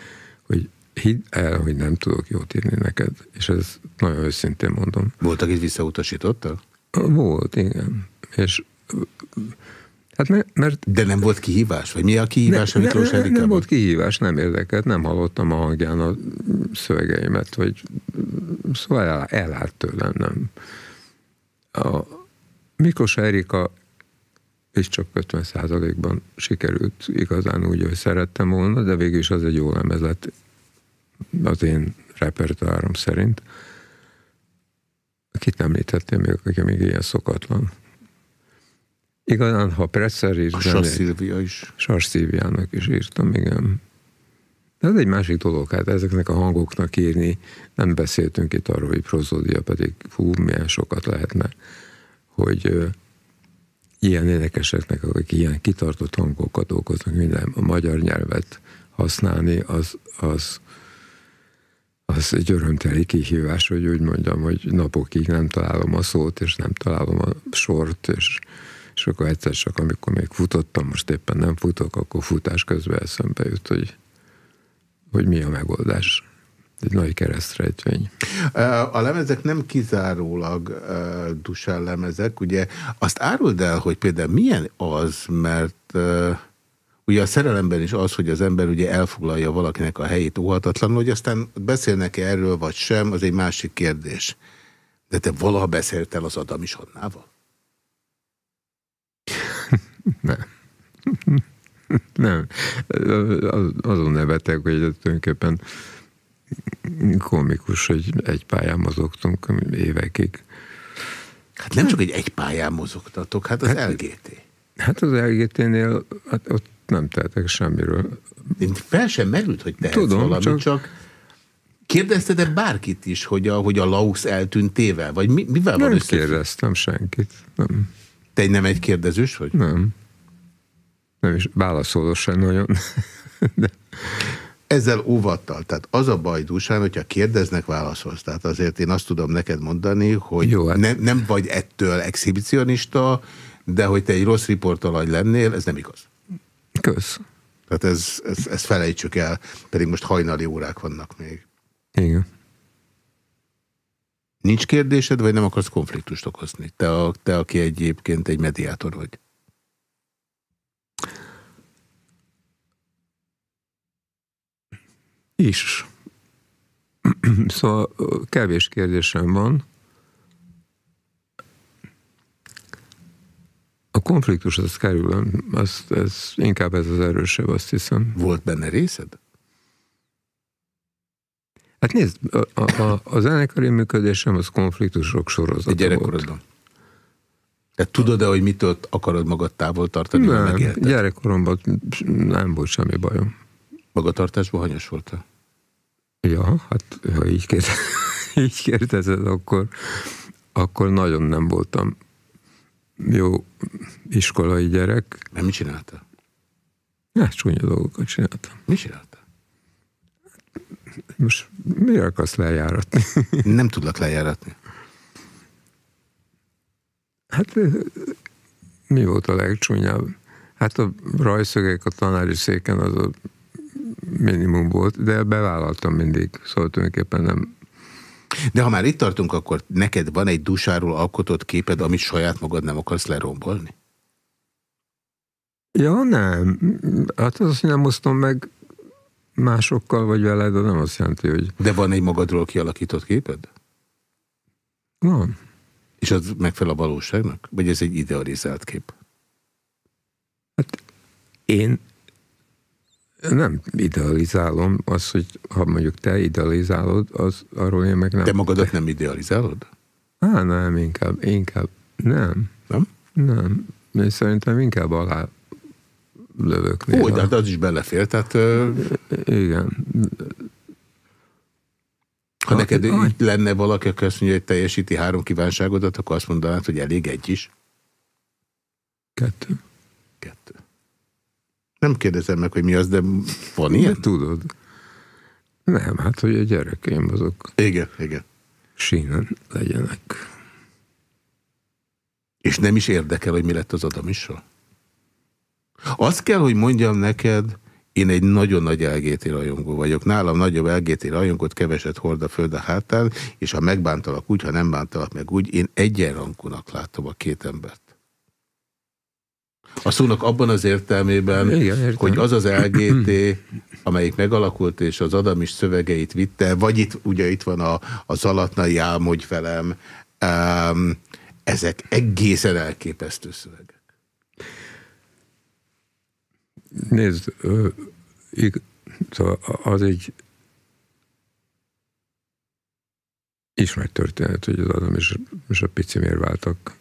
hogy hidd el, hogy nem tudok jót írni neked. És ez nagyon őszintén mondom. Volt, akit visszautasítottal? Volt, igen. És Hát mert, mert, De nem volt kihívás? Vagy mi a kihívás ne, a Miklós ne, ne, Nem volt kihívás, nem érdekelt, nem hallottam a hangján a szövegeimet, vagy szóval el, elállt tőlem, nem. A Miklós Erika és csak 50 ban sikerült igazán úgy, hogy szerettem volna, de végül is az egy jó lemez lett az én repertoárom szerint. Kit említettél még, aki még ilyen szokatlan? Igazán, ha Presser írt... A Sas Szilvia is. Sas Szilviának is írtam, igen. De ez egy másik dolog, hát ezeknek a hangoknak írni, nem beszéltünk itt arról, hogy prozódia, pedig fú, milyen sokat lehetne, hogy ilyen énekeseknek, akik ilyen kitartott hangokat okoznak, minden a magyar nyelvet használni, az, az, az egy örömteli kihívás, hogy úgy mondjam, hogy napokig nem találom a szót, és nem találom a sort, és, és akkor egyszer csak, amikor még futottam, most éppen nem futok, akkor futás közben eszembe jut, hogy, hogy mi a megoldás egy nagy keresztrejtvény. A lemezek nem kizárólag uh, dusán lemezek, ugye azt áruld el, hogy például milyen az, mert Ugye a szerelemben is az, hogy az ember ugye elfoglalja valakinek a helyét óhatatlanul, hogy aztán beszélnek-e erről vagy sem, az egy másik kérdés. De te valaha beszéltél az Adam is Hannával? Nem. Nem. Azon nevetek, hogy tulajdonképpen komikus, hogy egy pályán mozogtunk évekig. Hát nem csak egy egy pályán mozogtatok, hát az hát, LGT. Hát az LGT-nél hát ott nem tehetek semmiről. Én fel sem merült, hogy tehetsz Tudom, valamit, csak... csak kérdezted-e bárkit is, hogy a, hogy a Laus eltűnt tével? Vagy mi, mivel nem van össze? kérdeztem senkit. Nem. Te nem egy kérdezős vagy? Nem. Nem is válaszoló sem nagyon. De ezzel óvattal. Tehát az a baj, Dusán, hogyha kérdeznek, válaszolsz. Tehát azért én azt tudom neked mondani, hogy Jó, hát... ne, nem vagy ettől exhibicionista, de hogy te egy rossz riportalany lennél, ez nem igaz. Kösz. Tehát ez, ez, ez felejtsük el, pedig most hajnali órák vannak még. Igen. Nincs kérdésed, vagy nem akarsz konfliktust okozni? Te, a, te aki egyébként egy mediátor vagy. Is. Szóval kevés kérdésem van. A konfliktus az kerül, az, ez, inkább ez az erősebb, azt hiszem. Volt benne részed? Hát nézd, a, a, a zenekari működésem az konfliktusok sorozata A gyerekkorodban? Te tudod-e, hogy mitől akarod magad távol tartani? Nem, gyerekkoromban nem volt semmi bajom. Magatartásban hanyas voltál? Ja, hát ha így, kérdez, így kérdezed, akkor, akkor nagyon nem voltam jó iskolai gyerek. Nem mit csináltál? Hát csúnya dolgokat csináltam. Mi csináltál? Most mire akarsz lejáratni? Nem tudlak lejáratni. Hát mi volt a legcsúnyább? Hát a rajszögek a tanári széken az a minimum volt, de bevállaltam mindig, szóval tulajdonképpen nem. De ha már itt tartunk, akkor neked van egy dusáról alkotott képed, amit saját magad nem akarsz lerombolni? Ja, nem. Hát az azt nem osztom meg másokkal vagy veled, de nem azt jelenti, hogy... De van egy magadról kialakított képed? Van. És az megfelel a valóságnak? Vagy ez egy idealizált kép? Hát én nem idealizálom, az, hogy ha mondjuk te idealizálod, az arról én meg nem. Te magadat nem idealizálod? Á, nem, inkább, inkább nem. Nem? Nem. Én szerintem inkább alá lövök néha. Ó, de hát az is belefér, tehát... Igen. Ha neked így lenne valaki, aki azt mondja, hogy teljesíti három kívánságodat, akkor azt mondanád, hogy elég egy is? Kettő. Kettő. Nem kérdezem meg, hogy mi az, de van ilyen? De tudod. Nem, hát, hogy a gyerekeim azok... Igen, igen. Sínen legyenek. És nem is érdekel, hogy mi lett az Adamissal? Azt kell, hogy mondjam neked, én egy nagyon nagy LGT rajongó vagyok. Nálam nagyobb LGT rajongót keveset hord a föld a hátán, és ha megbántalak úgy, ha nem bántalak meg úgy, én egyenrankúnak látom a két embert. A szónak abban az értelmében, Igen, hogy az az LGT, amelyik megalakult, és az Adamis szövegeit vitte, vagy itt, ugye itt van a, a Zalatnai Álmodj velem, um, ezek egészen elképesztő szövegek. Nézd, szóval az egy ismert történet, hogy az Adam és, és a pici miért váltak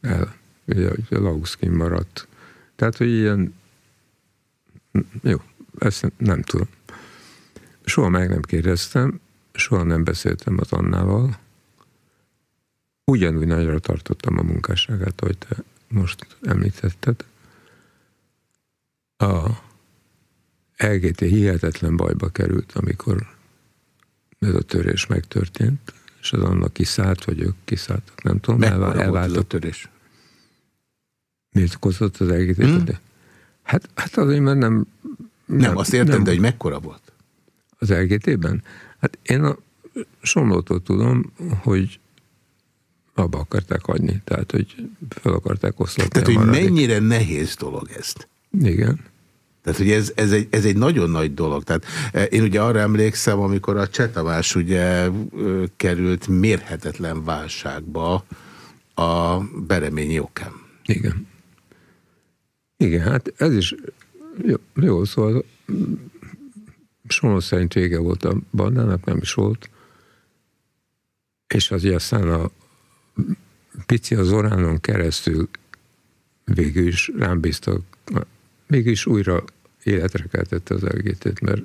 el. Ugye a Lauskin maradt tehát, hogy ilyen, jó, ezt nem tudom. Soha meg nem kérdeztem, soha nem beszéltem az Annával. Ugyanúgy nagyra tartottam a munkásságát, hogy te most említetted. A LGT hihetetlen bajba került, amikor ez a törés megtörtént, és az annak kiszállt, vagy ők kiszálltak, nem tudom. Elvált, volt a törés? Miért okozott az egészet? Hmm. Hát, hát azért, mert nem... Nem, nem azt értem, nem, de hogy mekkora volt? Az LGT-ben? Hát én a Somlótól tudom, hogy abba akarták hagyni, tehát hogy fel akarták oszlatni. Tehát, hogy maradék. mennyire nehéz dolog ezt. Igen. Tehát, hogy ez, ez, egy, ez egy nagyon nagy dolog. Tehát eh, én ugye arra emlékszem, amikor a Csetavás ugye került mérhetetlen válságba a Bereményi okán. Igen. Igen, hát ez is jó, jó szóval Somó szerint vége volt a bandának, nem is volt. És az aztán a pici az oránon keresztül végül is rám bíztak, végül is újra életre keltette az LGT-t, mert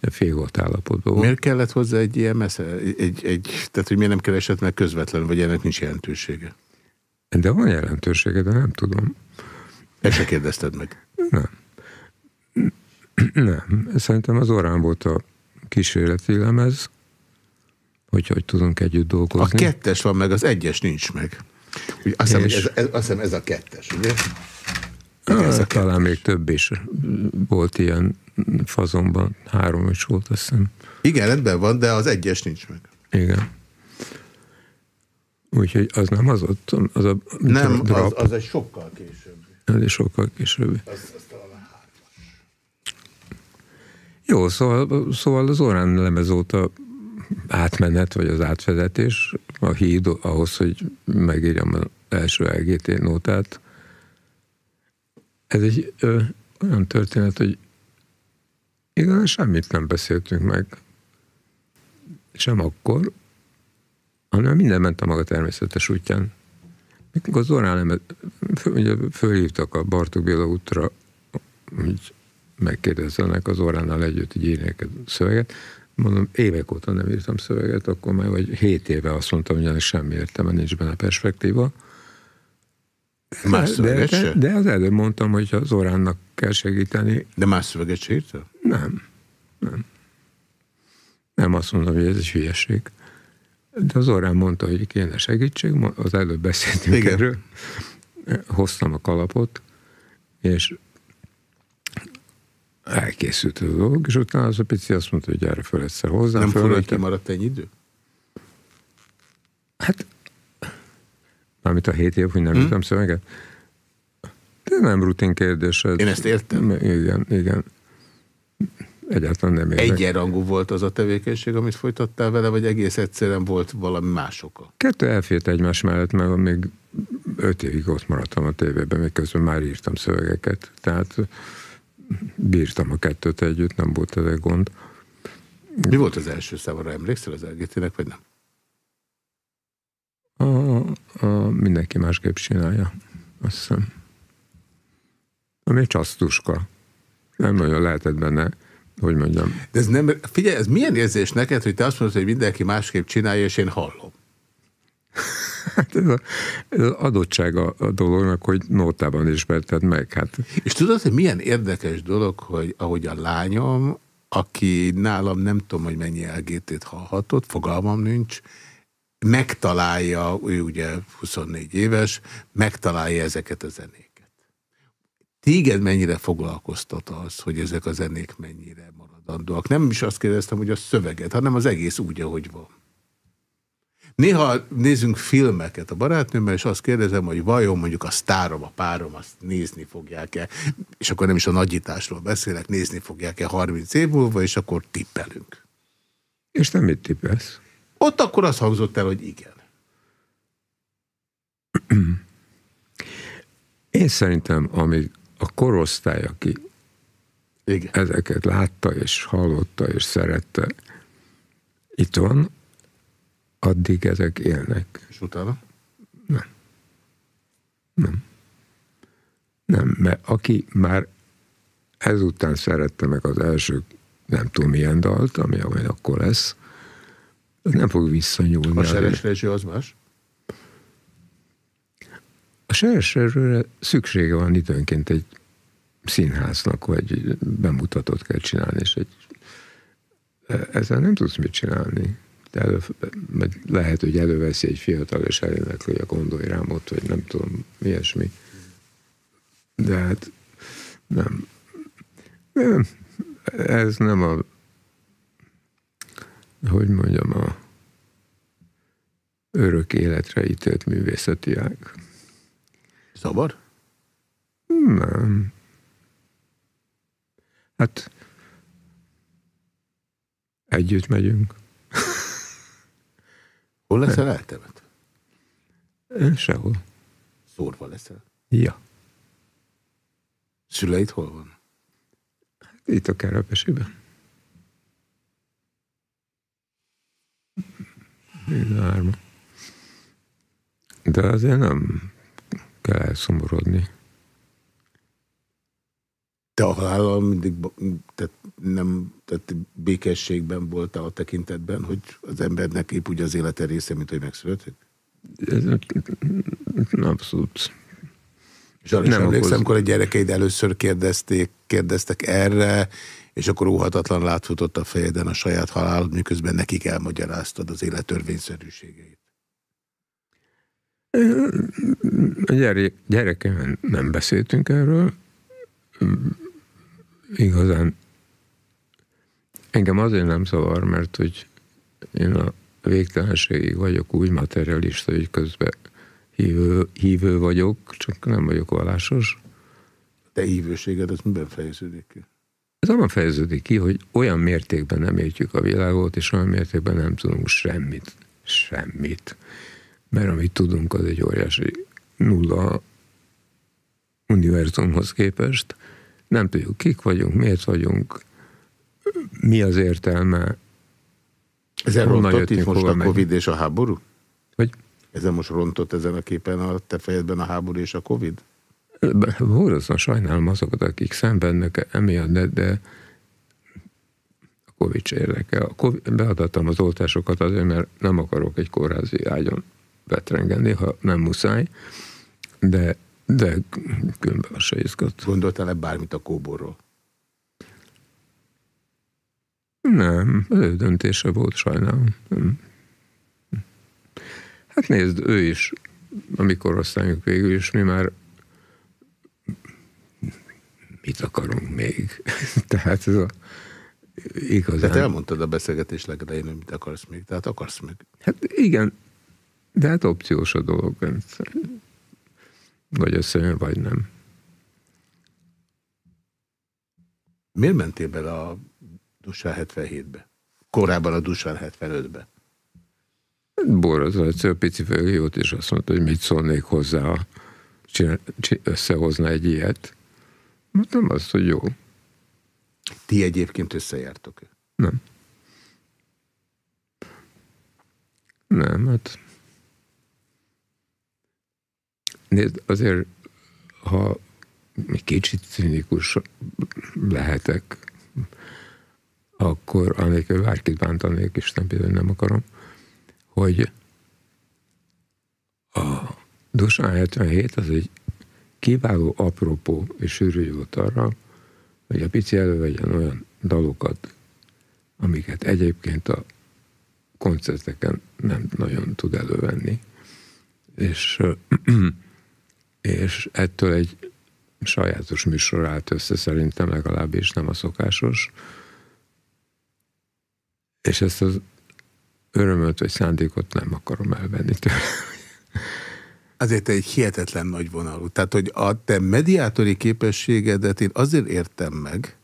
fél volt állapotban volt. Miért kellett hozzá egy ilyen messze? Egy, egy, tehát, hogy miért nem keresett meg közvetlenül, vagy ennek nincs jelentősége? De van jelentősége, de nem tudom. Ezt se kérdezted meg? Nem. Nem. Szerintem az orán volt a kísérleti lemez, hogy hogy tudunk együtt dolgozni. A kettes van meg, az egyes nincs meg. Úgy azt, hiszem, ez, ez, azt hiszem ez a kettes, ugye? Igen, ez a talán még több is volt ilyen fazonban, három is volt, azt hiszem. Igen, rendben van, de az egyes nincs meg. Igen. Úgyhogy az nem az ott, az a Nem, drap. az, az egy sokkal később. Ez egy sokkal később. Az, az jó, szóval, szóval az Orán lemez óta átmenet, vagy az átvezetés, a híd ahhoz, hogy megírjam az első LGT nótát. Ez egy ö, olyan történet, hogy igazán semmit nem beszéltünk meg. Sem akkor, hanem minden ment a maga természetes útján. Mikor az lemez, föl, fölhívtak a Bartók Béla útra, hogy megkérdezzenek az orránnal együtt, hogy írják szöveget. Mondom, évek óta nem írtam szöveget, akkor már vagy hét éve azt mondtam, hogy semmi értelme, nincs benne perspektíva. Más de, de, de az előbb mondtam, hogy az oránnak kell segíteni. De más szöveget se írta? Nem. Nem. Nem azt mondom, hogy ez egy hülyeség. De az orrán mondta, hogy kéne segítség, az előbb beszéltünk Igen. erről. Hoztam a kalapot, és elkészült a dolog, és utána az a pici azt mondta, hogy gyere föl egyszer hozzá. Nem fura, hogy kimaradt ennyi idő? Hát, mármint a hét év, hogy nem hmm. szöveget. De nem rutin kérdés. Én ezt értem. Igen, igen. Egyáltalán nem értek. Egyenrangú volt az a tevékenység, amit folytattál vele, vagy egész egyszerűen volt valami más oka? Kettő elfért egymás mellett, mert még öt évig ott maradtam a tévében, még közben már írtam szövegeket. Tehát bírtam a kettőt együtt, nem volt ez egy gond. Mi volt az első számára, emlékszel az LGT-nek, vagy nem? A, a, mindenki másképp csinálja, azt hiszem. Ami csasztuska. Nem nagyon lehetett benne, hogy mondjam. De ez nem, figyelj, ez milyen érzés neked, hogy te azt mondod, hogy mindenki másképp csinálja, és én hallom? Hát ez, a, ez az adottsága a dolognak, hogy nótában ismerted meg. Hát. És tudod, hogy milyen érdekes dolog, hogy ahogy a lányom, aki nálam nem tudom, hogy mennyi LGT-t hallhatott, fogalmam nincs, megtalálja, ő ugye 24 éves, megtalálja ezeket a zenéket. Téged mennyire foglalkoztat az, hogy ezek a zenék mennyire maradandóak? Nem is azt kérdeztem, hogy a szöveget, hanem az egész úgy, ahogy van. Néha nézünk filmeket a barátnőmmel, és azt kérdezem, hogy vajon mondjuk a sztárom, a párom azt nézni fogják-e, és akkor nem is a nagyításról beszélek, nézni fogják-e 30 év múlva, és akkor tippelünk. És nem mit tippelsz? Ott akkor az hangzott el, hogy igen. Én szerintem, amíg a korosztály, aki igen. ezeket látta, és hallotta, és szerette, itt van, addig ezek élnek. És utána? Nem. Nem. Nem, mert aki már ezután szerette meg az első nem tudom milyen dalt, ami akkor lesz, nem fog visszanyúlni. A seres az más? A seresre szüksége van időnként egy színháznak, vagy bemutatót kell csinálni, és egy, ezzel nem tudsz mit csinálni elő, lehet, hogy előveszi egy fiatal, és elénekli a gondolj rám ott, vagy nem tudom, ilyesmi. De hát nem. nem. Ez nem a hogy mondjam, a örök életre ítélt művészeti ág. Szabad? Nem. Hát együtt megyünk. Hol leszel eltemet? Sehol. Szórva leszel? Ja. Szüleid hol van? Hát itt a Kerepesiben. Mind a hárma. De azért nem kell elszomorodni. Te a halállal mindig tehát nem, tehát békességben voltál a tekintetben, hogy az embernek épp úgy az élete része, mint hogy megszületik? Abszolút. Zsali, nem emlékszem, amikor a gyerekeid először kérdezték, kérdeztek erre, és akkor óhatatlan látfutott a fejeden a saját halálod, miközben nekik elmagyaráztad az élet törvényszerűségeit. A gyere, gyerekemen nem beszéltünk erről. Igazán engem azért nem zavar, mert hogy én a végtelenségig vagyok úgy materialista, hogy közben hívő, hívő vagyok, csak nem vagyok vallásos. Te hívőséged, az miben fejeződik ki? Ez abban fejeződik ki, hogy olyan mértékben nem értjük a világot, és olyan mértékben nem tudunk semmit. Semmit. Mert amit tudunk, az egy óriási nulla univerzumhoz képest. Nem tudjuk, kik vagyunk, miért vagyunk, mi az értelme. Ezen rontott itt most a Covid meg. és a háború? Hogy? Ezen most rontott ezen a képen a te fejedben a háború és a Covid? Borzasztóan sajnálom azokat, akik szenvednek emiatt, de, de a Covid se érdekel. Beadattam az oltásokat azért, mert nem akarok egy kórházi ágyon betrengeni, ha nem muszáj, de, de különben se izgat. Gondoltál-e bármit a kóborról? Nem, ő döntése volt, sajnálom. Hát nézd, ő is, amikor osztályunk végül is, mi már mit akarunk még? Tehát ez a igazán... De te elmondtad a beszélgetés legelején, hogy mit akarsz még, tehát akarsz még. Hát igen, de hát opciós a dolog. Vagy összejön, vagy nem. Miért mentél bele a Dusán 77-be? Korábban a Dusán 75-be? Bor az egyszer pici jót, és azt mondta, hogy mit szólnék hozzá, összehozna egy ilyet. Mondtam azt, hogy jó. Ti egyébként összejártok? Nem. Nem, hát nézd, azért, ha kicsit cinikus lehetek, akkor annélkül bárkit bántanék, Isten például nem akarom, hogy a Dusán 77 az egy kiváló apropó és sűrű volt arra, hogy a pici elővegyen olyan dalokat, amiket egyébként a koncerteken nem nagyon tud elővenni. És, és ettől egy sajátos műsor állt össze szerintem legalábbis, nem a szokásos. És ezt az örömöt vagy szándékot nem akarom elvenni tőle azért egy hihetetlen nagy vonalú. Tehát, hogy a te mediátori képességedet én azért értem meg,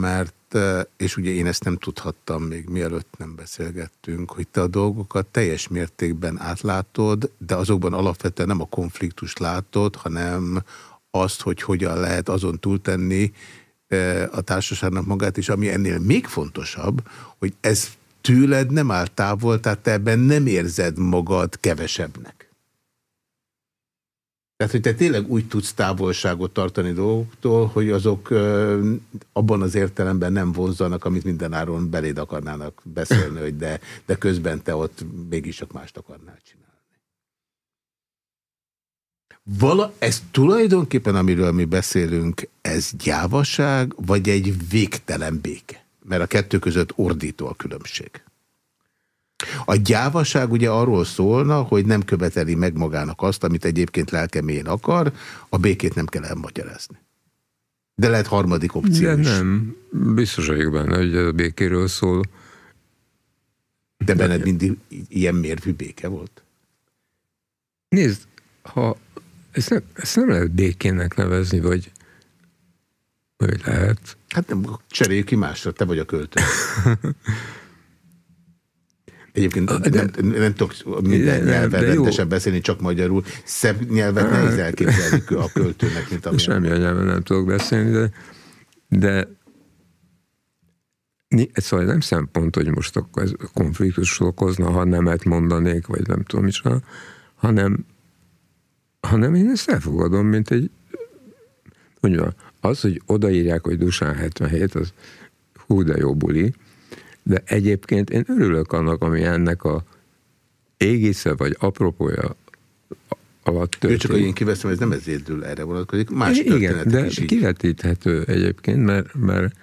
mert, és ugye én ezt nem tudhattam még mielőtt nem beszélgettünk, hogy te a dolgokat teljes mértékben átlátod, de azokban alapvetően nem a konfliktust látod, hanem azt, hogy hogyan lehet azon túltenni a társaságnak magát, és ami ennél még fontosabb, hogy ez tőled nem áll távol, tehát te ebben nem érzed magad kevesebbnek. Tehát, hogy te tényleg úgy tudsz távolságot tartani dolgoktól, hogy azok abban az értelemben nem vonzanak, amit mindenáron beléd akarnának beszélni, hogy de, de közben te ott mégis csak mást akarnál csinálni. Vala, ez tulajdonképpen, amiről mi beszélünk, ez gyávaság, vagy egy végtelen béke? Mert a kettő között ordító a különbség. A gyávaság ugye arról szólna, hogy nem követeli meg magának azt, amit egyébként lelkemén akar, a békét nem kell elmagyarázni. De lehet harmadik opció De is. nem, biztos vagyok benne, hogy a békéről szól. De benned mindig ilyen mérvű béke volt? Nézd, ha ezt nem, ezt nem lehet békének nevezni, vagy, Hogy lehet. Hát nem, cseréljük ki másra, te vagy a költő. Egyébként de, nem, nem tudok minden nyelven rendesen beszélni, csak magyarul. Szebb nyelvet nehéz elképzelni a költőnek, mint a Semmilyen nyelven nem tudok beszélni, de, de Szóval nem szempont, hogy most akkor ez konfliktus okozna, ha nemet mondanék, vagy nem tudom is, hanem, hanem én ezt elfogadom, mint egy, mondjuk, az, hogy odaírják, hogy Dusán 77, az hú, de jó buli, de egyébként én örülök annak, ami ennek a égisze vagy apropója alatt történik. Ő csak, hogy én kiveszem, ez nem ezért dől erre vonatkozik, más Igen, de is kivetíthető egyébként, mert, mert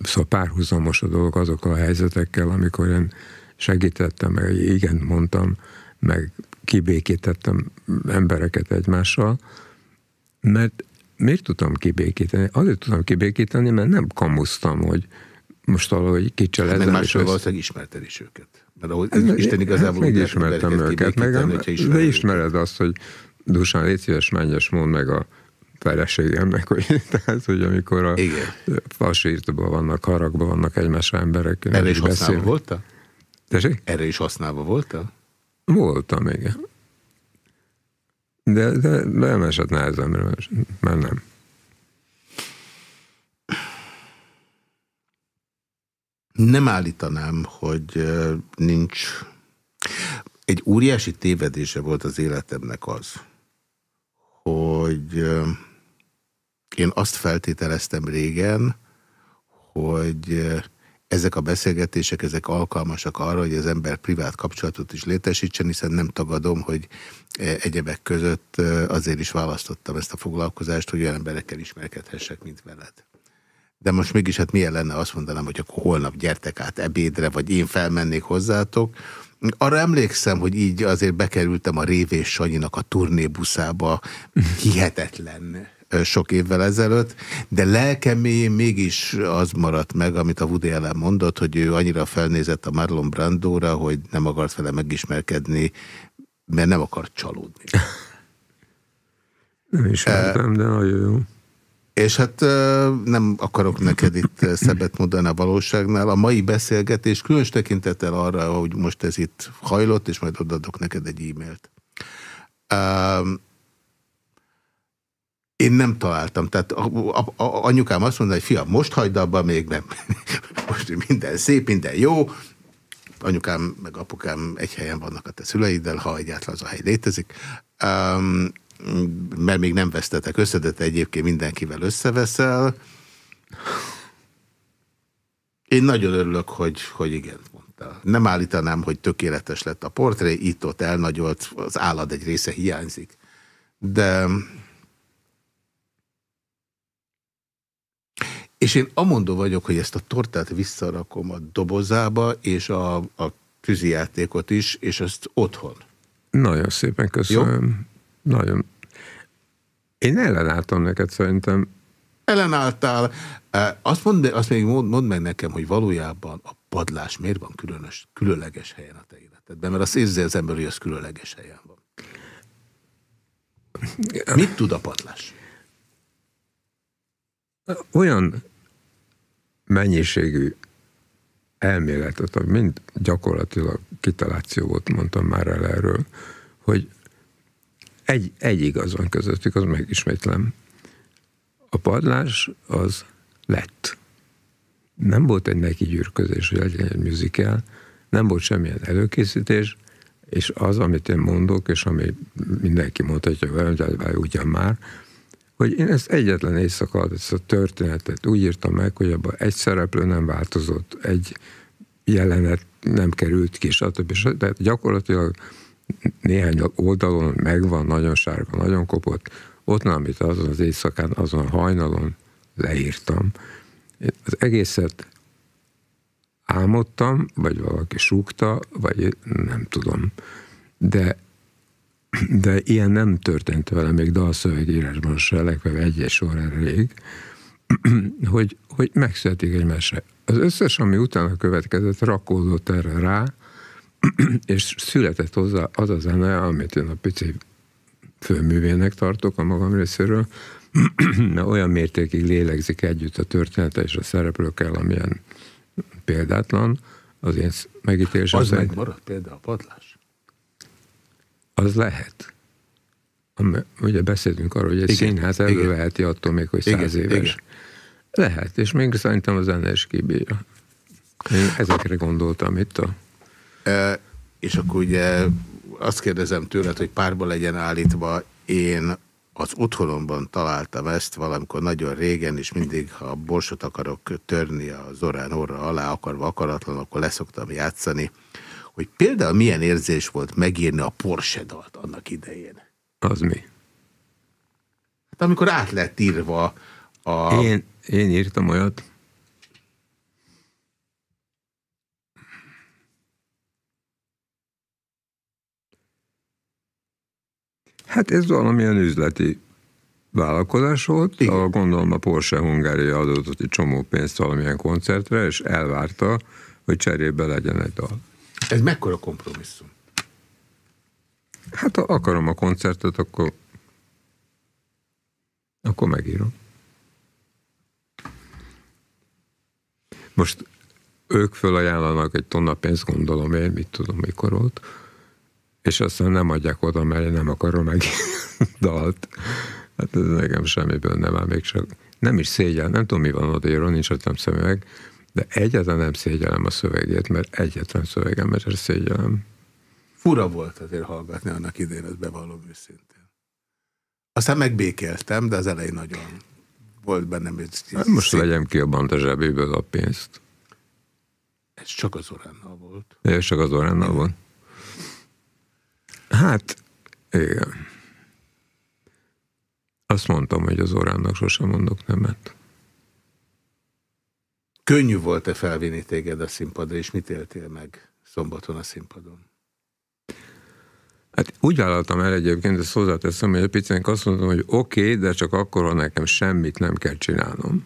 szóval párhuzamos a dolog azok a helyzetekkel, amikor én segítettem, meg igen mondtam, meg kibékítettem embereket egymással, mert miért tudtam kibékíteni? Azért tudtam kibékíteni, mert nem kamusztam, hogy most valahogy kicselezni. Hát meg másról valószínűleg ismerted is őket. Mert ahogy ez, Isten igazából hát megismertem őket, meg, de ismered azt, hogy Dusán, légy szíves, menj és mondd meg a feleségemnek, hogy, tehát, hogy amikor a fasírtban vannak, haragban vannak egymásra emberek. Erre is használva voltál? Tessék? Erre is használva voltál? Voltam, igen. De, de, de nem esett nehezemre, mert nem. Nem állítanám, hogy nincs... Egy óriási tévedése volt az életemnek az, hogy én azt feltételeztem régen, hogy ezek a beszélgetések, ezek alkalmasak arra, hogy az ember privát kapcsolatot is létesítsen, hiszen nem tagadom, hogy egyebek között azért is választottam ezt a foglalkozást, hogy olyan emberekkel ismerkedhessek, mint veled. De most mégis hát milyen lenne azt mondanám, hogy akkor holnap gyertek át ebédre, vagy én felmennék hozzátok. Arra emlékszem, hogy így azért bekerültem a Révés Sanyinak a turnébuszába, hihetetlen sok évvel ezelőtt, de lelkeméjén mégis az maradt meg, amit a Woody Allen mondott, hogy ő annyira felnézett a Marlon Brandóra, hogy nem akart vele megismerkedni, mert nem akart csalódni. Nem ismertem, uh, de nagyon jó. És hát nem akarok neked itt szebbet mondani a valóságnál. A mai beszélgetés különös tekintettel arra, hogy most ez itt hajlott, és majd odadok neked egy e-mailt. Én nem találtam. Tehát a, a, a, anyukám azt mondta, hogy fiam, most hagyd abba, még nem. Most minden szép, minden jó. Anyukám meg apukám egy helyen vannak a te szüleiddel, ha egyáltalán az a hely létezik. Um, mert még nem vesztetek össze, de te egyébként mindenkivel összeveszel. Én nagyon örülök, hogy, hogy igen mondta. Nem állítanám, hogy tökéletes lett a portré, itt-ott elnagyolt, az állad egy része hiányzik. De És én amondó vagyok, hogy ezt a tortát visszarakom a dobozába, és a, a tűzijátékot is, és ezt otthon. Nagyon szépen köszönöm. Jó? Nagyon. Én ellenálltam neked szerintem. Ellenálltál. Azt, mondd, azt még mond, mondd meg nekem, hogy valójában a padlás miért van különös, különleges helyen a te életedben, mert azt érzi az ember, hogy az különleges helyen van. Mit tud a padlás? Olyan mennyiségű elméletet, mind gyakorlatilag kitaláció volt, mondtam már el erről, hogy egy, egy igaz van közöttük, az megismétlem. A padlás az lett. Nem volt egy neki gyűrközés, hogy legyen egy musical, nem volt semmilyen előkészítés, és az, amit én mondok, és ami mindenki mondhatja, hogy ugyan már, hogy én ezt egyetlen éjszaka ezt a történetet úgy írtam meg, hogy abban egy szereplő nem változott, egy jelenet nem került ki, stb. Tehát gyakorlatilag néhány oldalon megvan, nagyon sárga, nagyon kopott, ott amit azon az éjszakán, azon a hajnalon leírtam. Az egészet álmodtam, vagy valaki súgta, vagy nem tudom. De de ilyen nem történt vele még dalszövegírásban se, legfeljebb egy-egy sor elég, hogy, hogy megszületik egy mese. Az összes, ami utána következett, rakódott erre rá, és született hozzá az a zene, amit én a pici főművének tartok a magam részéről, mert olyan mértékig lélegzik együtt a története és a szereplőkkel, amilyen példátlan, az én megítélésem Az szerint- megmaradt például a padlás. Az lehet. Ugye beszéltünk arról, hogy egy Igen, színház igen. előveheti attól még, hogy Igen, száz éves. igen. Lehet, és még szerintem a zene is kibírja. Én ezekre gondoltam itt a... E, és akkor ugye azt kérdezem tőled, hogy párba legyen állítva, én az otthonomban találtam ezt valamikor nagyon régen, és mindig, ha borsot akarok törni a Zorán orra alá, akarva akaratlan, akkor leszoktam játszani, hogy például milyen érzés volt megírni a Porsche dalt annak idején. Az mi? Hát amikor át lett írva a... Én, én írtam olyat, Hát ez valamilyen üzleti vállalkozás volt, Igen. ahol gondolom a Porsche Hungária adott egy csomó pénzt valamilyen koncertre, és elvárta, hogy cserébe legyen egy dal. Ez mekkora kompromisszum? Hát ha akarom a koncertet, akkor akkor megírom. Most ők fölajánlanak egy tonna pénzt, gondolom én, mit tudom, mikor volt, és aztán nem adják oda, mert én nem akarom meg dalt. Hát ez nekem semmiből nem áll még csak. Nem is szégyel, nem tudom, mi van ott nincs ott szöveg, de egyáltalán nem szégyelem a szövegét, mert egyetlen szövegem, mert szégyelem. Fura volt azért hallgatni annak idején, ezt bevallom őszintén. Aztán megbékeltem, de az elején nagyon volt bennem egy... Hát most vegyem ki a bant a zsebéből a pénzt. Ez csak az Oránnal volt. És csak az Oránnal volt. Hát, igen. Azt mondtam, hogy az Oránnak sosem mondok nemet. Könnyű volt-e felvinni téged a színpadra, és mit éltél meg szombaton a színpadon? Hát úgy vállaltam el egyébként, ezt hozzáteszem, hogy a picénk azt mondtam, hogy oké, okay, de csak akkor, ha nekem semmit nem kell csinálnom.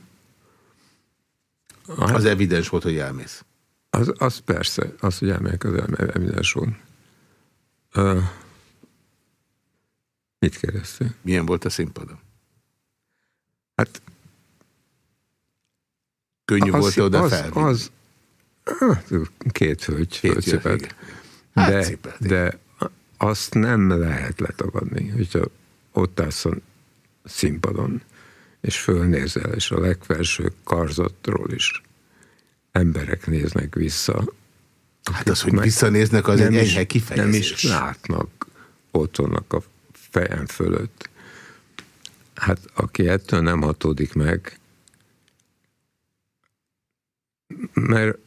Hát, az evidens volt, hogy elmész. Az, az persze, az, hogy elmegyek, az evidens volt. Uh, mit kérdeztél? Milyen volt a színpadon? Hát Könnyű az, volt oda az, felvinni? az, hát, két hölgy Két fölcipelt. Hát de, cipelt, de azt nem lehet letagadni, hogyha ott állsz a színpadon, és fölnézel, és a legfelső karzatról is emberek néznek vissza. Hát az, hogy visszanéznek, az egy enyhe kifejezés. Nem is látnak, ott vannak a fejem fölött. Hát aki ettől nem hatódik meg, mert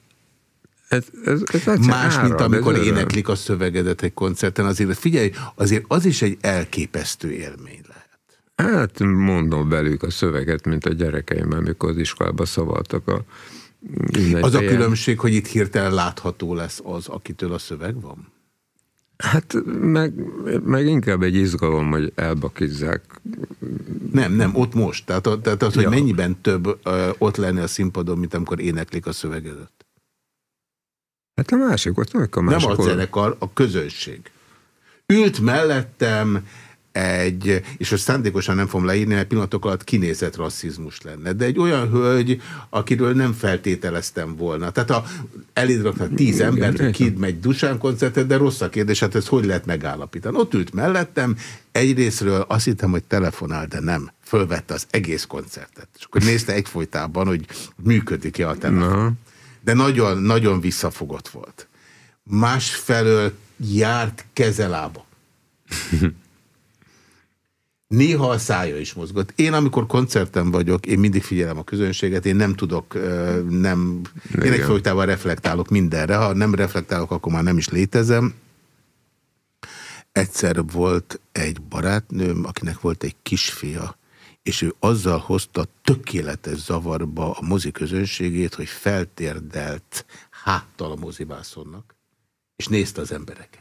ez, ez, ez Más, árad, mint amikor ez éneklik a szövegedet egy koncerten, azért figyelj, azért az is egy elképesztő élmény lehet. Hát mondom velük a szöveget, mint a gyerekeim, amikor az iskolába szavaltak a Az a különbség, hogy itt hirtelen látható lesz az, akitől a szöveg van? Hát meg, meg inkább egy izgalom, hogy elbakizzák. Nem, nem, ott most. Tehát, tehát az, hogy Ja. mennyiben több ott lenni a színpadon, mint amikor éneklik a szövegedet. Hát a másik ott, a Nem másik a oldal. zenekar, a közönség. Ült mellettem egy, és most szándékosan nem fogom leírni, mert pillanatok alatt kinézett rasszizmus lenne, de egy olyan hölgy, akiről nem feltételeztem volna. Tehát a, eléd raknak tíz Igen, embert, hogy kid megy Dusán koncertet, de rossz a kérdés, hát ezt hogy lehet megállapítani? Ott ült mellettem, egyrésztről azt hittem, hogy telefonál, de nem. Fölvette az egész koncertet. És akkor nézte egyfolytában, hogy működik-e a telefon. De nagyon, nagyon visszafogott volt. Másfelől járt kezelába. Néha a szája is mozgott. Én, amikor koncerten vagyok, én mindig figyelem a közönséget, én nem tudok, nem, én egyfolytában reflektálok mindenre, ha nem reflektálok, akkor már nem is létezem. Egyszer volt egy barátnőm, akinek volt egy kisfia, és ő azzal hozta tökéletes zavarba a mozi közönségét, hogy feltérdelt háttal a mozivászonnak, és nézte az embereket.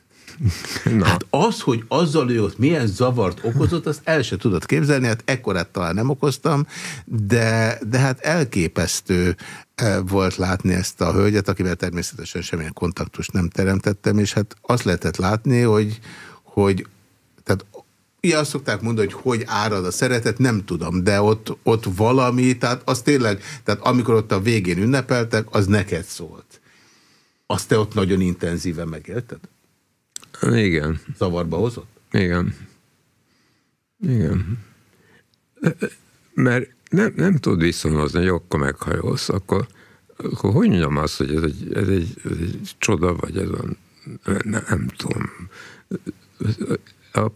Na. Hát az, hogy azzal ő ott milyen zavart okozott, azt el se tudod képzelni, hát ekkorát talán nem okoztam, de, de hát elképesztő eh, volt látni ezt a hölgyet, akivel természetesen semmilyen kontaktust nem teremtettem, és hát azt lehetett látni, hogy, hogy tehát Ugye azt szokták mondani, hogy hogy árad a szeretet, nem tudom, de ott, ott valami, tehát az tényleg, tehát amikor ott a végén ünnepeltek, az neked szólt. Azt te ott nagyon intenzíven megélted? Igen. Zavarba hozott? Igen. Igen. Mert nem, nem tud viszonozni, hogy akkor meghajolsz, akkor, akkor hogy mondjam azt, hogy ez egy, ez egy, ez egy csoda, vagy ez a, nem, nem tudom. A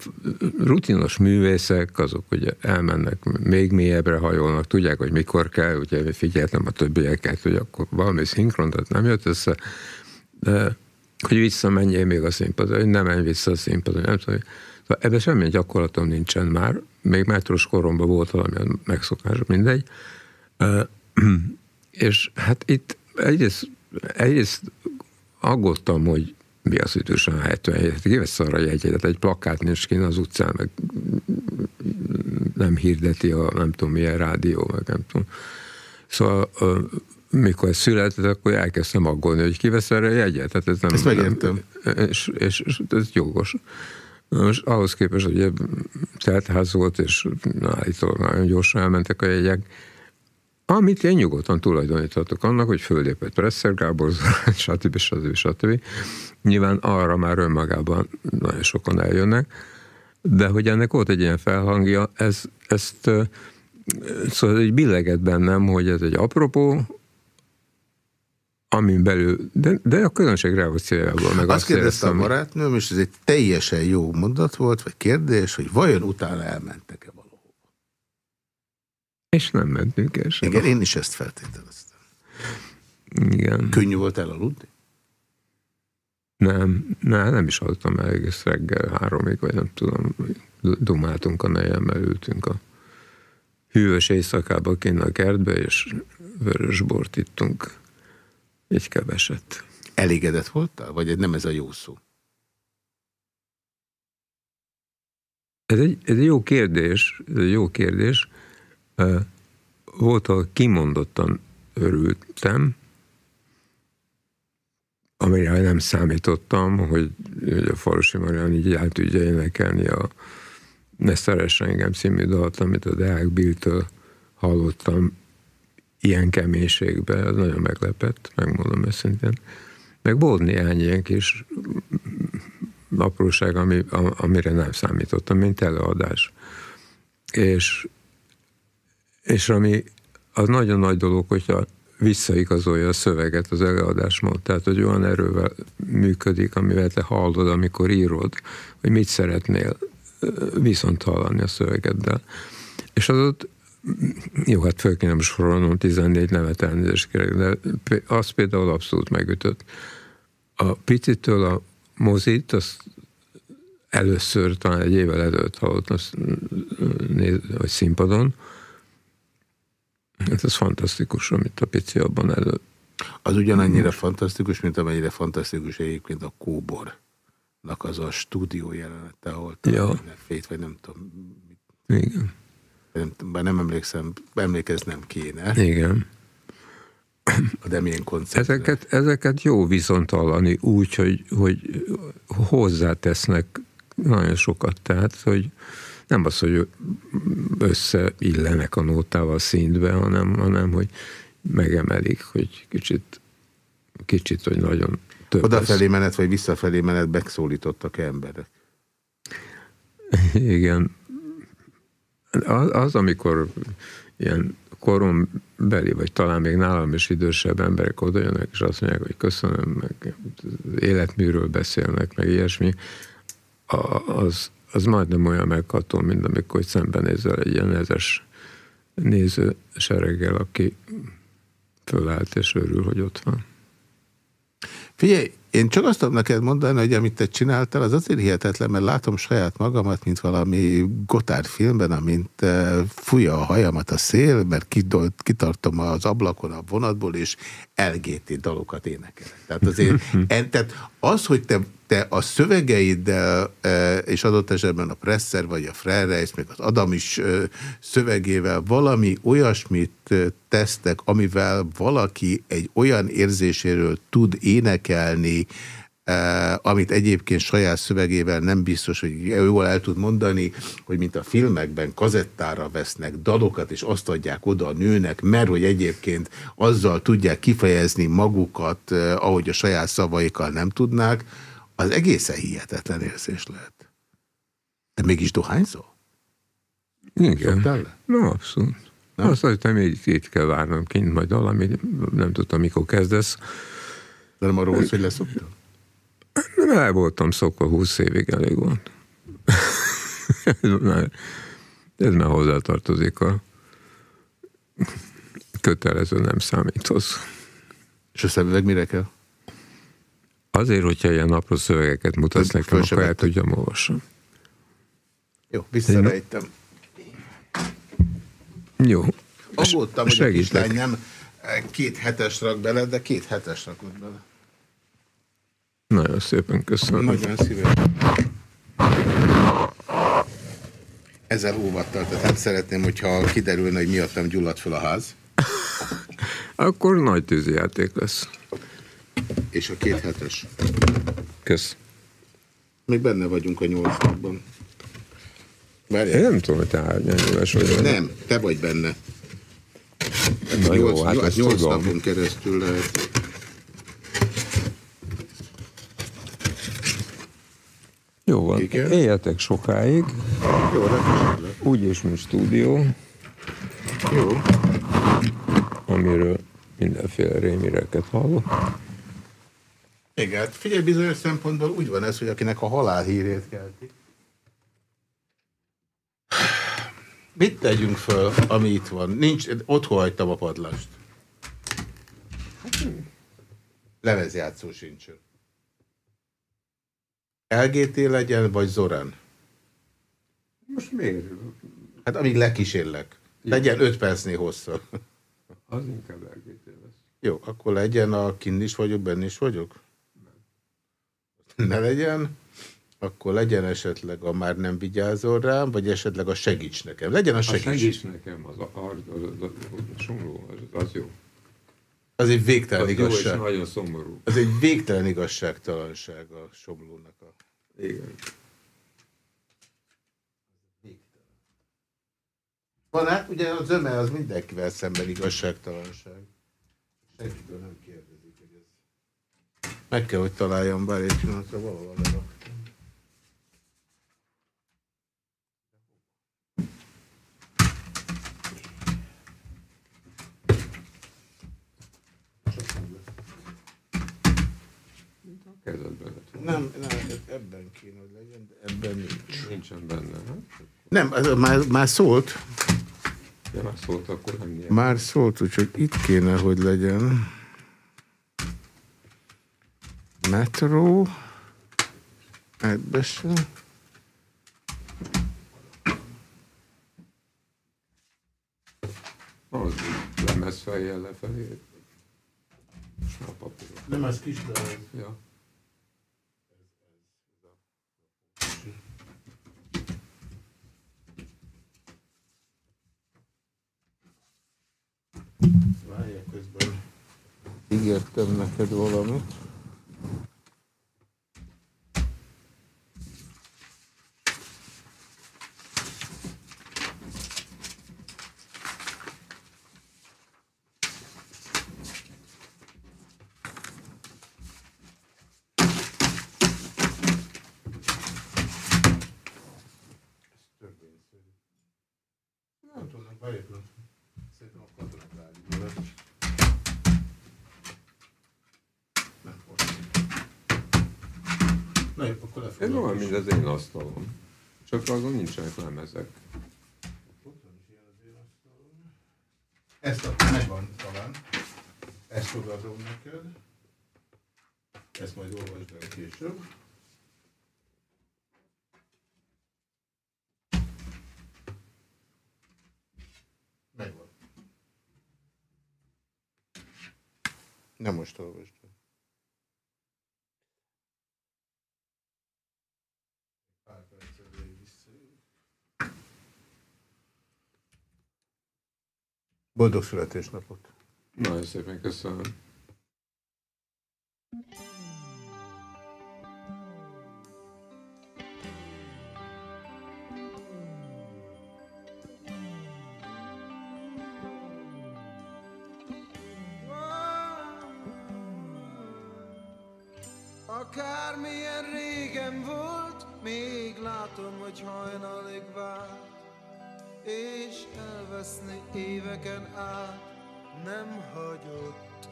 rutinos művészek, azok ugye elmennek, még mélyebbre hajolnak, tudják, hogy mikor kell, ugye figyeltem a többieket, hogy akkor valami szinkron, tehát nem jött össze, de hogy visszamenjél még a színpadra, hogy nem menj vissza a színpadra, nem tudom, Szóval ebben semmilyen gyakorlatom nincsen már, még metros koromban volt valami megszokás, mindegy. És hát itt egyrészt, egyrészt aggódtam, hogy mi az idősen 77, kivesz arra jegyedet, egy plakát nincs kint az utcán, meg nem hirdeti a nem tudom milyen rádió, meg nem tudom. Szóval mikor született, akkor elkezdtem aggódni, hogy kivesz erre jegyet. Tehát ez nem, Ezt megértem. Nem, és, és, és ez jogos. Most ahhoz képest, hogy teltház volt, és állítólag nagyon gyorsan elmentek a jegyek, amit én nyugodtan tulajdoníthatok annak, hogy föllépett Presser Gábor, stb. stb. stb. Nyilván arra már önmagában nagyon sokan eljönnek, de hogy ennek volt egy ilyen felhangja, ez, ezt szóval egy billeget bennem, hogy ez egy apropó, amin belül, de, de a közönség reakciójából meg azt, azt kérdezte a barátnőm, és ez egy teljesen jó mondat volt, vagy kérdés, hogy vajon utána elmentek-e valahol. És nem mentünk el sem. Igen, én is ezt feltételeztem. Igen. Könnyű volt elaludni? Nem, nem, nem is aludtam el egész reggel háromig, vagy nem tudom, dumáltunk a nejemmel, ültünk a hűvös éjszakába kint a kertbe, és vörös bort ittunk egy keveset. Elégedett voltál? Vagy nem ez a jó szó? Ez egy, ez egy jó kérdés, ez egy jó kérdés. Volt, ahol kimondottan örültem, amire nem számítottam, hogy, hogy a Falusi Marian így el tudja énekelni a Ne szeress engem című dalt, amit a Deák Bill-től hallottam ilyen keménységben, ez nagyon meglepett, megmondom őszintén. Meg volt néhány ilyen kis apróság, ami, amire nem számítottam, mint előadás. És, és ami az nagyon nagy dolog, hogyha visszaigazolja a szöveget az előadásmód, tehát hogy olyan erővel működik, amivel te hallod, amikor írod, hogy mit szeretnél viszont hallani a szövegeddel. És az ott jó, hát föl kéne sorolnom 14 nevet elnézést kérek, de az például abszolút megütött. A picitől a mozit, az először, talán egy évvel előtt hallottam, vagy színpadon. Hát ez fantasztikus, amit a pici abban elő. Az ugyanannyira fantasztikus, mint amennyire fantasztikus egyébként a Kóbornak az a stúdió jelenete, ahol ja. fét, vagy nem tudom. Igen bár nem emlékszem, emlékeznem kéne. Igen. De milyen koncert. Ezeket, ezeket jó viszont hallani úgy, hogy, hogy hozzátesznek nagyon sokat, tehát, hogy nem az, hogy összeillenek a nótával szintbe, hanem, hanem hogy megemelik, hogy kicsit, kicsit, hogy nagyon több. Odafelé menet, vagy visszafelé menet megszólítottak emberek. Igen, az, az, amikor ilyen korombeli, vagy talán még nálam is idősebb emberek oda jönnek, és azt mondják, hogy köszönöm, meg életműről beszélnek, meg ilyesmi, az, az majdnem olyan megható, mint amikor szembenézel egy ilyen ezes néző sereggel, aki fölállt és örül, hogy ott van. Figyelj, én csak azt tudom neked mondani, hogy amit te csináltál, az azért hihetetlen, mert látom saját magamat, mint valami Gotthard filmben, amint uh, fújja a hajamat a szél, mert kidolt, kitartom az ablakon a vonatból, és LGT dalokat énekelek. Tehát azért, en, tehát az, hogy te te a szövegeiddel, e, és adott esetben a Presser vagy a Freyreis, még az Adam is e, szövegével valami olyasmit e, tesztek, amivel valaki egy olyan érzéséről tud énekelni, amit egyébként saját szövegével nem biztos, hogy jól el tud mondani, hogy mint a filmekben kazettára vesznek dalokat, és azt adják oda a nőnek, mert hogy egyébként azzal tudják kifejezni magukat, ahogy a saját szavaikkal nem tudnák, az egészen hihetetlen érzés lehet. De mégis dohányzol? Igen. Na, abszolút. Nem? Azt hogy még itt kell várnom kint majd valami, nem tudtam, mikor kezdesz. De nem arról hogy leszoktál? Nem, el voltam szokva, húsz évig elég volt. ez, már, ez már hozzátartozik a kötelező nem számíthoz. És a szemüveg mire kell? Azért, hogyha ilyen apró szövegeket mutatsz nekem, akkor el tudjam olvasni. Jó, visszarejtem. Jó. Aggódtam, hogy a kislány nem két hetes rak bele, de két hetes rakott bele. Nagyon szépen köszönöm. Nagyon szívesen. Ezzel óvattal, tehát nem szeretném, hogyha kiderülne, hogy miattam gyulladt fel a ház. Akkor nagy tűzijáték lesz. És a két hetes. Kösz. Még benne vagyunk a nyolcadban. Én nem tudom, hogy te hányanyúles vagy. Nem, te vagy benne. Na jó, hát nyolc, ezt nyolc tudom. napon keresztül lehet. Jó van, Igen. éljetek sokáig. Jó. Úgyis, mint stúdió. Jó. Amiről mindenféle rémireket hallok. Igen, hát figyelj, bizonyos szempontból úgy van ez, hogy akinek a halál hírét kelti. Mit tegyünk föl, ami itt van? Nincs, otthon hagytam a padlást. Lemezjátszó sincsen. LGT legyen, vagy Zorán? Most miért? Hát amíg lekísérlek. Legyen 5 percnél hosszabb. Az inkább LGT lesz. Jó, akkor legyen a kinn is vagyok, benne is vagyok? Ne legyen. Akkor legyen esetleg a már nem vigyázol rám, vagy esetleg a segíts nekem. Legyen a A segíts. segíts nekem, az, a, az, az, az, az, somló, az, az jó. Az egy végtelen Az jó igazság. nagyon szomorú. Az egy végtelen igazságtalanság a somlónak. A... Igen. Van hát, ugye a zöme az mindenkivel szemben igazságtalanság. Senkitől nem. Meg kell, hogy találjam, bár egy pillanatra valahol leraktam. Nem, nem, ebben kéne, hogy legyen, de ebben nincs. Nincsen benne, hát? Nem, ez már, már szólt. Ja, már szólt, akkor nem. Már szólt, úgyhogy itt kéne, hogy legyen. Metro. Ebbe sem. Az lemez fejjel lefelé. És már papíron. Nem, ez kis, de az. Ja. Várjál közben. Ígértem neked valamit. Nem tudom, várjál egy pillanat. Szerintem a katonák rádió lesz. Nem, most. Na jó, akkor Ez lefogadom. olyan, mint az én asztalom. Csak azon nincsenek lemezek. Ezt akkor megvan talán. Ezt fogadom neked. Ezt majd olvasd el később. Megvan. Nem most olvasd el. Boldog születésnapot! Nagyon szépen köszönöm! Akármilyen régen volt, még látom, hogy hajnalig vár és elveszni éveken át nem hagyott.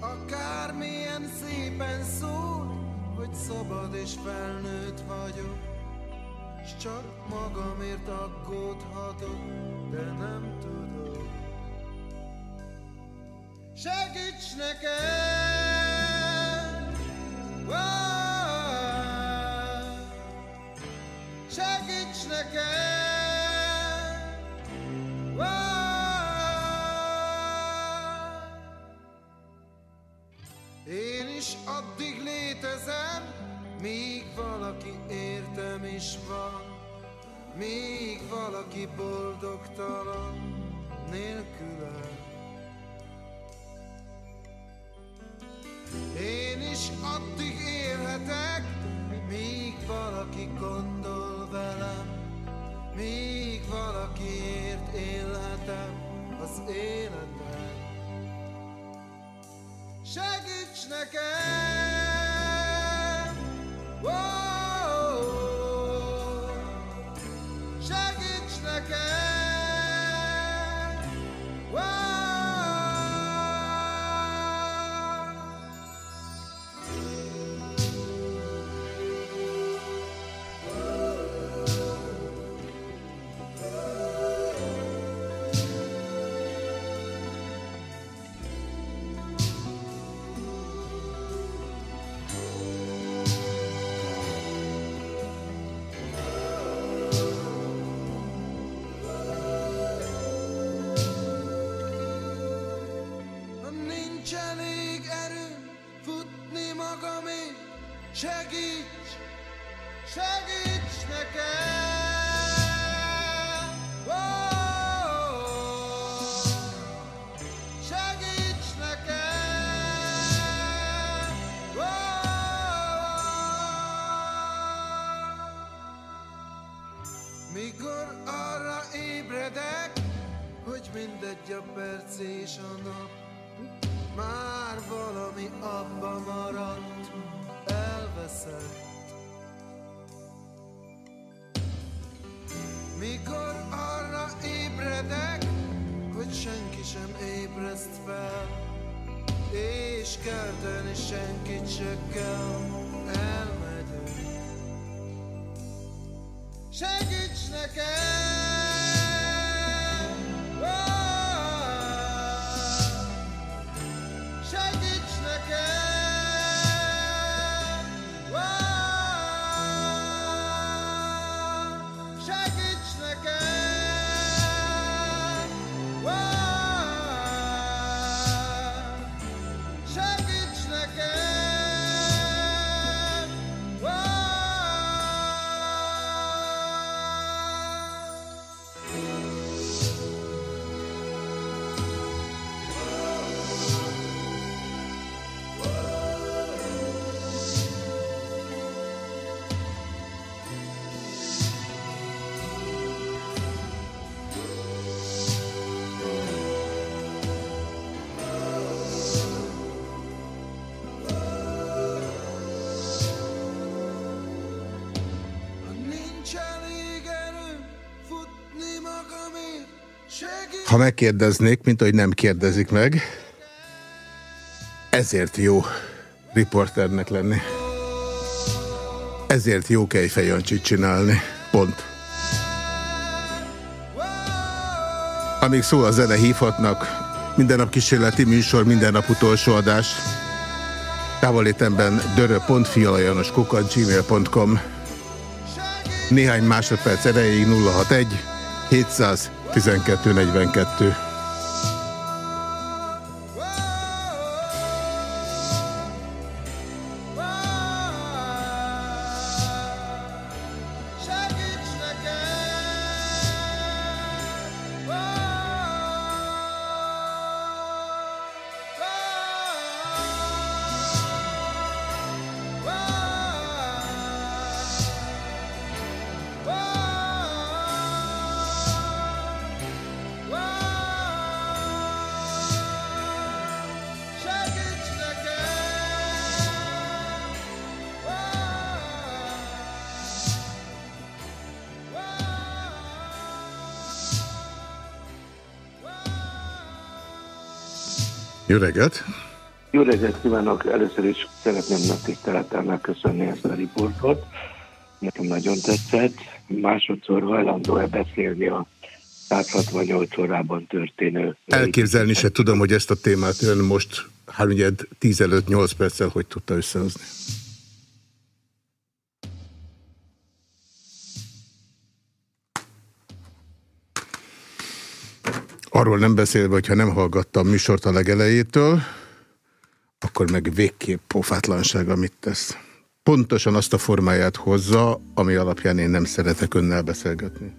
Akármilyen szépen szól, hogy szabad és felnőtt vagyok, s csak magamért aggódhatok, de nem tudok. Segíts nekem! Wow! Addig létezem, míg valaki értem is van, míg valaki boldogtalan nélkülem. Én is addig élhetek, míg valaki gondol velem, míg valakiért élhetem az életem. Segíts nekem! Ha megkérdeznék, mint ahogy nem kérdezik meg, ezért jó riporternek lenni. Ezért jó kejfejancsit csinálni. Pont. Amíg szól a zene, hívhatnak. Minden nap kísérleti műsor, minden nap utolsó adás. Távolétemben dörö.fialajanoskukat gmail.com Néhány másodperc erejéig 061 712 42. Jó reggelt! Jó reggelt kívánok! Először is szeretném nagy tisztelettel megköszönni ezt a riportot. Nekem nagyon tetszett. Másodszor hajlandó-e beszélni a 168 órában történő... Elképzelni se tudom, hogy ezt a témát ön most 3 10 előtt 8 perccel hogy tudta összehozni. Arról nem beszélve, hogyha nem hallgattam műsort a legelejétől, akkor meg végképp pofátlanság, amit tesz. Pontosan azt a formáját hozza, ami alapján én nem szeretek önnel beszélgetni.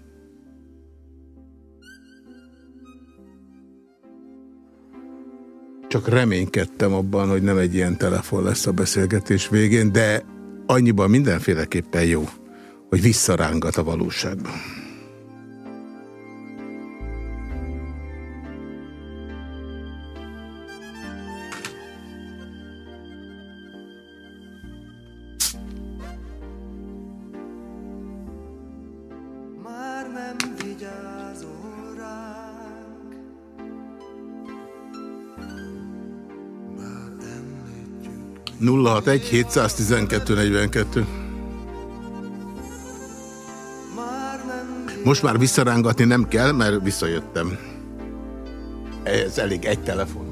Csak reménykedtem abban, hogy nem egy ilyen telefon lesz a beszélgetés végén, de annyiban mindenféleképpen jó, hogy visszarángat a valóságban. 061 712 42 Most már visszarángatni nem kell, mert visszajöttem. Ez elég egy telefon.